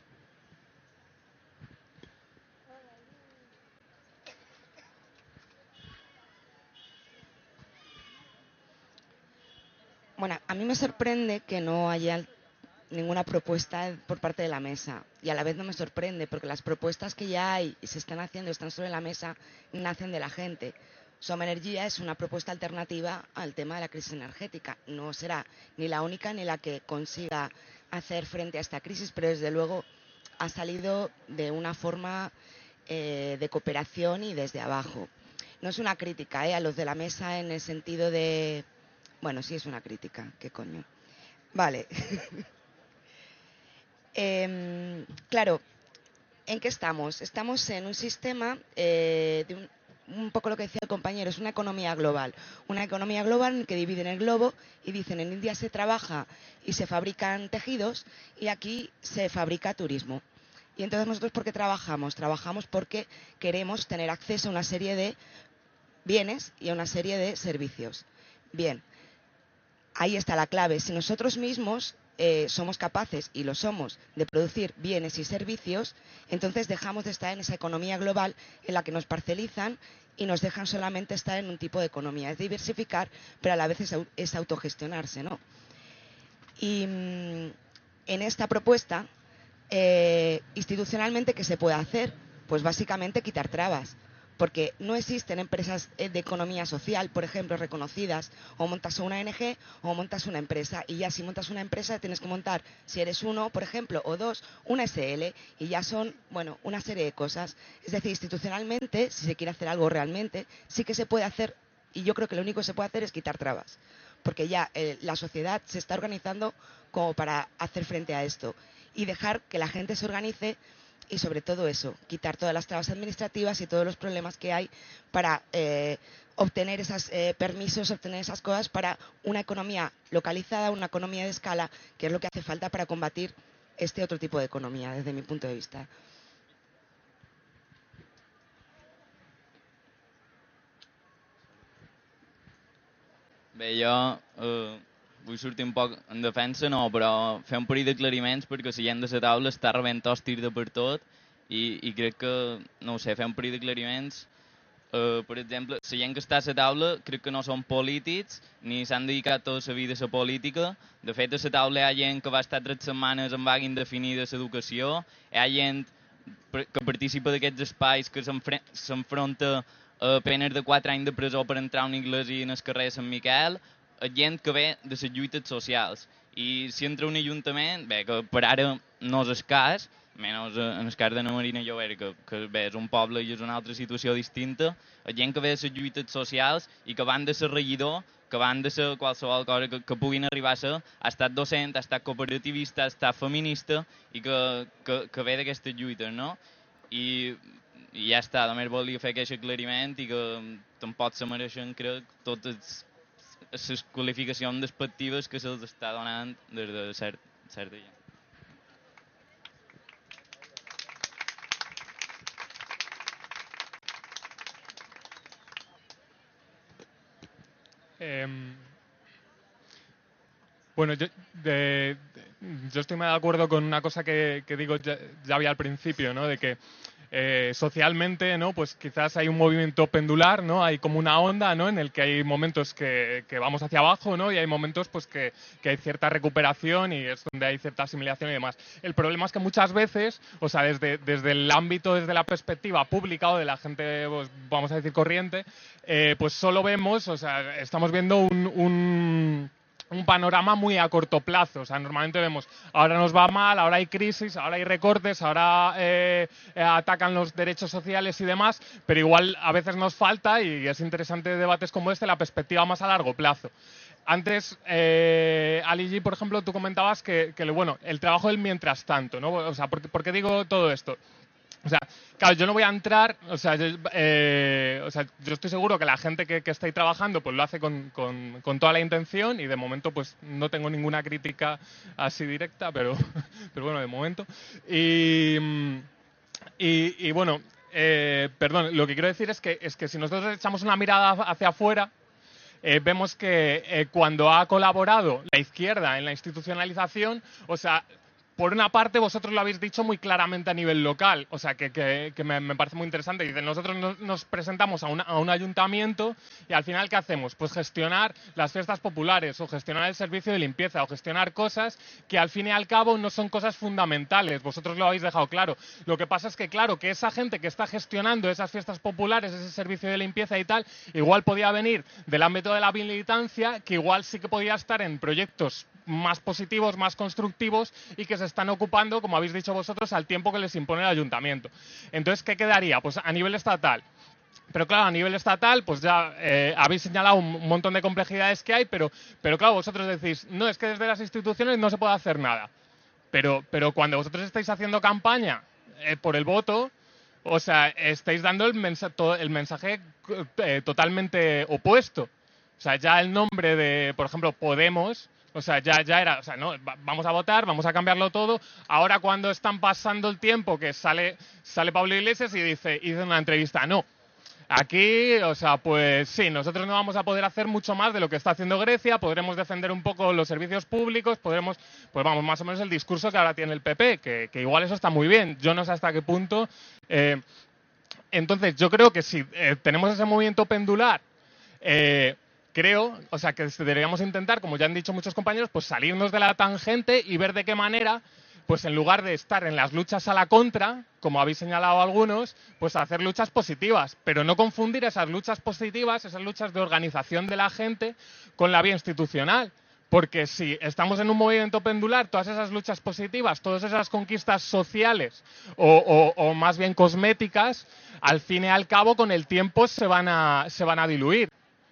Bueno, a mí me sorprende que no haya ninguna propuesta por parte de la mesa. Y a la vez no me sorprende, porque las propuestas que ya hay y se están haciendo, están sobre la mesa, nacen de la gente. Soma Energía es una propuesta alternativa al tema de la crisis energética. No será ni la única ni la que consiga hacer frente a esta crisis, pero desde luego ha salido de una forma eh, de cooperación y desde abajo. No es una crítica eh, a los de la mesa en el sentido de... Bueno, sí es una crítica, qué coño. Vale. Eh, claro, ¿en qué estamos? Estamos en un sistema eh, de un, un, poco lo que decía el compañero, es una economía global. Una economía global que dividen el globo y dicen en India se trabaja y se fabrican tejidos y aquí se fabrica turismo. Y entonces nosotros ¿por qué trabajamos? Trabajamos porque queremos tener acceso a una serie de bienes y a una serie de servicios. Bien, ahí está la clave. Si nosotros mismos eh, somos capaces, y lo somos, de producir bienes y servicios, entonces dejamos de estar en esa economía global en la que nos parcelizan y nos dejan solamente estar en un tipo de economía. Es diversificar, pero a la vez es, es autogestionarse. ¿no? Y mmm, en esta propuesta, eh, institucionalmente, ¿qué se puede hacer? Pues básicamente quitar trabas porque no existen empresas de economía social, por ejemplo, reconocidas, o montas una ONG o montas una empresa, y ya si montas una empresa tienes que montar, si eres uno, por ejemplo, o dos, una SL, y ya son, bueno, una serie de cosas. Es decir, institucionalmente, si se quiere hacer algo realmente, sí que se puede hacer, y yo creo que lo único que se puede hacer es quitar trabas, porque ya eh, la sociedad se está organizando como para hacer frente a esto, y dejar que la gente se organice y sobre todo eso, quitar todas las trabas administrativas y todos los problemas que hay para eh, obtener esos eh, permisos, obtener esas cosas para una economía localizada, una economía de escala, que es lo que hace falta para combatir este otro tipo de economía, desde mi punto de vista. Bé, vull sortir un poc en defensa, no, però fer un parell d'aclariments perquè la gent de la taula està rebent tir de per tot i, i crec que, no sé, fer un parell d'aclariments Uh, per exemple, la gent que està a la taula crec que no són polítics ni s'han dedicat tota la vida a la política. De fet, a la taula hi ha gent que va estar tres setmanes en vaga indefinida a l'educació, hi ha gent que participa d'aquests espais que s'enfronta a penes de 4 anys de presó per entrar a una iglesia en el carrer de Sant Miquel, gent que ve de les lluites socials. I si entra un ajuntament, bé, que per ara no és escàs, menys en el cas de la Marina Llover, que, que bé, és un poble i és una altra situació distinta, gent que ve de les lluites socials i que van de ser regidor, que van de ser qualsevol cosa que, que puguin arribar a ser, ha estat docent, ha estat cooperativista, ha estat feminista i que, que, que ve d'aquestes lluites, no? I, i ja està, només volia fer aquest aclariment i que tampoc se mereixen, crec, totes les qualificacions despectives que se'ls està donant des de cert, gent. Eh, bueno, yo, de, estoy más de acuerdo con una cosa que, que digo ya, ya, había al principio, ¿no? De que eh, socialmente, ¿no? Pues quizás hay un movimiento pendular, ¿no? Hay como una onda, ¿no? En el que hay momentos que, que vamos hacia abajo, ¿no? Y hay momentos, pues, que, que, hay cierta recuperación y es donde hay cierta asimilación y demás. El problema es que muchas veces, o sea, desde, desde el ámbito, desde la perspectiva pública o de la gente, pues, vamos a decir, corriente, eh, pues solo vemos, o sea, estamos viendo un, un un panorama muy a corto plazo. O sea, normalmente vemos, ahora nos va mal, ahora hay crisis, ahora hay recortes, ahora eh, atacan los derechos sociales y demás, pero igual a veces nos falta, y es interesante debates como este, la perspectiva más a largo plazo. antes, eh, Ali G, por ejemplo, tú comentabas que, bueno, el trabajo del mientras tanto, ¿no? O sea, ¿por, por qué digo todo esto? O sea, claro, yo no voy a entrar, o sea, yo, eh, o sea, yo estoy seguro que la gente que, está ahí trabajando pues lo hace con, con- toda la intención y de momento pues no tengo ninguna crítica así directa, pero, pero bueno, de momento. Y, y, y bueno, eh, perdón, lo que quiero decir es que, es que si nosotros echamos una mirada hacia afuera, eh, vemos que eh, cuando ha colaborado la izquierda en la institucionalización, o sea, por una parte vosotros lo habéis dicho muy claramente a nivel local, o sea, que, me, parece muy interesante. Dice, nosotros nos, nos presentamos a, una- a un ayuntamiento y al final, ¿qué hacemos? Pues gestionar las fiestas populares o gestionar el servicio de limpieza o gestionar cosas que al fin y al cabo no son cosas fundamentales. Vosotros lo habéis dejado claro. Lo que pasa es que, claro, que esa gente que está gestionando esas fiestas populares, ese servicio de limpieza y tal, igual podía venir del ámbito de la militancia, que igual sí que podía estar en proyectos más positivos, más constructivos y que se están ocupando, como habéis dicho vosotros, al tiempo que les impone el ayuntamiento. Entonces, ¿qué quedaría? Pues a nivel estatal. Pero claro, a nivel estatal, pues ya eh, habéis señalado un, montón de complejidades que hay, pero, pero claro, vosotros decís, no, es que desde las instituciones no se puede hacer nada. Pero, pero cuando vosotros estáis haciendo campaña eh, por el voto, o sea, estáis dando el, mensa- el mensaje eh, totalmente opuesto. O sea, ya el nombre de, por ejemplo, Podemos, o sea, ya, ya era, o sea, no, va- vamos a votar, vamos a cambiarlo todo. Ahora cuando están pasando el tiempo, que sale, sale Pablo Iglesias y dice, hizo una entrevista, no. Aquí, o sea, pues sí, nosotros no vamos a poder hacer mucho más de lo que está haciendo Grecia, podremos defender un poco los servicios públicos, podremos, pues vamos, más o menos el discurso que ahora tiene el PP, que, que igual eso está muy bien. Yo no sé hasta qué punto. eh, entonces, yo creo que si eh, tenemos ese movimiento pendular, eh, creo, o sea, que deberíamos intentar, como ya han dicho muchos compañeros, pues salirnos de la tangente y ver de qué manera, pues en lugar de estar en las luchas a la contra, como habéis señalado algunos, pues hacer luchas positivas, pero no confundir esas luchas positivas, esas luchas de organización de la gente, con la vía institucional. Porque si estamos en un movimiento pendular, todas esas luchas positivas, todas esas conquistas sociales o más bien cosméticas, al fin y al cabo con el tiempo se van a, se van a diluir.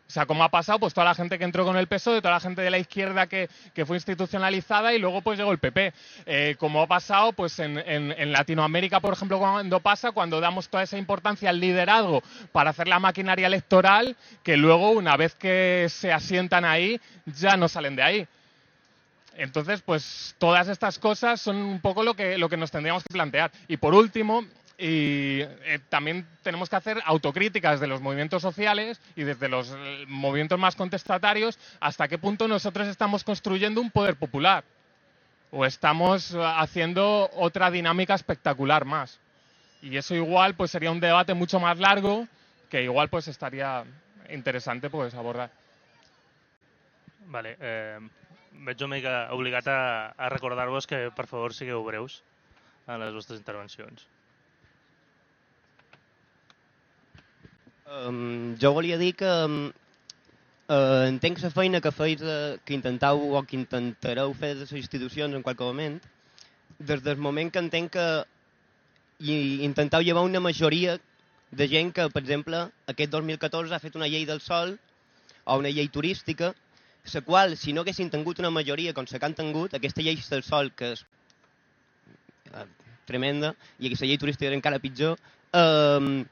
O sea, como ha pasado, pues toda la gente que entró con el PSOE, toda la gente de la izquierda que, fue institucionalizada y luego pues llegó el PP. Eh, como ha pasado, pues en, en- en Latinoamérica, por ejemplo, cuando pasa, cuando damos toda esa importancia al liderazgo para hacer la maquinaria electoral, que luego, una vez que se asientan ahí, ya no salen de ahí. Entonces, pues todas estas cosas son un poco lo que, lo que nos tendríamos que plantear. Y por último, y eh, también tenemos que hacer autocríticas de los movimientos sociales y desde los eh, movimientos más contestatarios hasta qué punto nosotros estamos construyendo un poder popular o estamos eh, haciendo otra dinámica espectacular más. Y eso igual pues sería un debate mucho más largo que igual pues estaría interesante pues abordar. Vale, eh, veig a, a recordar-vos que, per favor, sigueu breus en les vostres intervencions. Um, jo volia dir que um, uh, entenc la feina que feis, de, que intentau o que intentareu fer de les institucions en qualque moment, des del moment que entenc que i intentau llevar una majoria de gent que, per exemple, aquest 2014 ha fet una llei del sol o una llei turística, la qual, si no haguessin tingut una majoria com la que han tingut, aquesta llei del sol, que és eh, tremenda, i aquesta llei turística era encara pitjor, eh,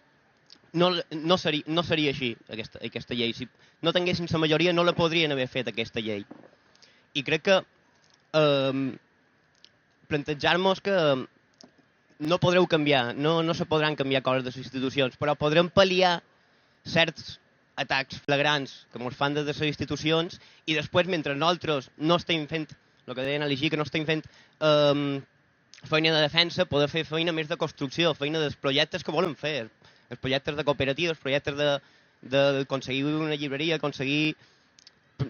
no, no, seria, no seria així, aquesta, aquesta llei. Si no tinguessin la majoria, no la podrien haver fet, aquesta llei. I crec que eh, plantejar-nos que no podreu canviar, no, no se podran canviar coses de les institucions, però podrem pal·liar certs atacs flagrants que ens fan des de les institucions i després, mentre nosaltres no estem fent, el que deien a que no estem fent eh, feina de defensa, poder fer feina més de construcció, feina dels projectes que volen fer, els projectes de cooperatives, projectes de, d'aconseguir una llibreria, aconseguir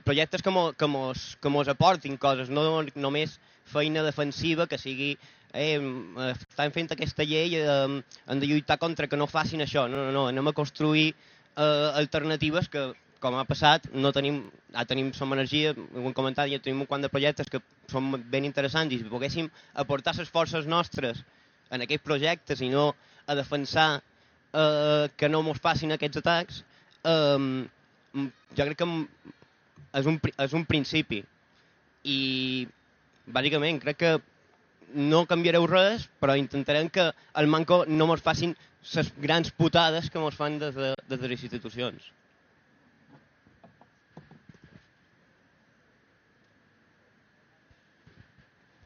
projectes que mos, que mos, que mos aportin coses, no només feina defensiva que sigui eh, estan fent aquesta llei, eh, hem de lluitar contra que no facin això, no, no, no, anem a construir eh, alternatives que, com ha passat, no tenim, ja tenim som energia, hem comentat, ja tenim un quant de projectes que són ben interessants i si poguéssim aportar les forces nostres en aquests projectes i no a defensar eh, que no ens facin aquests atacs, eh, jo crec que és un, és un principi. I, bàsicament, crec que no canviareu res, però intentarem que el manco no mos facin les grans putades que mos fan des de, des de les institucions.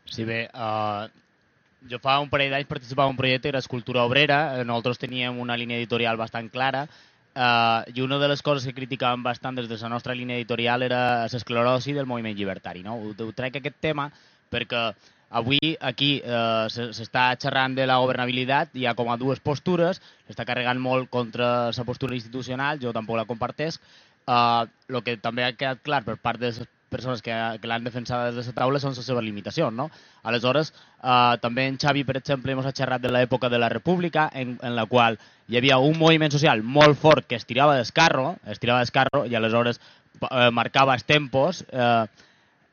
Sí, bé, uh, jo fa un parell d'anys participava en un projecte que era Escultura Obrera, eh, nosaltres teníem una línia editorial bastant clara, uh, i una de les coses que criticàvem bastant des de la nostra línia editorial era l'esclerosi del moviment llibertari. No? Ho, ho trec aquest tema perquè avui aquí eh, se- s'està xerrant de la governabilitat, hi ha com a dues postures, s'està carregant molt contra la postura institucional, jo tampoc la compartesc. El que també ha quedat clar per part de les persones que, que l'han defensat des de la taula són les seves limitacions. No? Aleshores, eh, també en Xavi, per exemple, ens ha xerrat de l'època de la República, en, en la qual hi havia un moviment social molt fort que es tirava d'escarro, es tirava d'escarro i aleshores eh, marcava els tempos, eh,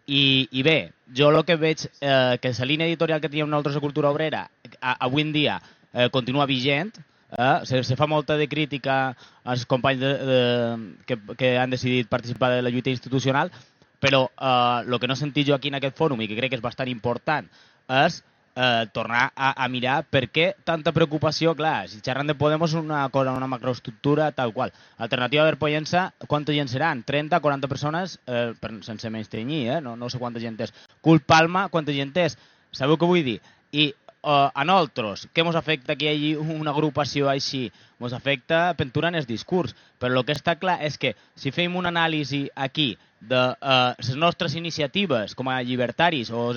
i, I bé, jo el que veig eh, que la línia editorial que teníem nosaltres a Cultura Obrera a, avui en dia eh, continua vigent, eh, se, se fa molta de crítica als companys de, de, que, que han decidit participar de la lluita institucional, però eh, el que no he sentit jo aquí en aquest fòrum i que crec que és bastant important és eh, tornar a, a mirar per què tanta preocupació, clar, si xerran de Podemos és una cosa, una macroestructura tal qual. Alternativa Verpoyensa, quanta gent seran? 30, 40 persones, eh, per, sense menys tenyir, eh? no, no sé quanta gent és. Cul Palma, quanta gent és? Sabeu què vull dir? I eh, a nosaltres, què ens afecta que hi hagi una agrupació així? Ens afecta pintura en el discurs, però el que està clar és que si fem una anàlisi aquí de eh, les nostres iniciatives com a llibertaris o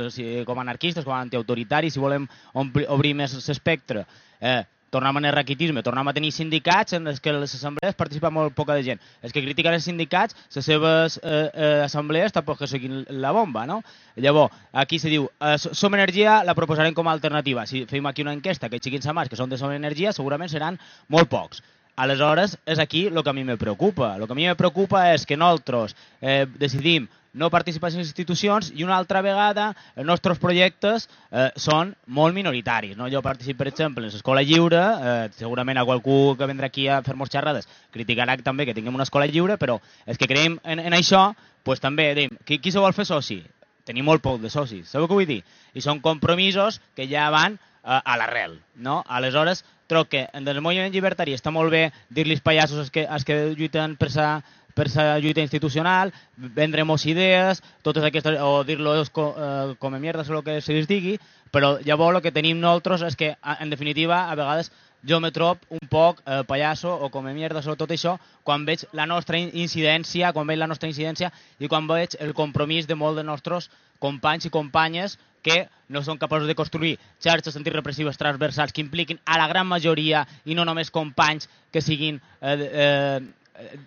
com a anarquistes, com a antiautoritaris, si volem obrir més l'espectre, eh, tornem a raquitisme, tornem a tenir sindicats en els que les assemblees participa molt poca de gent. Els que critiquen els sindicats, les seves eh, eh, assemblees tampoc que siguin la bomba, no? Llavors, aquí se diu, eh, Som Energia la proposarem com a alternativa. Si fem aquí una enquesta que siguin samars que són de Som Energia, segurament seran molt pocs. Aleshores, és aquí el que a mi me preocupa. El que a mi me preocupa és que nosaltres eh, decidim no participar en les institucions i una altra vegada els nostres projectes eh, són molt minoritaris. No? Jo participo, per exemple, en l'escola lliure, eh, segurament a qualcú que vendrà aquí a fer-nos xerrades criticarà també que tinguem una escola lliure, però els que creiem en, en això, pues, també diem, qui, qui se vol fer soci? Tenim molt poc de socis, sabeu què vull dir? I són compromisos que ja van eh, a l'arrel, no? Aleshores, troc que en el moviment llibertari està molt bé dir-los pallassos als que, als que lluiten per sa, per sa lluita institucional, vendre-mos idees, totes aquestes, o dir-los co, eh, com a mierda o el que se digui, però llavors el que tenim nosaltres és que, en definitiva, a vegades jo me trob un poc eh, pallasso o com a mierda sobre tot això quan veig la nostra in- incidència, quan veig la nostra incidència i quan veig el compromís de molts dels nostres companys i companyes que no són capaços de construir xarxes antirepressives transversals que impliquin a la gran majoria i no només companys que siguin eh, eh,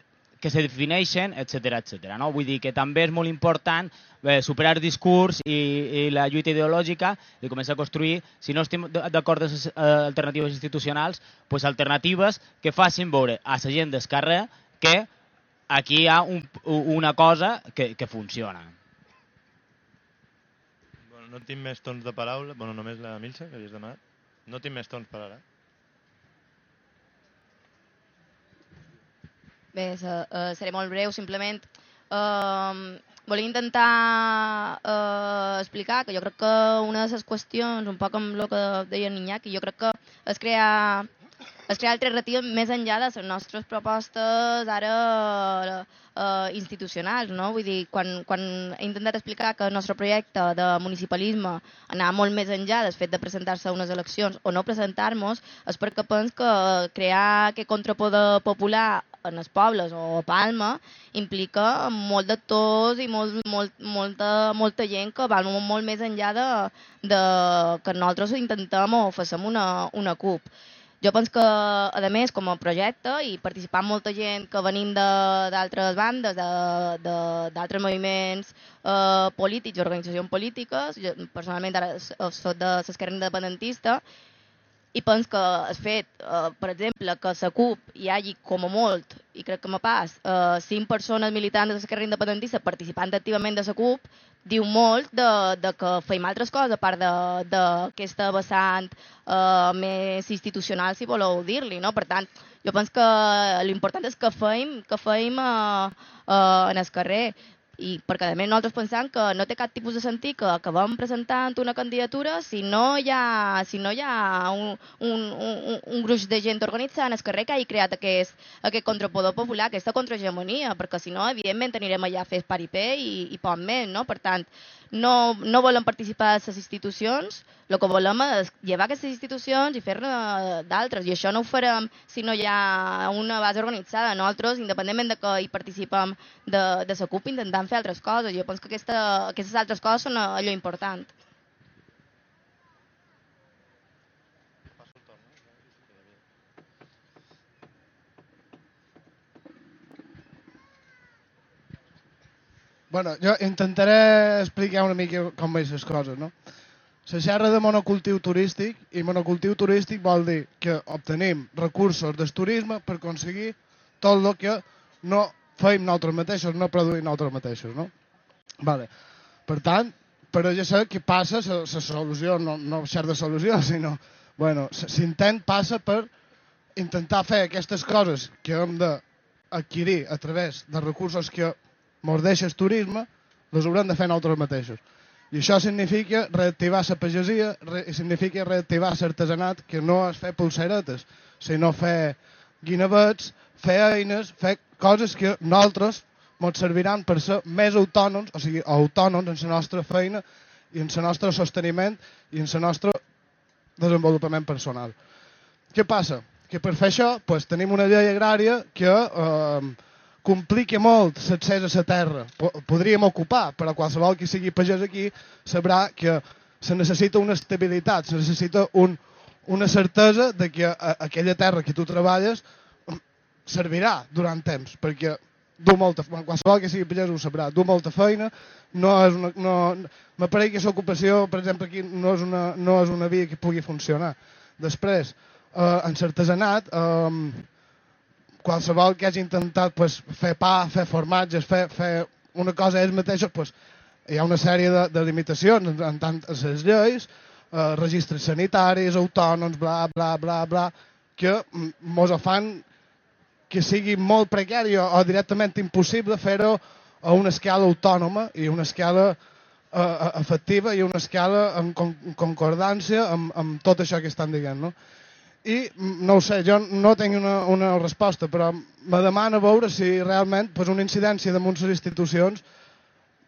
que se defineixen, etc etc. No? Vull dir que també és molt important eh, superar el discurs i, i la lluita ideològica i començar a construir, si no estem d'acord amb eh, alternatives institucionals, pues alternatives que facin veure a la gent carrer que aquí hi ha un, una cosa que, que funciona. Bueno, no tinc més tons de paraula. Bueno, només la Milsa, que havies demanat. No tinc més tons per ara. Bé, uh, seré molt breu, simplement uh, volia intentar uh, explicar que jo crec que una de les qüestions, un poc amb el que deia Iñaki, jo crec que és crear, és crear alternatives més enllà de les nostres propostes ara uh, institucionals, no? Vull dir, quan, quan he intentat explicar que el nostre projecte de municipalisme anava molt més enllà del fet de presentar-se a unes eleccions o no presentar-nos, és perquè penso que crear aquest contrapoder popular en els pobles o a Palma implica molt d'actors i molt, molt, molta, molta gent que va molt, molt més enllà de, de que nosaltres intentem o facem una, una CUP. Jo penso que, a més, com a projecte i participant molta gent que venim d'altres bandes, de- de- d'altres moviments eh, polítics, organitzacions polítiques, jo, personalment ara soc de l'esquerra independentista, i penso que el fet, eh, per exemple, que a la CUP hi hagi com a molt, i crec que me pas, eh, cinc persones militants de l'esquerra independentista participant activament de la CUP, diu molt de, de que feim altres coses, a part d'aquesta vessant eh, més institucional, si voleu dir-li, no? Per tant, jo penso que l'important és que feim, que feim eh, eh, en el carrer. I perquè a més nosaltres pensem que no té cap tipus de sentit que acabem presentant una candidatura si no hi ha, si no hi ha un, un, un, un gruix de gent organitzada en el carrer que hagi creat aquest, aquest contrapoder popular, aquesta contrahegemonia, perquè si no, evidentment, anirem allà a fer paripé i, i poc més, no? Per tant, no, no volem participar de les institucions, el que volem és llevar aquestes institucions i fer-ne d'altres, i això no ho farem si no hi ha una base organitzada. Nosaltres, independentment de que hi participem de, de la CUP, intentem fer altres coses. Jo penso que aquesta, aquestes altres coses són allò important. Bueno, jo intentaré explicar una mica com veig les coses, no? Se xerra de monocultiu turístic i monocultiu turístic vol dir que obtenim recursos del turisme per aconseguir tot el que no feim nosaltres mateixos, no produïm nosaltres mateixos, no? Vale. Per tant, però ja sé què passa, la solució, no, no de solució, sinó, bueno, l'intent passa per intentar fer aquestes coses que hem d'adquirir a través de recursos que ens deixa el turisme, les haurem de fer nosaltres mateixos. I això significa reactivar la pagesia, re, significa reactivar l'artesanat, que no és fer pulseretes, sinó fer guinevets, fer eines, fer coses que nosaltres ens serviran per ser més autònoms, o sigui, autònoms en la nostra feina i en el nostre sosteniment i en el nostre desenvolupament personal. Què passa? Que per fer això pues, tenim una llei agrària que eh, complica molt l'accés a la terra. Podríem ocupar, però qualsevol que sigui pagès aquí sabrà que se necessita una estabilitat, se necessita un, una certesa de que a, aquella terra que tu treballes servirà durant temps, perquè du molta, qualsevol que sigui pagès ho sabrà, du molta feina, no és una, no, m'apareix que l'ocupació, per exemple, aquí no és, una, no és una via que pugui funcionar. Després, eh, en l'artesanat, eh, qualsevol que hagi intentat pues, fer pa, fer formatges, fer, fer una cosa ells mateixos, pues, hi ha una sèrie de, de limitacions en, tant les lleis, eh, registres sanitaris, autònoms, bla, bla, bla, bla, que ens fan que sigui molt precari o, o directament impossible fer-ho a una escala autònoma i una escala eh, efectiva i una escala en, con, en concordància amb, amb tot això que estan dient. No? I no ho sé, jo no tinc una, una resposta, però me demana veure si realment pues, una incidència damunt les institucions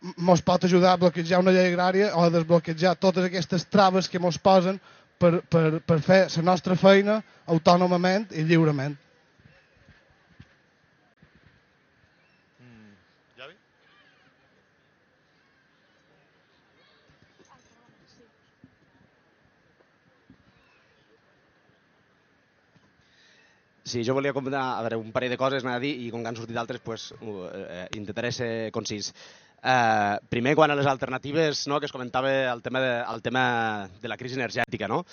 ens pot ajudar a bloquejar una llei agrària o a desbloquejar totes aquestes traves que ens posen per, per, per fer la nostra feina autònomament i lliurement. Sí, jo volia comentar a veure, un parell de coses, anava a dir, i com que han sortit altres, pues, uh, eh, intentaré ser concís. Uh, primer, quan a les alternatives, no, que es comentava el tema de, el tema de la crisi energètica, no?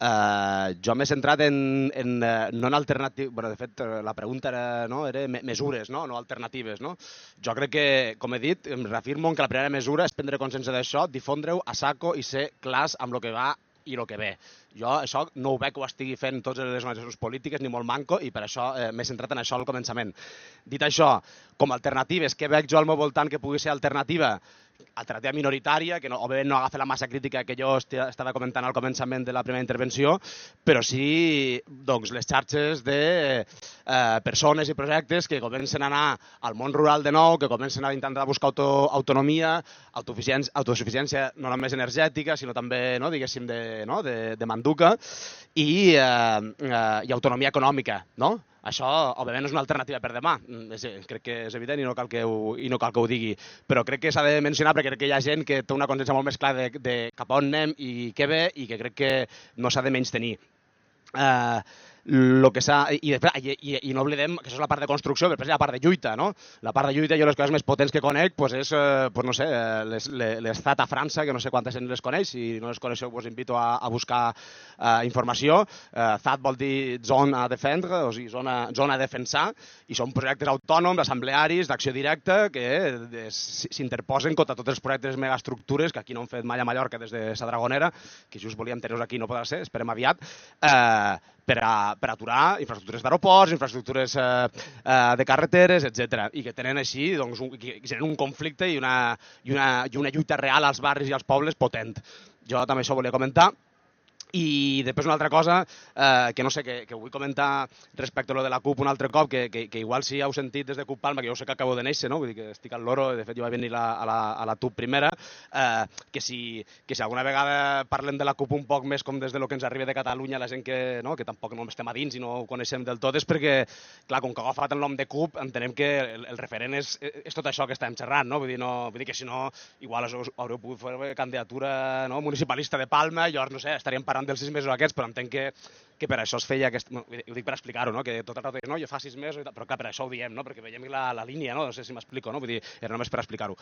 Uh, jo m'he centrat en, en no en alternatives, bueno, de fet, la pregunta era, no, era mesures, no? no alternatives. No? Jo crec que, com he dit, em reafirmo que la primera mesura és prendre consciència d'això, difondre-ho a saco i ser clars amb el que va i el que ve. Jo això no ho veig que ho estigui fent totes les organitzacions polítiques, ni molt manco, i per això eh, m'he centrat en això al començament. Dit això, com alternatives, què veig jo al meu voltant que pugui ser alternativa? alternativa minoritària, que no, òbviament no agafa la massa crítica que jo estava comentant al començament de la primera intervenció, però sí doncs, les xarxes de eh, persones i projectes que comencen a anar al món rural de nou, que comencen a intentar buscar auto, autonomia, autosuficiència, autosuficiència no només energètica, sinó també, no, diguéssim, de, no, de, de manduca, i, eh, eh, i autonomia econòmica, no? Això, òbviament, és una alternativa per demà. Mm, és, crec que és evident i no cal que ho, i no cal que ho digui. Però crec que s'ha de mencionar perquè crec que hi ha gent que té una consciència molt més clara de, de cap on anem i què ve i que crec que no s'ha de menys tenir. Uh, lo que s'ha... I, i, i, I no oblidem que això és la part de construcció, però després hi ha la part de lluita, no? La part de lluita, jo les coses més potents que conec pues és, eh, pues no sé, les, les a França, que no sé quantes gent les coneix, si no les coneixeu us invito a, a buscar eh, informació. Eh, ZAT vol dir zona a defendre, o sigui, zona, zona a defensar, i són projectes autònoms, assemblearis, d'acció directa, que eh, s'interposen contra tots els projectes megaestructures, que aquí no han fet mai a Mallorca des de sa Dragonera, que just volíem tenir aquí, no podrà ser, esperem aviat, eh, per, a, per aturar infraestructures d'aeroports, infraestructures eh, eh, de carreteres, etc. I que tenen així doncs, un, que generen un conflicte i una, i, una, i una lluita real als barris i als pobles potent. Jo també això volia comentar. I després una altra cosa eh, que no sé, que, que vull comentar respecte a lo de la CUP un altre cop, que, que, que igual si heu sentit des de CUP Palma, que jo sé que acabo de néixer, no? vull dir que estic al loro, de fet jo vaig venir la, a, la, a la TUP primera, eh, que, si, que si alguna vegada parlem de la CUP un poc més com des de lo que ens arriba de Catalunya, la gent que, no? que tampoc no estem a dins i no ho coneixem del tot, és perquè, clar, com que ha agafat el nom de CUP, entenem que el, el referent és, és tot això que estem xerrant, no? Vull dir, no, vull dir que si no, igual us, haureu pogut fer candidatura no? municipalista de Palma, llavors, no sé, estaríem parlant dels sis mesos aquests, però entenc que, que per això es feia aquest... Ho dic per explicar-ho, no? que tot el rato no, jo fa sis mesos, però clar, per això ho diem, no? perquè veiem la, la línia, no? no sé si m'explico, no? vull dir, era només per explicar-ho.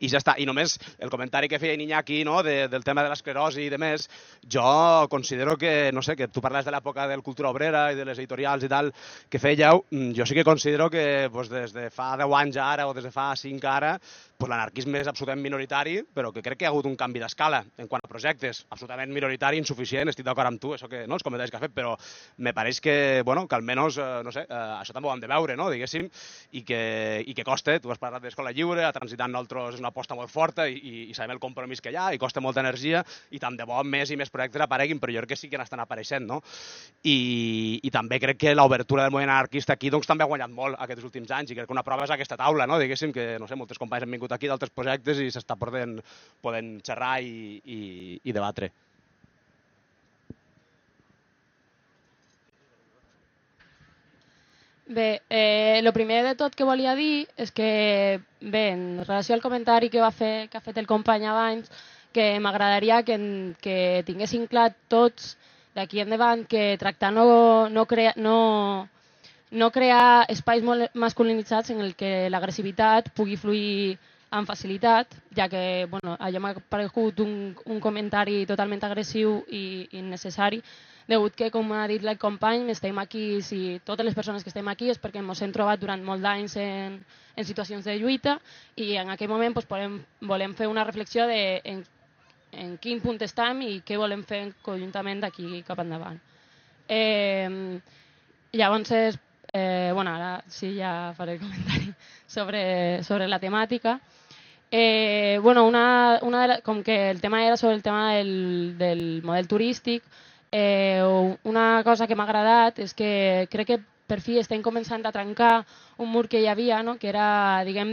I ja està, i només el comentari que feia Iñaki no? de, del tema de l'esclerosi i de més, jo considero que, no sé, que tu parles de l'època del cultura obrera i de les editorials i tal que fèieu, mm, jo sí que considero que pues, des de fa 10 anys ara o des de fa 5 ara, pues, l'anarquisme és absolutament minoritari, però que crec que hi ha hagut un canvi d'escala en quant a projectes, absolutament minoritari, insuficient, estic d'acord amb tu, això que, no, els comentaris que ha fet, però me pareix que, bueno, que almenys, eh, no sé, eh, això també ho hem de veure, no, diguéssim, i que, i que costa, tu has parlat d'escola lliure, a transitant nosaltres és una aposta molt forta i, i, i sabem el compromís que hi ha, i costa molta energia, i tant de bo més i més projectes apareguin, però jo crec que sí que n'estan apareixent, no? I, i també crec que l'obertura del moviment anarquista aquí doncs, també ha guanyat molt aquests últims anys, i crec que una prova és aquesta taula, no? diguéssim, que, no sé, moltes companys han vingut aquí d'altres projectes i s'està podent, podent xerrar i, i, i debatre. Bé, eh, primer de tot que volia dir és que, bé, en relació al comentari que, va fer, que ha fet el company abans, que m'agradaria que, que tinguessin clar tots d'aquí endavant que tractar no, no, crea, no, no crear espais molt masculinitzats en el que l'agressivitat pugui fluir amb facilitat, ja que bueno, allò m'ha paregut un, un comentari totalment agressiu i innecessari, degut que, com ha dit el company, estem aquí, si totes les persones que estem aquí és perquè ens hem trobat durant molt d'anys en, en situacions de lluita i en aquell moment doncs, volem, volem fer una reflexió de en, en quin punt estem i què volem fer conjuntament d'aquí cap endavant. Eh, llavors, eh, bueno, ara sí ja faré el comentari sobre, sobre la temàtica. Eh, bueno, una, una de la, com que el tema era sobre el tema del, del model turístic, eh, una cosa que m'ha agradat és que crec que per fi estem començant a trencar un mur que hi havia, no? que era diguem,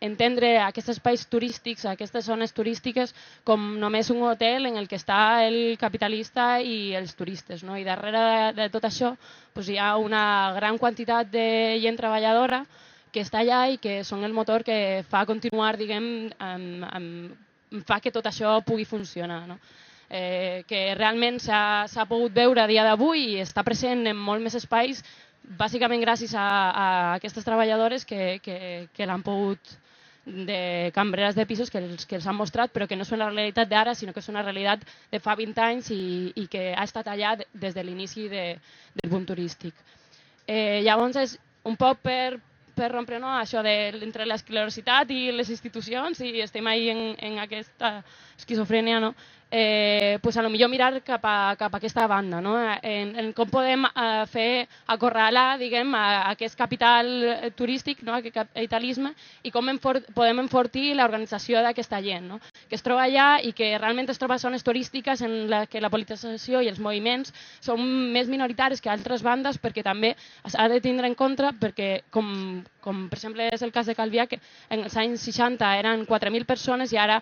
entendre aquests espais turístics, aquestes zones turístiques, com només un hotel en el que està el capitalista i els turistes. No? I darrere de, tot això pues, hi ha una gran quantitat de gent treballadora que està allà i que són el motor que fa continuar, diguem, amb, amb, fa que tot això pugui funcionar. No? Eh, que realment s'ha pogut veure a dia d'avui i està present en molt més espais, bàsicament gràcies a, a aquestes treballadores que, que, que l'han pogut de cambreres de pisos que els, que els han mostrat, però que no és una realitat d'ara, sinó que és una realitat de fa 20 anys i, i que ha estat allà des de l'inici de, del boom turístic. Eh, llavors, és un poc per, per rompre no, això de, entre l'esclerositat i les institucions i estem ahí en, en aquesta esquizofrènia, no? Eh, pues a lo millor mirar cap a, cap a aquesta banda, no? en, en com podem eh, fer acorralar diguem, a, a aquest capital turístic, no? aquest capitalisme, i com enfor podem enfortir l'organització d'aquesta gent, no? que es troba allà i que realment es troba a zones turístiques en la que la politització i els moviments són més minoritaris que altres bandes perquè també s'ha de tindre en compte perquè com, com per exemple és el cas de Calvià, que en els anys 60 eren 4.000 persones i ara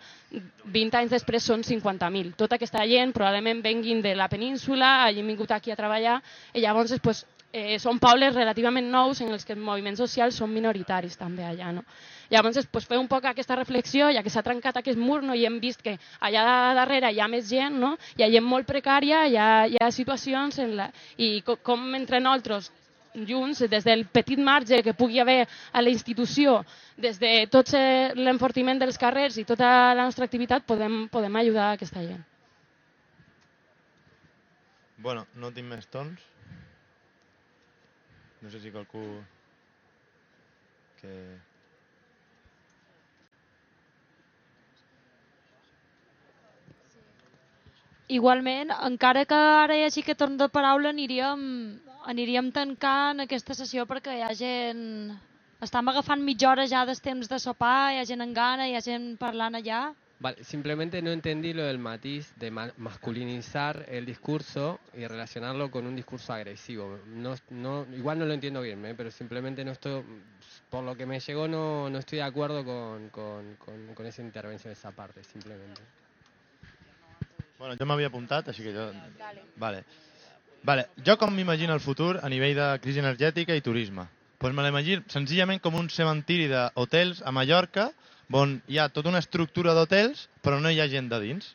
20 anys després són 50.000 1.000. Tota aquesta gent probablement venguin de la península, hagin vingut aquí a treballar, i llavors pues, eh, són pobles relativament nous en els que els moviments socials són minoritaris també allà. No? Llavors, pues, fer un poc aquesta reflexió, ja que s'ha trencat aquest mur no? i hem vist que allà darrere hi ha més gent, no? hi ha gent molt precària, hi ha, hi ha situacions en la... i com, com entre nosaltres junts, des del petit marge que pugui haver a la institució, des de tot l'enfortiment dels carrers i tota la nostra activitat, podem, podem ajudar aquesta gent. Bueno, no tinc més tons. No sé si qualcú... Que... igualment, encara que ara hi hagi aquest torn de paraula, aniríem, aniríem tancant aquesta sessió perquè hi ha gent... Estem agafant mitja hora ja del temps de sopar, hi ha gent en gana, hi ha gent parlant allà. Vale, simplemente no entendí lo del matiz de ma- masculinizar el discurso y relacionarlo con un discurso agresivo. No, no, igual no lo entiendo bien, ¿eh? pero simplemente no estoy, por lo que me llegó, no, no estoy de acuerdo con, con, con, con esa intervención, esa parte, simplemente. Bueno, jo m'havia apuntat, així que jo... Vale. Vale. Jo com m'imagino el futur a nivell de crisi energètica i turisme? Pues me l'imagino senzillament com un cementiri d'hotels a Mallorca on hi ha tota una estructura d'hotels però no hi ha gent de dins.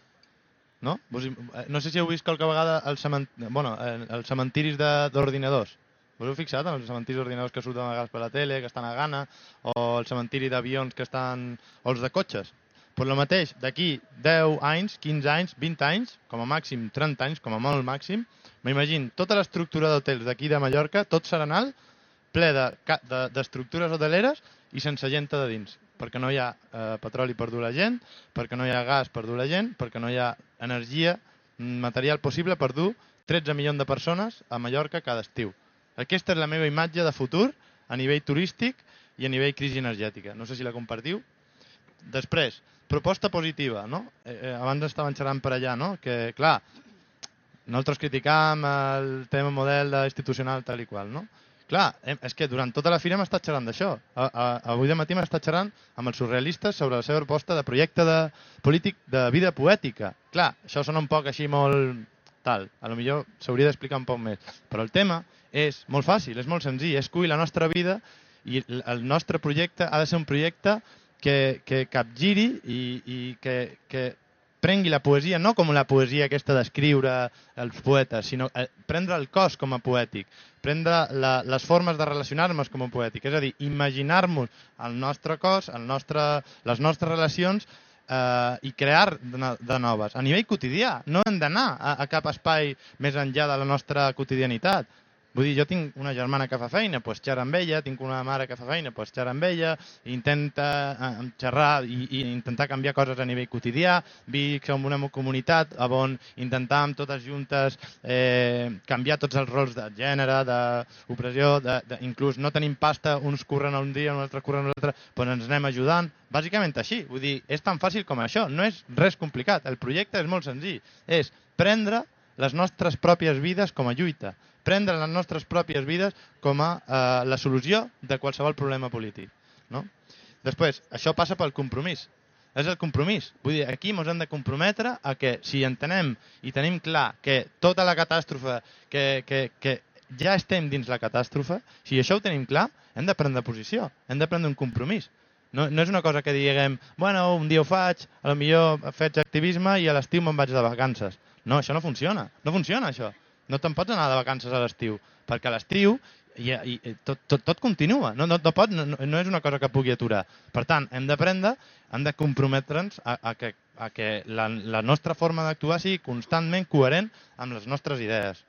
No? Vos, eh, no sé si heu vist qualque vegada el cement... bueno, els cementiris d'ordinadors. Us heu fixat en els cementiris d'ordinadors que surten a per la tele, que estan a Ghana, o el cementiri d'avions que estan... o els de cotxes? Pues el mateix, d'aquí 10 anys, 15 anys, 20 anys, com a màxim 30 anys, com a molt màxim, m'imagino tota l'estructura d'hotels d'aquí de Mallorca, tot serenal, ple de ca- de- d'estructures de, hoteleres i sense gent de dins, perquè no hi ha eh, petroli per dur la gent, perquè no hi ha gas per dur la gent, perquè no hi ha energia, mm, material possible per dur 13 milions de persones a Mallorca cada estiu. Aquesta és la meva imatge de futur a nivell turístic i a nivell crisi energètica. No sé si la compartiu. Després, proposta positiva, no? Eh, eh, abans estaven xerrant per allà, no? Que, clar, nosaltres criticam el tema model de institucional tal i qual, no? Clar, és que durant tota la fira hem estat xerrant d'això. Avui de matí hem estat xerrant amb els surrealistes sobre la seva proposta de projecte de polític de vida poètica. Clar, això sona un poc així molt tal. A lo millor s'hauria d'explicar un poc més. Però el tema és molt fàcil, és molt senzill. És cuir la nostra vida i el nostre projecte ha de ser un projecte que, que capgiri i, i que, que prengui la poesia no com la poesia aquesta d'escriure els poetes, sinó eh, prendre el cos com a poètic, prendre la, les formes de relacionar-nos com a poètic, és a dir, imaginar-nos el nostre cos, el nostre, les nostres relacions eh, i crear de, de noves. A nivell quotidià, no hem d'anar a, a cap espai més enllà de la nostra quotidianitat. Vull dir, jo tinc una germana que fa feina, doncs xerra amb ella, tinc una mare que fa feina, doncs xerra amb ella, intenta eh, xerrar i, i intentar canviar coses a nivell quotidià, vi que som una comunitat on intentàvem totes juntes eh, canviar tots els rols de gènere, d'opressió, de, inclús no tenim pasta, uns curren un dia, uns altres curren un altre, doncs ens anem ajudant, bàsicament així, vull dir, és tan fàcil com això, no és res complicat, el projecte és molt senzill, és prendre les nostres pròpies vides com a lluita, prendre les nostres pròpies vides com a eh, la solució de qualsevol problema polític. No? Després, això passa pel compromís. És el compromís. Vull dir, aquí ens hem de comprometre a que si entenem i tenim clar que tota la catàstrofe, que, que, que ja estem dins la catàstrofe, si això ho tenim clar, hem de prendre posició, hem de prendre un compromís. No, no és una cosa que diguem, bueno, un dia ho faig, a lo millor faig activisme i a l'estiu me'n vaig de vacances. No, això no funciona. No funciona, això. No te'n pots anar de vacances a l'estiu, perquè a l'estiu i, i, tot, tot, tot continua. No, no, no, pot, no, no és una cosa que pugui aturar. Per tant, hem d'aprendre, hem de comprometre'ns a, a que, a que la, la nostra forma d'actuar sigui constantment coherent amb les nostres idees.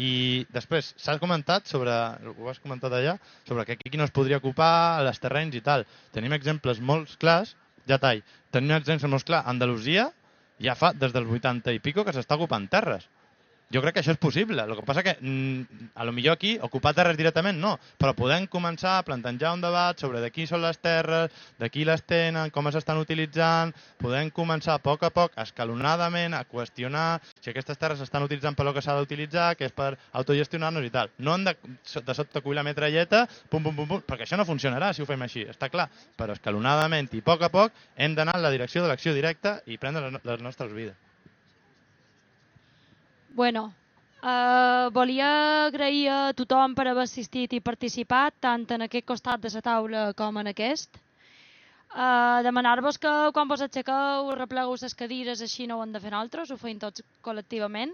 I després s'ha comentat sobre, ho has comentat allà, sobre que aquí no es podria ocupar, les terrenys i tal. Tenim exemples molt clars, ja tall, tenim un exemple molt clar, Andalusia ja fa des dels 80 i pico que s'està ocupant terres. Jo crec que això és possible. El que passa que mm, a lo millor aquí ocupar terres directament no, però podem començar a plantejar un debat sobre de qui són les terres, de qui les tenen, com s'estan utilitzant, podem començar a poc a poc, escalonadament, a qüestionar si aquestes terres s'estan utilitzant per lo que s'ha d'utilitzar, que és per autogestionar-nos i tal. No hem de, de sobte cuir la metralleta, pum, pum, pum, pum, perquè això no funcionarà si ho fem així, està clar. Però escalonadament i poc a poc hem d'anar en la direcció de l'acció directa i prendre les nostres vides. Bueno, eh, volia agrair a tothom per haver assistit i participat, tant en aquest costat de la taula com en aquest. Uh, Demanar-vos que quan vos aixequeu replegueu les cadires, així no ho hem de fer nosaltres, ho feim tots col·lectivament.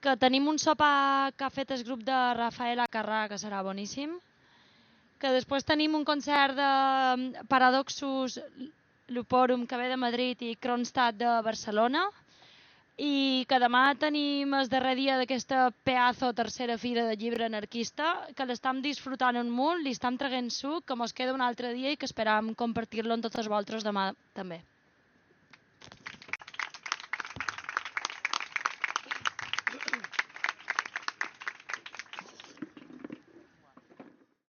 Que tenim un sopar que ha fet el grup de Rafaela Carrà, que serà boníssim. Que després tenim un concert de mm, Paradoxus Luporum, que ve de Madrid, i Kronstadt de Barcelona i que demà tenim el darrer dia d'aquesta pedazo tercera fira de llibre anarquista, que l'estam disfrutant un munt, li estam traguent suc, que mos queda un altre dia i que esperam compartir-lo amb totes vosaltres demà també.